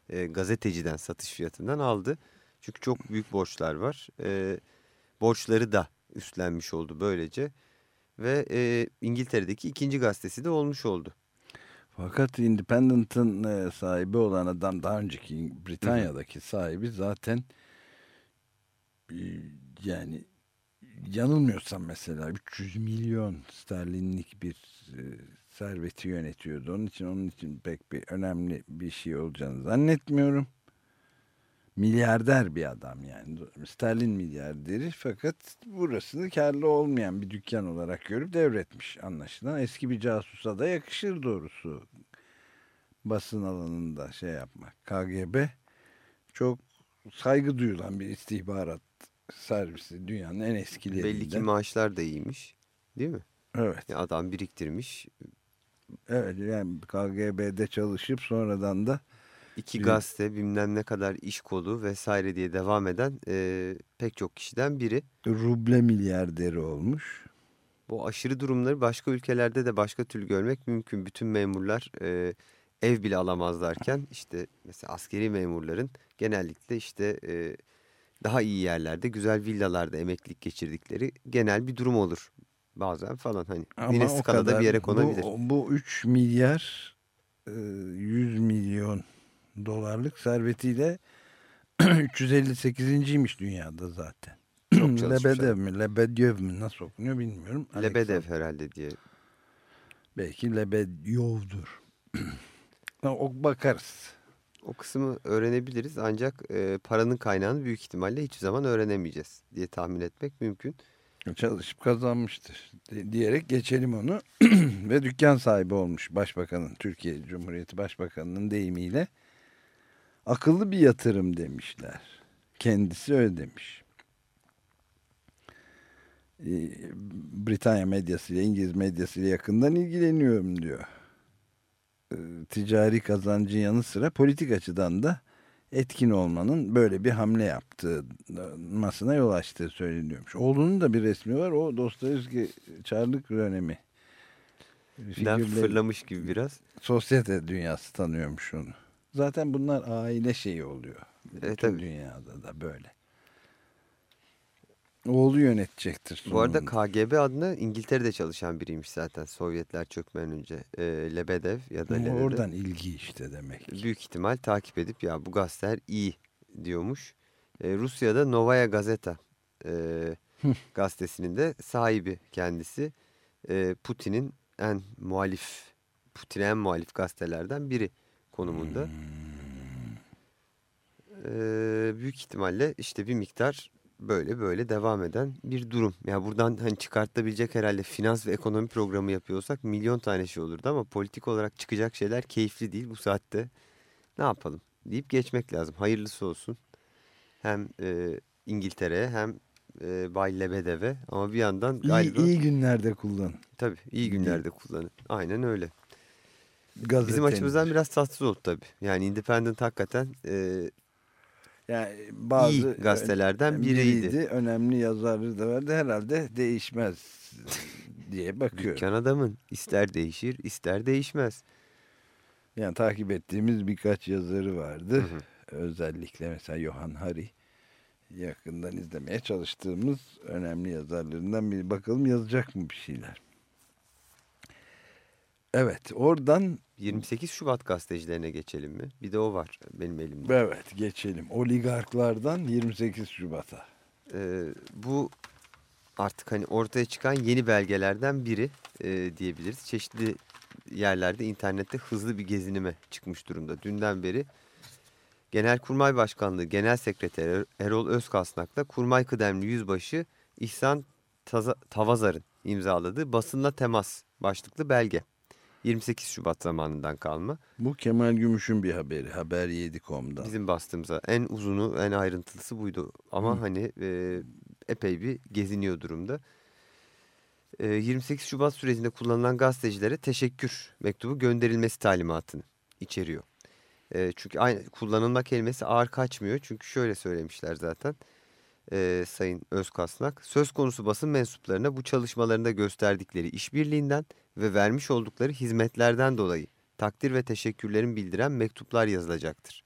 e, gazeteciden satış fiyatından aldı. Çünkü çok büyük borçlar var. E, borçları da üstlenmiş oldu böylece. Ve e, İngiltere'deki ikinci gazetesi de olmuş oldu. Fakat Independent'ın e, sahibi olan adam daha önceki Britanya'daki sahibi zaten e, yani yanılmıyorsam mesela 300 milyon sterlinlik bir e, serveti yönetiyordu. Onun için onun için pek bir önemli bir şey olacağını zannetmiyorum. Milyarder bir adam yani. Sterlin milyarderi fakat burasını karlı olmayan bir dükkan olarak görüp devretmiş anlaşılan. Eski bir casusa da yakışır doğrusu basın alanında şey yapmak. KGB çok saygı duyulan bir istihbarat servisi dünyanın en eskilerinden. Belli ki maaşlar da iyiymiş. Değil mi? Evet. Ya adam biriktirmiş. Evet yani KGB'de çalışıp sonradan da iki gazete bilmem ne kadar iş kolu vesaire diye devam eden e, pek çok kişiden biri. ruble milyarderi olmuş. Bu aşırı durumları başka ülkelerde de başka türlü görmek mümkün. Bütün memurlar e, ev bile alamazlarken işte mesela askeri memurların genellikle işte e, daha iyi yerlerde güzel villalarda emeklilik geçirdikleri genel bir durum olur. Bazen falan hani yine o skalada kadar- bir yere konabilir. Bu, bu 3 milyar e, 100 milyon dolarlık servetiyle 358.ymiş dünyada zaten. Lebedev mi Lebedyev mi nasıl okunuyor bilmiyorum. Lebedev Alexander- herhalde diye. Belki Lebedyov'dur. bakarız. O kısmı öğrenebiliriz ancak e, paranın kaynağını büyük ihtimalle hiçbir zaman öğrenemeyeceğiz diye tahmin etmek mümkün. Çalışıp kazanmıştır di- diyerek geçelim onu. Ve dükkan sahibi olmuş başbakanın, Türkiye Cumhuriyeti Başbakanı'nın deyimiyle. Akıllı bir yatırım demişler. Kendisi öyle demiş. Britanya medyasıyla, İngiliz medyasıyla yakından ilgileniyorum diyor. Ee, Ticari kazancın yanı sıra politik açıdan da etkin olmanın böyle bir hamle yaptırmasına yol açtığı söyleniyormuş. Oğlunun da bir resmi var. O Dostoyevski Çarlık dönemi. Birden Figürleri- fırlamış gibi biraz. sosyete dünyası tanıyormuş onu. Zaten bunlar aile şeyi oluyor. Bütün tabii. dünyada da böyle. Oğlu yönetecektir. Bu arada sonunda. KGB adına İngiltere'de çalışan biriymiş zaten Sovyetler çökmeden önce. E, Lebedev ya da Lebedev. oradan ilgi işte demek. Büyük ihtimal takip edip ya bu gazeteler iyi diyormuş. E, Rusya'da Novaya Gazeta e, gazetesinin de sahibi kendisi. E, Putin'in en muhalif, Putin'e en muhalif gazetelerden biri konumunda. E, büyük ihtimalle işte bir miktar böyle böyle devam eden bir durum. Ya buradan hani çıkartılabilecek herhalde finans ve ekonomi programı yapıyorsak milyon tane şey olurdu ama politik olarak çıkacak şeyler keyifli değil bu saatte. Ne yapalım deyip geçmek lazım. Hayırlısı olsun. Hem e, İngiltere'ye hem e, Bay Lebedev'e ama bir yandan İyi, galiba iyi günlerde kullan. tabii iyi günlerde kullanın. Aynen öyle. Bizim Gazeteniz. açımızdan biraz tatsız oldu tabii. Yani Independent hakikaten e, yani bazı iyi gazetelerden biriydi. Önemli yazarları da vardı. Herhalde değişmez diye bakıyorum. Dükkan adamın ister değişir ister değişmez. Yani takip ettiğimiz birkaç yazarı vardı. Hı hı. Özellikle mesela Johan Hari yakından izlemeye çalıştığımız önemli yazarlarından bir bakalım yazacak mı bir şeyler. Evet oradan 28 Şubat gazetecilerine geçelim mi? Bir de o var benim elimde. evet geçelim. Oligarklardan 28 Şubat'a. Ee, bu artık hani ortaya çıkan yeni belgelerden biri e, diyebiliriz. Çeşitli yerlerde internette hızlı bir gezinime çıkmış durumda. Dünden beri Genelkurmay Başkanlığı Genel Sekreteri Er- Erol Özkasnak'la Kurmay Kıdemli Yüzbaşı İhsan Taza- Tavazar'ın imzaladığı basınla temas başlıklı belge. 28 Şubat zamanından kalma. Bu Kemal Gümüş'ün bir haberi. Haber 7.com'dan. Bizim bastığımıza en uzunu, en ayrıntılısı buydu. Ama hani e, epey bir geziniyor durumda. E, 28 Şubat sürecinde kullanılan gazetecilere teşekkür mektubu gönderilmesi talimatını içeriyor. E, çünkü aynı kullanılma kelimesi ağır kaçmıyor. Çünkü şöyle söylemişler zaten e, Sayın Özkasnak. Söz konusu basın mensuplarına bu çalışmalarında gösterdikleri işbirliğinden ve vermiş oldukları hizmetlerden dolayı takdir ve teşekkürlerin bildiren mektuplar yazılacaktır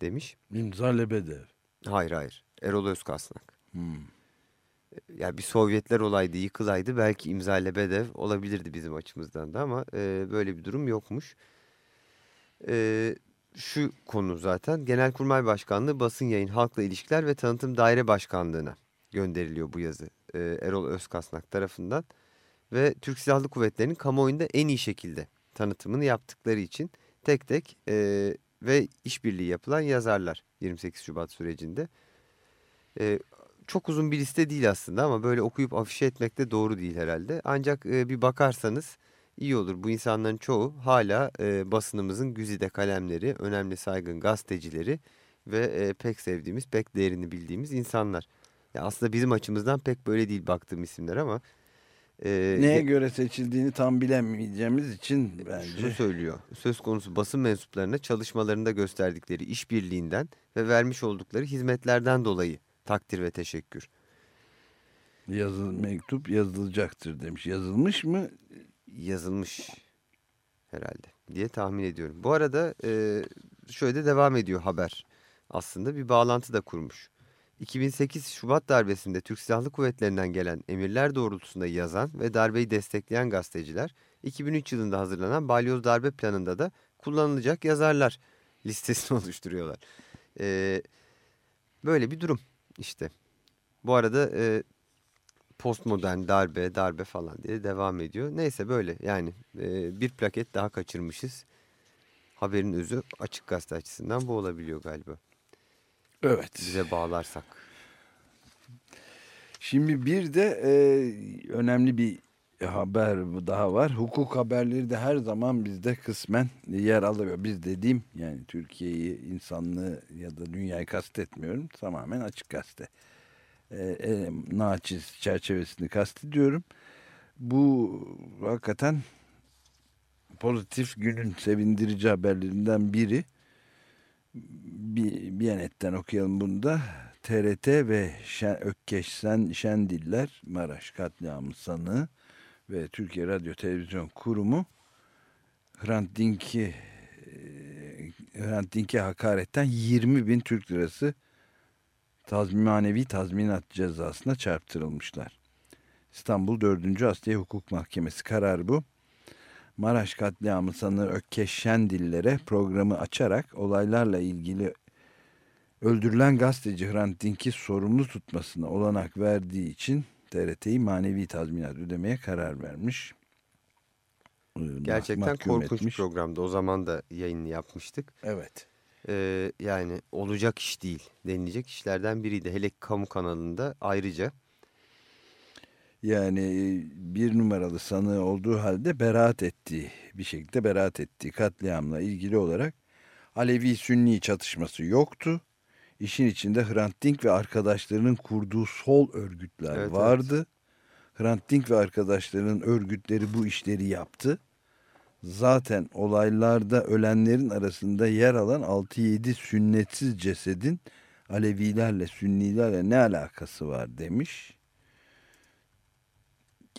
demiş. İmza Lebedev. Hayır hayır Erol Özkasnak. Hmm. Ya bir Sovyetler olaydı yıkılaydı belki imza Lebedev olabilirdi bizim açımızdan da ama e, böyle bir durum yokmuş. E, şu konu zaten Genelkurmay Başkanlığı Basın Yayın Halkla İlişkiler ve Tanıtım Daire Başkanlığı'na gönderiliyor bu yazı e, Erol Özkasnak tarafından. Ve Türk Silahlı Kuvvetleri'nin kamuoyunda en iyi şekilde tanıtımını yaptıkları için tek tek e, ve işbirliği yapılan yazarlar 28 Şubat sürecinde. E, çok uzun bir liste değil aslında ama böyle okuyup afişe etmek de doğru değil herhalde. Ancak e, bir bakarsanız iyi olur. Bu insanların çoğu hala e, basınımızın güzide kalemleri, önemli saygın gazetecileri ve e, pek sevdiğimiz, pek değerini bildiğimiz insanlar. Ya aslında bizim açımızdan pek böyle değil baktığım isimler ama e, Neye göre seçildiğini tam bilemeyeceğimiz için şunu bence söylüyor. Söz konusu basın mensuplarına çalışmalarında gösterdikleri işbirliğinden ve vermiş oldukları hizmetlerden dolayı takdir ve teşekkür. yazı, mektup yazılacaktır demiş. Yazılmış mı? yazılmış herhalde diye tahmin ediyorum. Bu arada e, şöyle de devam ediyor haber. Aslında bir bağlantı da kurmuş. 2008 Şubat darbesinde Türk Silahlı Kuvvetleri'nden gelen emirler doğrultusunda yazan ve darbeyi destekleyen gazeteciler 2003 yılında hazırlanan balyoz darbe planında da kullanılacak yazarlar listesini oluşturuyorlar. E, böyle bir durum işte. Bu arada e, postmodern darbe darbe falan diye devam ediyor. Neyse böyle yani e, bir plaket daha kaçırmışız. Haberin özü açık gazete açısından bu olabiliyor galiba. Evet. Bize bağlarsak. Şimdi bir de e, önemli bir haber daha var. Hukuk haberleri de her zaman bizde kısmen yer alıyor. Biz dediğim yani Türkiye'yi, insanlığı ya da dünyayı kastetmiyorum. Tamamen açık gazete. E, e, naçiz çerçevesini kastediyorum. Bu hakikaten pozitif günün sevindirici haberlerinden biri. Bir, Biyanet'ten okuyalım bunu da. TRT ve Şen, Ökkeş Sen, Şendiller Maraş katliamı sanığı ve Türkiye Radyo Televizyon Kurumu Hrant Dink'i e, Hrant Dink'e hakaretten 20 bin Türk lirası tazmin, manevi tazminat cezasına çarptırılmışlar. İstanbul 4. Asliye Hukuk Mahkemesi kararı bu. Maraş katliamı sanığı Ökkeş Şendiller'e programı açarak olaylarla ilgili öldürülen gazeteci Hrant Dink'i sorumlu tutmasına olanak verdiği için TRT'yi manevi tazminat ödemeye karar vermiş. Ee, Gerçekten mahkum korkunç bir etmiş. programdı. O zaman da yayını yapmıştık. Evet. Ee, yani olacak iş değil denilecek işlerden biriydi. Hele kamu kanalında ayrıca. Yani bir numaralı sanığı olduğu halde beraat ettiği, bir şekilde beraat ettiği katliamla ilgili olarak Alevi-Sünni çatışması yoktu. İşin içinde Hrant Dink ve arkadaşlarının kurduğu sol örgütler Evet, vardı. Hrant Dink ve arkadaşlarının örgütleri bu işleri yaptı. Zaten olaylarda ölenlerin arasında yer alan 6-7 sünnetsiz cesedin Alevilerle, Sünnilerle ne alakası var demiş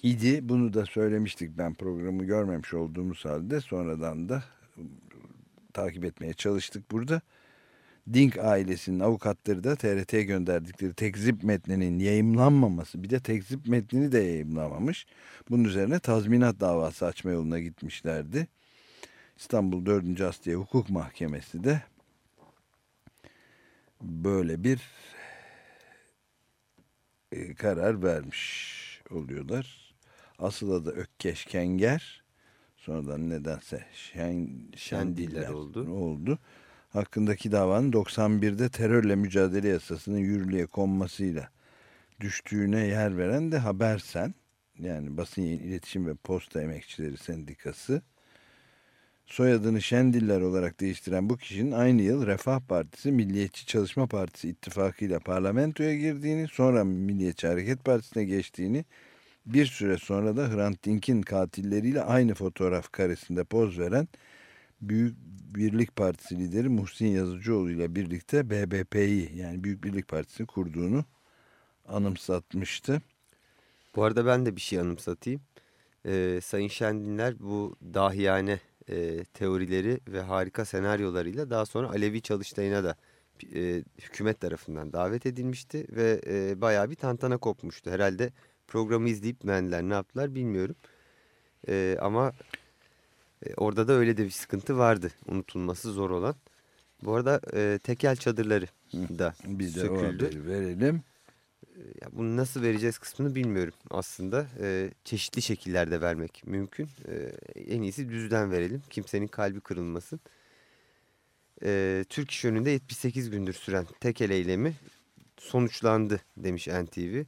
idi. Bunu da söylemiştik ben programı görmemiş olduğumuz halde sonradan da takip etmeye çalıştık burada. Dink ailesinin avukatları da TRT'ye gönderdikleri tekzip metninin yayımlanmaması bir de tekzip metnini de yayımlamamış. Bunun üzerine tazminat davası açma yoluna gitmişlerdi. İstanbul 4. Asliye Hukuk Mahkemesi de böyle bir karar vermiş oluyorlar. Asıl adı Ökkeş Kenger. Sonradan nedense Şen, Şendiller oldu. oldu. Hakkındaki davanın 91'de terörle mücadele yasasının yürürlüğe konmasıyla düştüğüne yer veren de Habersen. Yani Basın Yayın İletişim ve Posta Emekçileri Sendikası. Soyadını Şendiller olarak değiştiren bu kişinin aynı yıl Refah Partisi, Milliyetçi Çalışma Partisi ittifakıyla parlamentoya girdiğini, sonra Milliyetçi Hareket Partisi'ne geçtiğini, bir süre sonra da Hrant Dink'in katilleriyle aynı fotoğraf karesinde poz veren Büyük Birlik Partisi lideri Muhsin Yazıcıoğlu ile birlikte BBP'yi yani Büyük Birlik Partisi kurduğunu anımsatmıştı. Bu arada ben de bir şey anımsatayım. Ee, Sayın Şendinler bu dahiyane e, teorileri ve harika senaryolarıyla daha sonra Alevi Çalıştayı'na da e, hükümet tarafından davet edilmişti ve e, bayağı bir tantana kopmuştu. Herhalde programı izleyip beğendiler ne yaptılar bilmiyorum. E, ama e, orada da öyle de bir sıkıntı vardı unutulması zor olan. Bu arada e, tekel çadırları da Bir de söküldü. verelim. ya bunu nasıl vereceğiz kısmını bilmiyorum aslında. E, çeşitli şekillerde vermek mümkün. E, en iyisi düzden verelim. Kimsenin kalbi kırılmasın. E, Türk İş Yönü'nde 78 gündür süren tekel eylemi sonuçlandı demiş NTV.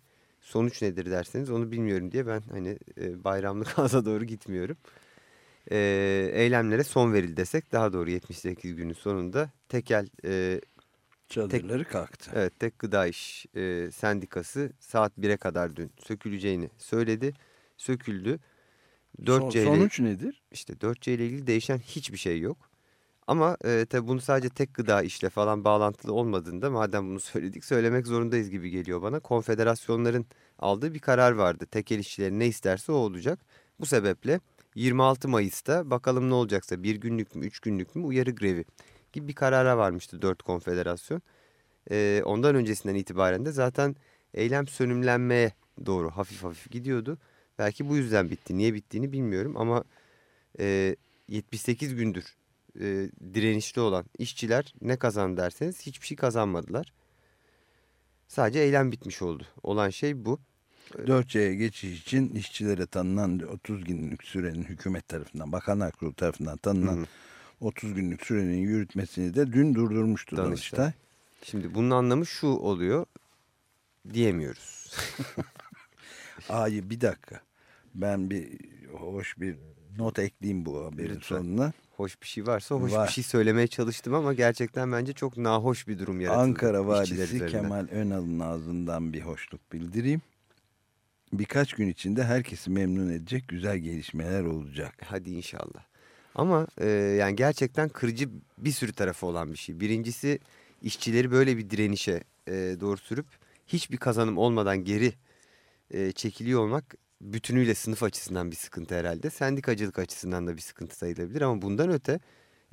Sonuç nedir derseniz onu bilmiyorum diye ben hani e, bayramlık ağza doğru gitmiyorum. E, eylemlere son verildi desek daha doğru 78 günün sonunda tekel e, Çadırları kalktı. Evet Tek Gıda İş e, Sendikası saat 1'e kadar dün söküleceğini söyledi. Söküldü. 4C Son- ile, sonuç nedir? işte 4C ile ilgili değişen hiçbir şey yok. Ama e, tabi bunu sadece tek gıda işle falan bağlantılı olmadığında madem bunu söyledik söylemek zorundayız gibi geliyor bana. Konfederasyonların aldığı bir karar vardı. Tekel işçileri ne isterse o olacak. Bu sebeple 26 Mayıs'ta bakalım ne olacaksa bir günlük mü üç günlük mü uyarı grevi gibi bir karara varmıştı dört konfederasyon. E, ondan öncesinden itibaren de zaten eylem sönümlenmeye doğru hafif hafif gidiyordu. Belki bu yüzden bitti. Niye bittiğini bilmiyorum ama e, 78 gündür e, direnişli olan işçiler ne kazandı derseniz hiçbir şey kazanmadılar. Sadece eylem bitmiş oldu. Olan şey bu. 4C'ye geçiş için işçilere tanınan 30 günlük sürenin hükümet tarafından, Bakanlar Kurulu tarafından tanınan Hı hı. 30 günlük sürenin yürütmesini de dün durdurmuştu Danıştay. Danıştay. Şimdi bunun anlamı şu oluyor diyemiyoruz. A'yı bir dakika. Ben bir hoş bir not ekleyeyim bu haberin Lütfen. sonuna. Hoş bir şey varsa hoş Var. bir şey söylemeye çalıştım ama gerçekten bence çok nahoş bir durum yaratıldı. Ankara Valisi. Kemal Önal'ın ağzından bir hoşluk bildireyim. Birkaç gün içinde herkesi memnun edecek güzel gelişmeler olacak. Hadi inşallah. Ama e, yani gerçekten kırıcı bir sürü tarafı olan bir şey. Birincisi işçileri böyle bir direnişe e, doğru sürüp hiçbir kazanım olmadan geri e, çekiliyor olmak bütünüyle sınıf açısından bir sıkıntı herhalde. Sendikacılık açısından da bir sıkıntı sayılabilir ama bundan öte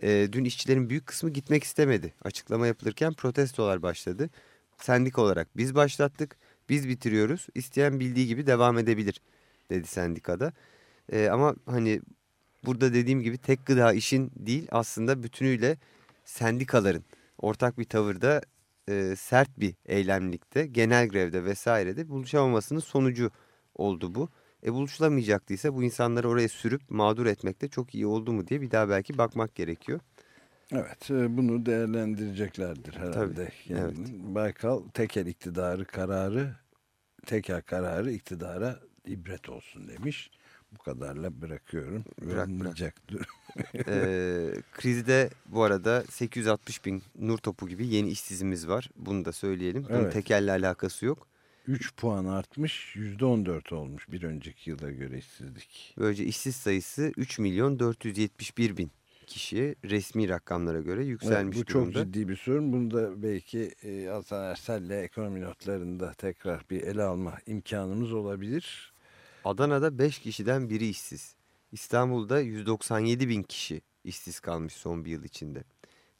e, dün işçilerin büyük kısmı gitmek istemedi. Açıklama yapılırken protestolar başladı. Sendik olarak biz başlattık, biz bitiriyoruz. İsteyen bildiği gibi devam edebilir dedi sendikada. E, ama hani burada dediğim gibi tek gıda işin değil aslında bütünüyle sendikaların ortak bir tavırda e, sert bir eylemlikte, genel grevde vesairede buluşamamasının sonucu oldu bu. E buluşulamayacaktıysa bu insanları oraya sürüp mağdur etmekte çok iyi oldu mu diye bir daha belki bakmak gerekiyor. Evet e, bunu değerlendireceklerdir herhalde. Tabii, Yani Baykal tekel iktidarı kararı tekel kararı iktidara ibret olsun demiş. Bu kadarla bırakıyorum. Bırak, bırak. Ee, krizde bu arada 860 bin nur topu gibi yeni işsizimiz var. Bunu da söyleyelim. Bunun Evet. tekelle alakası yok. 3 puan artmış %14 olmuş bir önceki yıla göre işsizlik. Böylece işsiz sayısı 3 milyon 471 bin kişiye resmi rakamlara göre Evet, yükselmiş bu çok durumda. ciddi bir sorun. Bunu da belki e, Hasan Ersel'le ekonomi notlarında tekrar bir ele alma imkanımız olabilir. Adana'da 5 kişiden biri işsiz. İstanbul'da 197 bin kişi işsiz kalmış son bir yıl içinde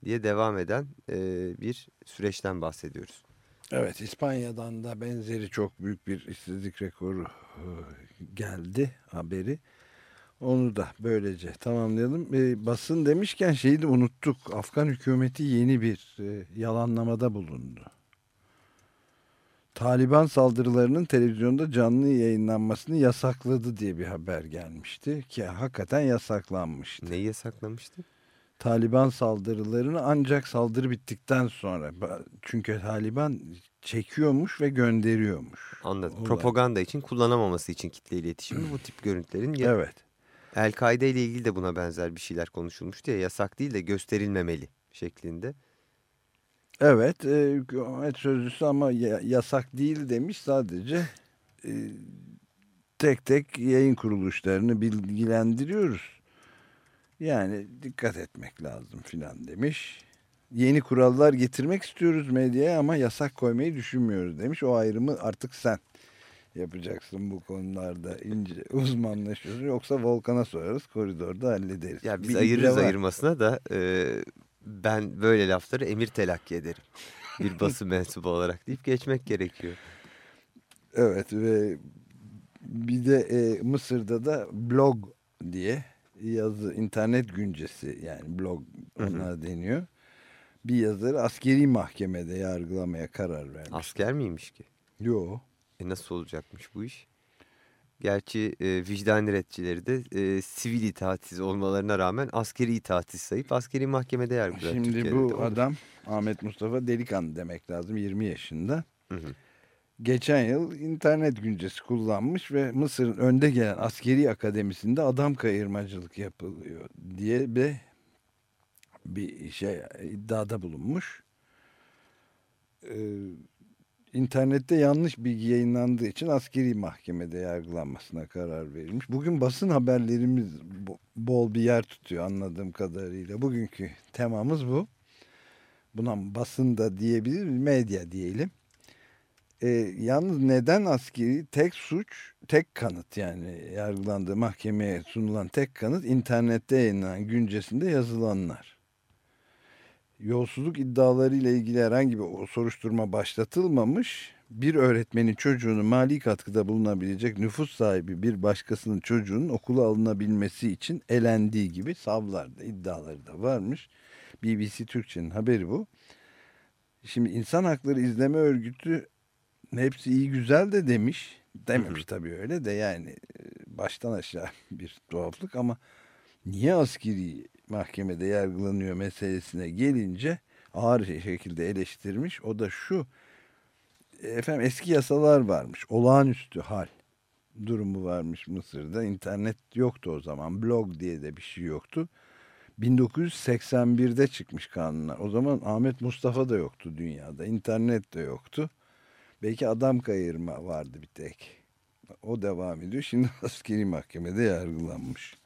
diye devam eden e, bir süreçten bahsediyoruz. Evet İspanya'dan da benzeri çok büyük bir işsizlik rekoru e, geldi haberi. Onu da böylece tamamlayalım. E, basın demişken şeyi de unuttuk. Afgan hükümeti yeni bir e, yalanlamada bulundu. Taliban saldırılarının televizyonda canlı yayınlanmasını yasakladı diye bir haber gelmişti. Ki hakikaten yasaklanmıştı. Neyi yasaklamıştı? Taliban saldırılarını ancak saldırı bittikten sonra. Çünkü Taliban çekiyormuş ve gönderiyormuş. Anladım. Olay. Propaganda için kullanamaması için kitle iletişimi bu tip görüntülerin ya- Evet. El-Kaide ile ilgili de buna benzer bir şeyler konuşulmuştu ya yasak değil de gösterilmemeli şeklinde. Evet. E, hükümet sözcüsü ama ya- yasak değil demiş sadece. e, tek tek yayın kuruluşlarını bilgilendiriyoruz. Yani dikkat etmek lazım filan demiş. Yeni kurallar getirmek istiyoruz medyaya ama yasak koymayı düşünmüyoruz demiş. O ayrımı artık sen yapacaksın bu konularda ince uzmanlaşıyoruz. Yoksa Volkan'a sorarız koridorda hallederiz. Ya biz Bir ayırırız ayırmasına da e, ben böyle lafları emir telakki ederim. Bir basın mensubu olarak deyip geçmek gerekiyor. Evet ve bir de e, Mısır'da da blog diye yazı internet güncesi yani blog ona deniyor. Bir yazarı askeri mahkemede yargılamaya karar vermiş. Asker miymiş ki? Yo E nasıl olacakmış bu iş? Gerçi e, vicdan retçileri de e, sivil itaatsiz olmalarına rağmen askeri itaatsiz sayıp askeri mahkemede yargılar. Şimdi Türkiye'de de bu adam Ahmet Mustafa Delikanlı demek lazım 20 yaşında. Hı hı. Geçen yıl internet güncesi kullanmış ve Mısır'ın önde gelen askeri akademisinde adam kayırmacılık yapılıyor diye bir, bir şey iddiada bulunmuş. Ee, internette yanlış bilgi yayınlandığı için askeri mahkemede yargılanmasına karar verilmiş. Bugün basın haberlerimiz bo- bol bir yer tutuyor anladığım kadarıyla. Bugünkü temamız bu. Buna basın da diyebiliriz, medya diyelim. E, yalnız neden askeri tek suç, tek kanıt yani yargılandığı mahkemeye sunulan tek kanıt internette yayınlanan güncesinde yazılanlar. Yolsuzluk iddialarıyla ilgili herhangi bir soruşturma başlatılmamış. Bir öğretmenin çocuğunu mali katkıda bulunabilecek nüfus sahibi bir başkasının çocuğunun okula alınabilmesi için elendiği gibi savlarda iddiaları da varmış. BBC Türkçe'nin haberi bu. Şimdi insan hakları izleme örgütü hepsi iyi güzel de demiş. Dememiş tabii öyle de yani e, baştan aşağı bir tuhaflık ama niye askeri mahkemede yargılanıyor meselesine gelince ağır şekilde eleştirmiş. O da şu efendim eski yasalar varmış. Olağanüstü hal durumu varmış Mısır'da. İnternet yoktu o zaman. Blog diye de bir şey yoktu. 1981'de çıkmış kanunlar. O zaman Ahmet Mustafa da yoktu dünyada. İnternet de yoktu. Belki adam kayırma vardı bir tek. O devam ediyor. Şimdi askeri mahkemede yargılanmış.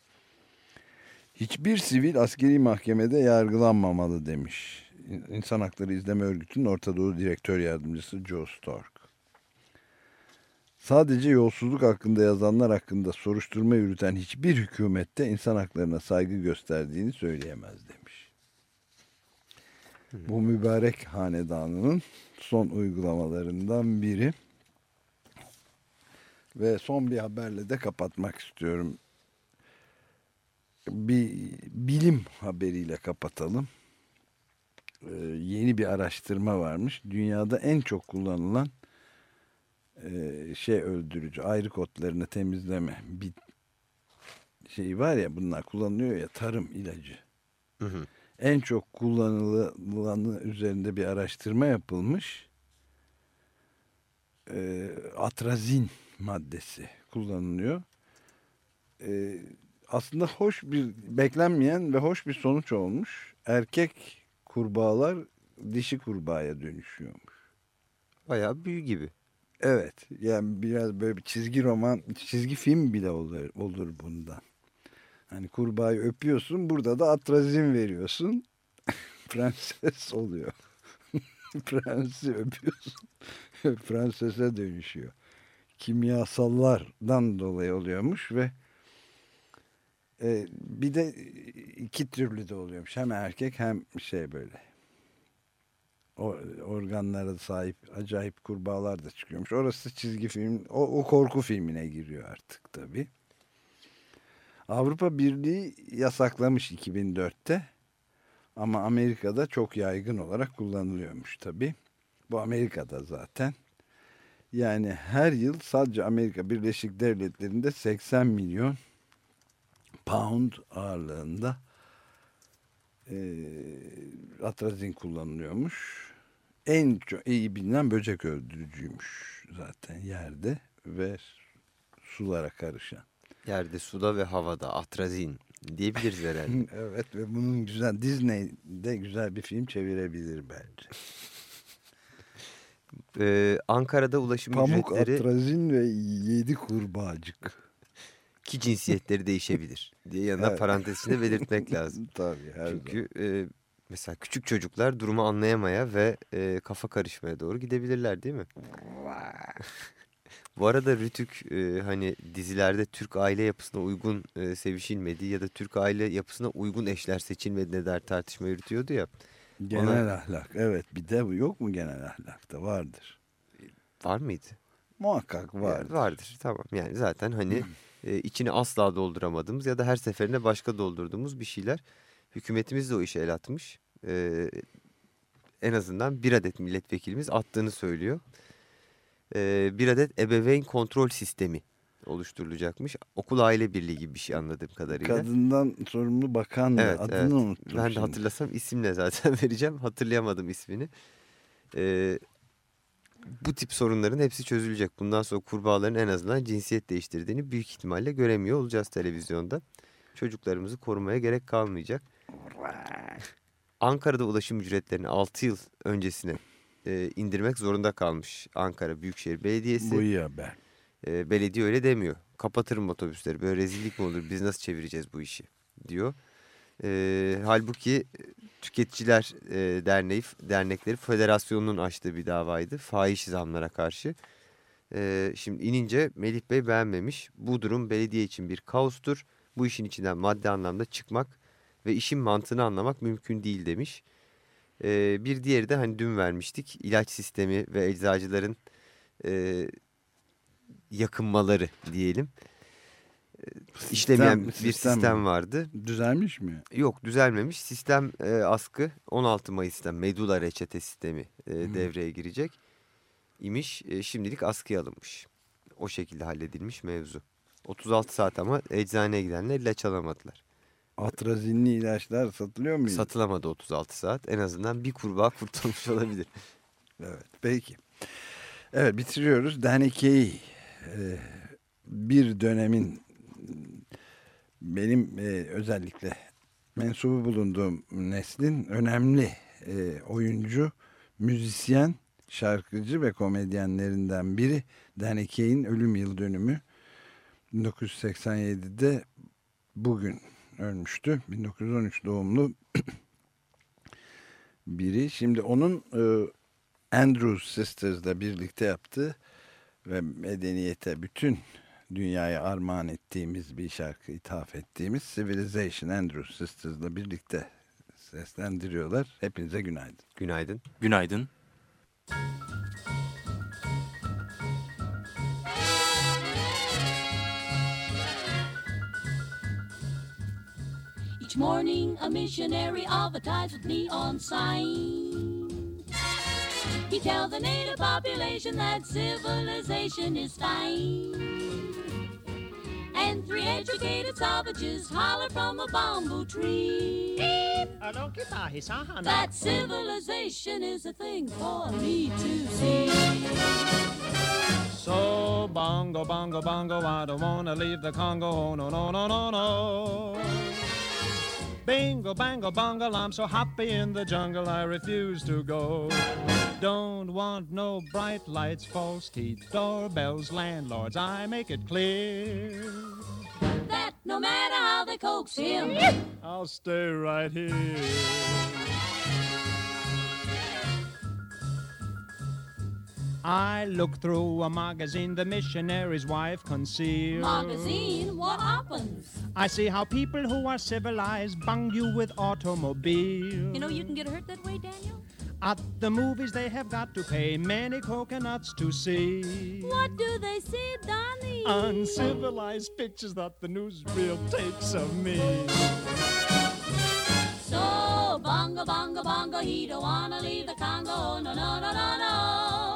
Hiçbir sivil askeri mahkemede yargılanmamalı demiş. İnsan Hakları İzleme Örgütü'nün Orta Doğu Direktör Yardımcısı Joe Stork. Sadece yolsuzluk hakkında yazanlar hakkında soruşturma yürüten hiçbir hükümette insan haklarına saygı gösterdiğini söyleyemez demiş. Bu mübarek hanedanının son uygulamalarından biri. Ve son bir haberle de kapatmak istiyorum. Bir bilim haberiyle kapatalım. Ee, yeni bir araştırma varmış. Dünyada en çok kullanılan e, şey öldürücü ayrık otlarını temizleme bir şey var ya bunlar kullanılıyor ya tarım ilacı. Hı hı. En çok kullanılanı üzerinde bir araştırma yapılmış. Ee, atrazin maddesi kullanılıyor. Ee, aslında hoş bir beklenmeyen ve hoş bir sonuç olmuş. Erkek kurbağalar dişi kurbağaya dönüşüyormuş. Bayağı büyü gibi. Evet yani biraz böyle bir çizgi roman çizgi film bile olur, olur bundan. Hani kurbağayı öpüyorsun burada da atrazin veriyorsun. Prenses oluyor. Prensi öpüyorsun. Prensese dönüşüyor. Kimyasallardan dolayı oluyormuş ve e, bir de iki türlü de oluyormuş. Hem erkek hem şey böyle organlara sahip acayip kurbağalar da çıkıyormuş. Orası çizgi film, o, o korku filmine giriyor artık tabii. Avrupa Birliği yasaklamış 2004'te ama Amerika'da çok yaygın olarak kullanılıyormuş tabii. Bu Amerika'da zaten. Yani her yıl sadece Amerika Birleşik Devletleri'nde 80 milyon pound ağırlığında e, atrazin kullanılıyormuş. En çok iyi bilinen böcek öldürücüymüş zaten yerde ve sulara karışan. Yerde, suda ve havada atrazin diyebiliriz herhalde. evet ve bunun güzel Disney'de güzel bir film çevirebilir bence. Ee, Ankara'da ulaşım Pamuk ücretleri atrazin ve yedi kurbağacık. ki cinsiyetleri değişebilir diye yanına Evet. parantez içinde belirtmek lazım. Tabii her Çünkü e, mesela küçük çocuklar durumu anlayamaya ve e, kafa karışmaya doğru gidebilirler değil mi? Bu arada Rütük e, hani dizilerde Türk aile yapısına uygun e, sevişilmediği ya da Türk aile yapısına uygun eşler seçilmediğine dair tartışma yürütüyordu ya. genel Ona- ahlak. Evet bir de bu yok mu genel ahlakta vardır. Var mıydı? Muhakkak Yani vardır. vardır tamam yani zaten hani e, içini asla dolduramadığımız ya da her seferinde başka doldurduğumuz bir şeyler. Hükümetimiz de o işe el atmış. E, en azından bir adet milletvekilimiz attığını söylüyor. E, bir adet ebeveyn kontrol sistemi oluşturulacakmış. Okul aile birliği gibi bir şey anladığım kadarıyla. Kadından sorumlu bakan? Evet, adını evet. unuttum. Ben de şimdi. hatırlasam isimle zaten vereceğim. Hatırlayamadım ismini. Ee, bu tip sorunların hepsi çözülecek. Bundan sonra kurbağaların en azından cinsiyet değiştirdiğini büyük ihtimalle göremiyor olacağız televizyonda. Çocuklarımızı korumaya gerek kalmayacak. Ankara'da ulaşım ücretlerini 6 yıl öncesine e, indirmek zorunda kalmış Ankara Büyükşehir Belediyesi. Bu iyi haber. E, belediye öyle demiyor. Kapatırım otobüsleri böyle rezillik mi olur biz nasıl çevireceğiz bu işi diyor. E, halbuki Tüketiciler e, Derneği Dernekleri Federasyonu'nun açtığı bir davaydı fahiş zamlara karşı. E, şimdi inince Melih Bey beğenmemiş. Bu durum belediye için bir kaostur. Bu işin içinden maddi anlamda çıkmak ve işin mantığını anlamak mümkün değil demiş. E, bir diğeri de hani dün vermiştik ilaç sistemi ve eczacıların e, yakınmaları diyelim. E, işlemeyen bir sistem sistem vardı. Düzelmiş mi? Yok düzelmemiş. Sistem e, askı 16 Mayıs'ta Medula reçete sistemi e, devreye girecek imiş. E, şimdilik askıya alınmış. O şekilde halledilmiş mevzu. 36 saat ama eczaneye gidenler ilaç alamadılar. Atrazinli ilaçlar satılıyor mu? Satılamadı 36 saat. En azından bir kurbağa kurtulmuş olabilir. Evet peki. Evet bitiriyoruz. Daneke'yi e, bir dönemin benim e, özellikle mensubu bulunduğum neslin önemli e, oyuncu, müzisyen, şarkıcı ve komedyenlerinden biri Daneke'nin ölüm yıl dönümü 1987'de bugün ölmüştü. 1913 doğumlu biri. Şimdi onun e, Andrews Sisters'la birlikte yaptığı ve medeniyete bütün dünyaya armağan ettiğimiz bir şarkı ithaf ettiğimiz Civilization Andrews Sisters'la birlikte seslendiriyorlar. Hepinize günaydın. Günaydın. Günaydın. Each morning, a missionary advertised with neon sign. He tells the native population that civilization is fine. And three educated savages holler from a bamboo tree. That civilization is a thing for me to see. So bongo, bongo, bongo, I don't wanna leave the Congo. Oh, no, no, no, no, no. Bingo, bango, bungle, I'm so happy in the jungle, I refuse to go. Don't want no bright lights, false teeth, doorbells, landlords, I make it clear. That no matter how they coax him, I'll stay right here. I look through a magazine the missionary's wife concealed. magazine, what happens? I see how people who are civilized bang you with automobiles. You know you can get hurt that way, Daniel? At the movies they have got to pay many coconuts to see. What do they see, Donnie? Uncivilized pictures that the newsreel takes of me. So bongo, bongo, bongo, he don't wanna leave the Congo. No, no, no, no, no.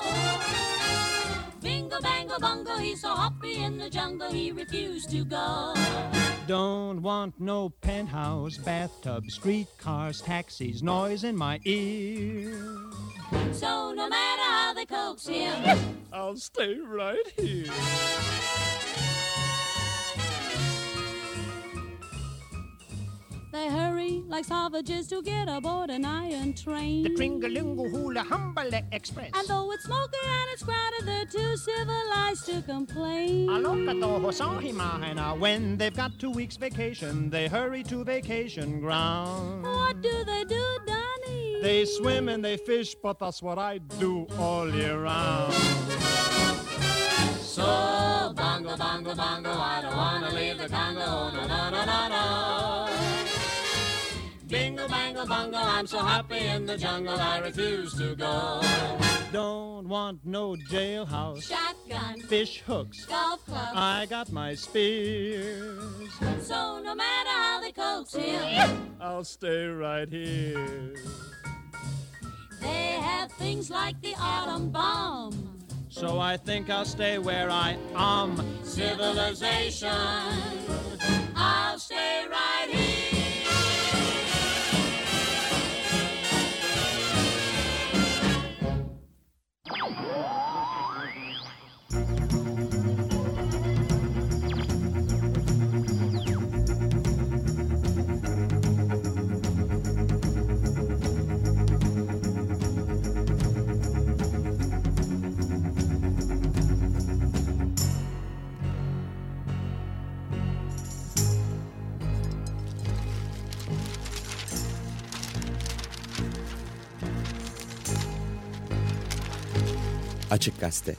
Bingo, bango, bongo, he's so happy in the jungle, he refused to go. Don't want no penthouse, bathtub, streetcars, taxis, noise in my ear. So no matter how they coax him, I'll stay right here. They hurry like savages to get aboard an iron train. The Tringalingo Hula Humbale Express. And though it's smoky and it's crowded, they're too civilized to complain. Alokatohosahimahana. When they've got two weeks vacation, they hurry to vacation ground. What do they do, Donnie? They swim and they fish, but that's what I do all year round. So bongo, bongo, bongo, I don't wanna leave the Congo. No, no, no, no, no. Bingo, bango, bongo, I'm so happy in the jungle, I refuse to go. Don't want no jailhouse, Shotgun, fish hooks. golf club. I got my spears. So no matter how they coax him, I'll stay right here. they have things like the atom bomb. So I think I'll stay where I am. Civilization, I'll stay right here. Açık Gazete.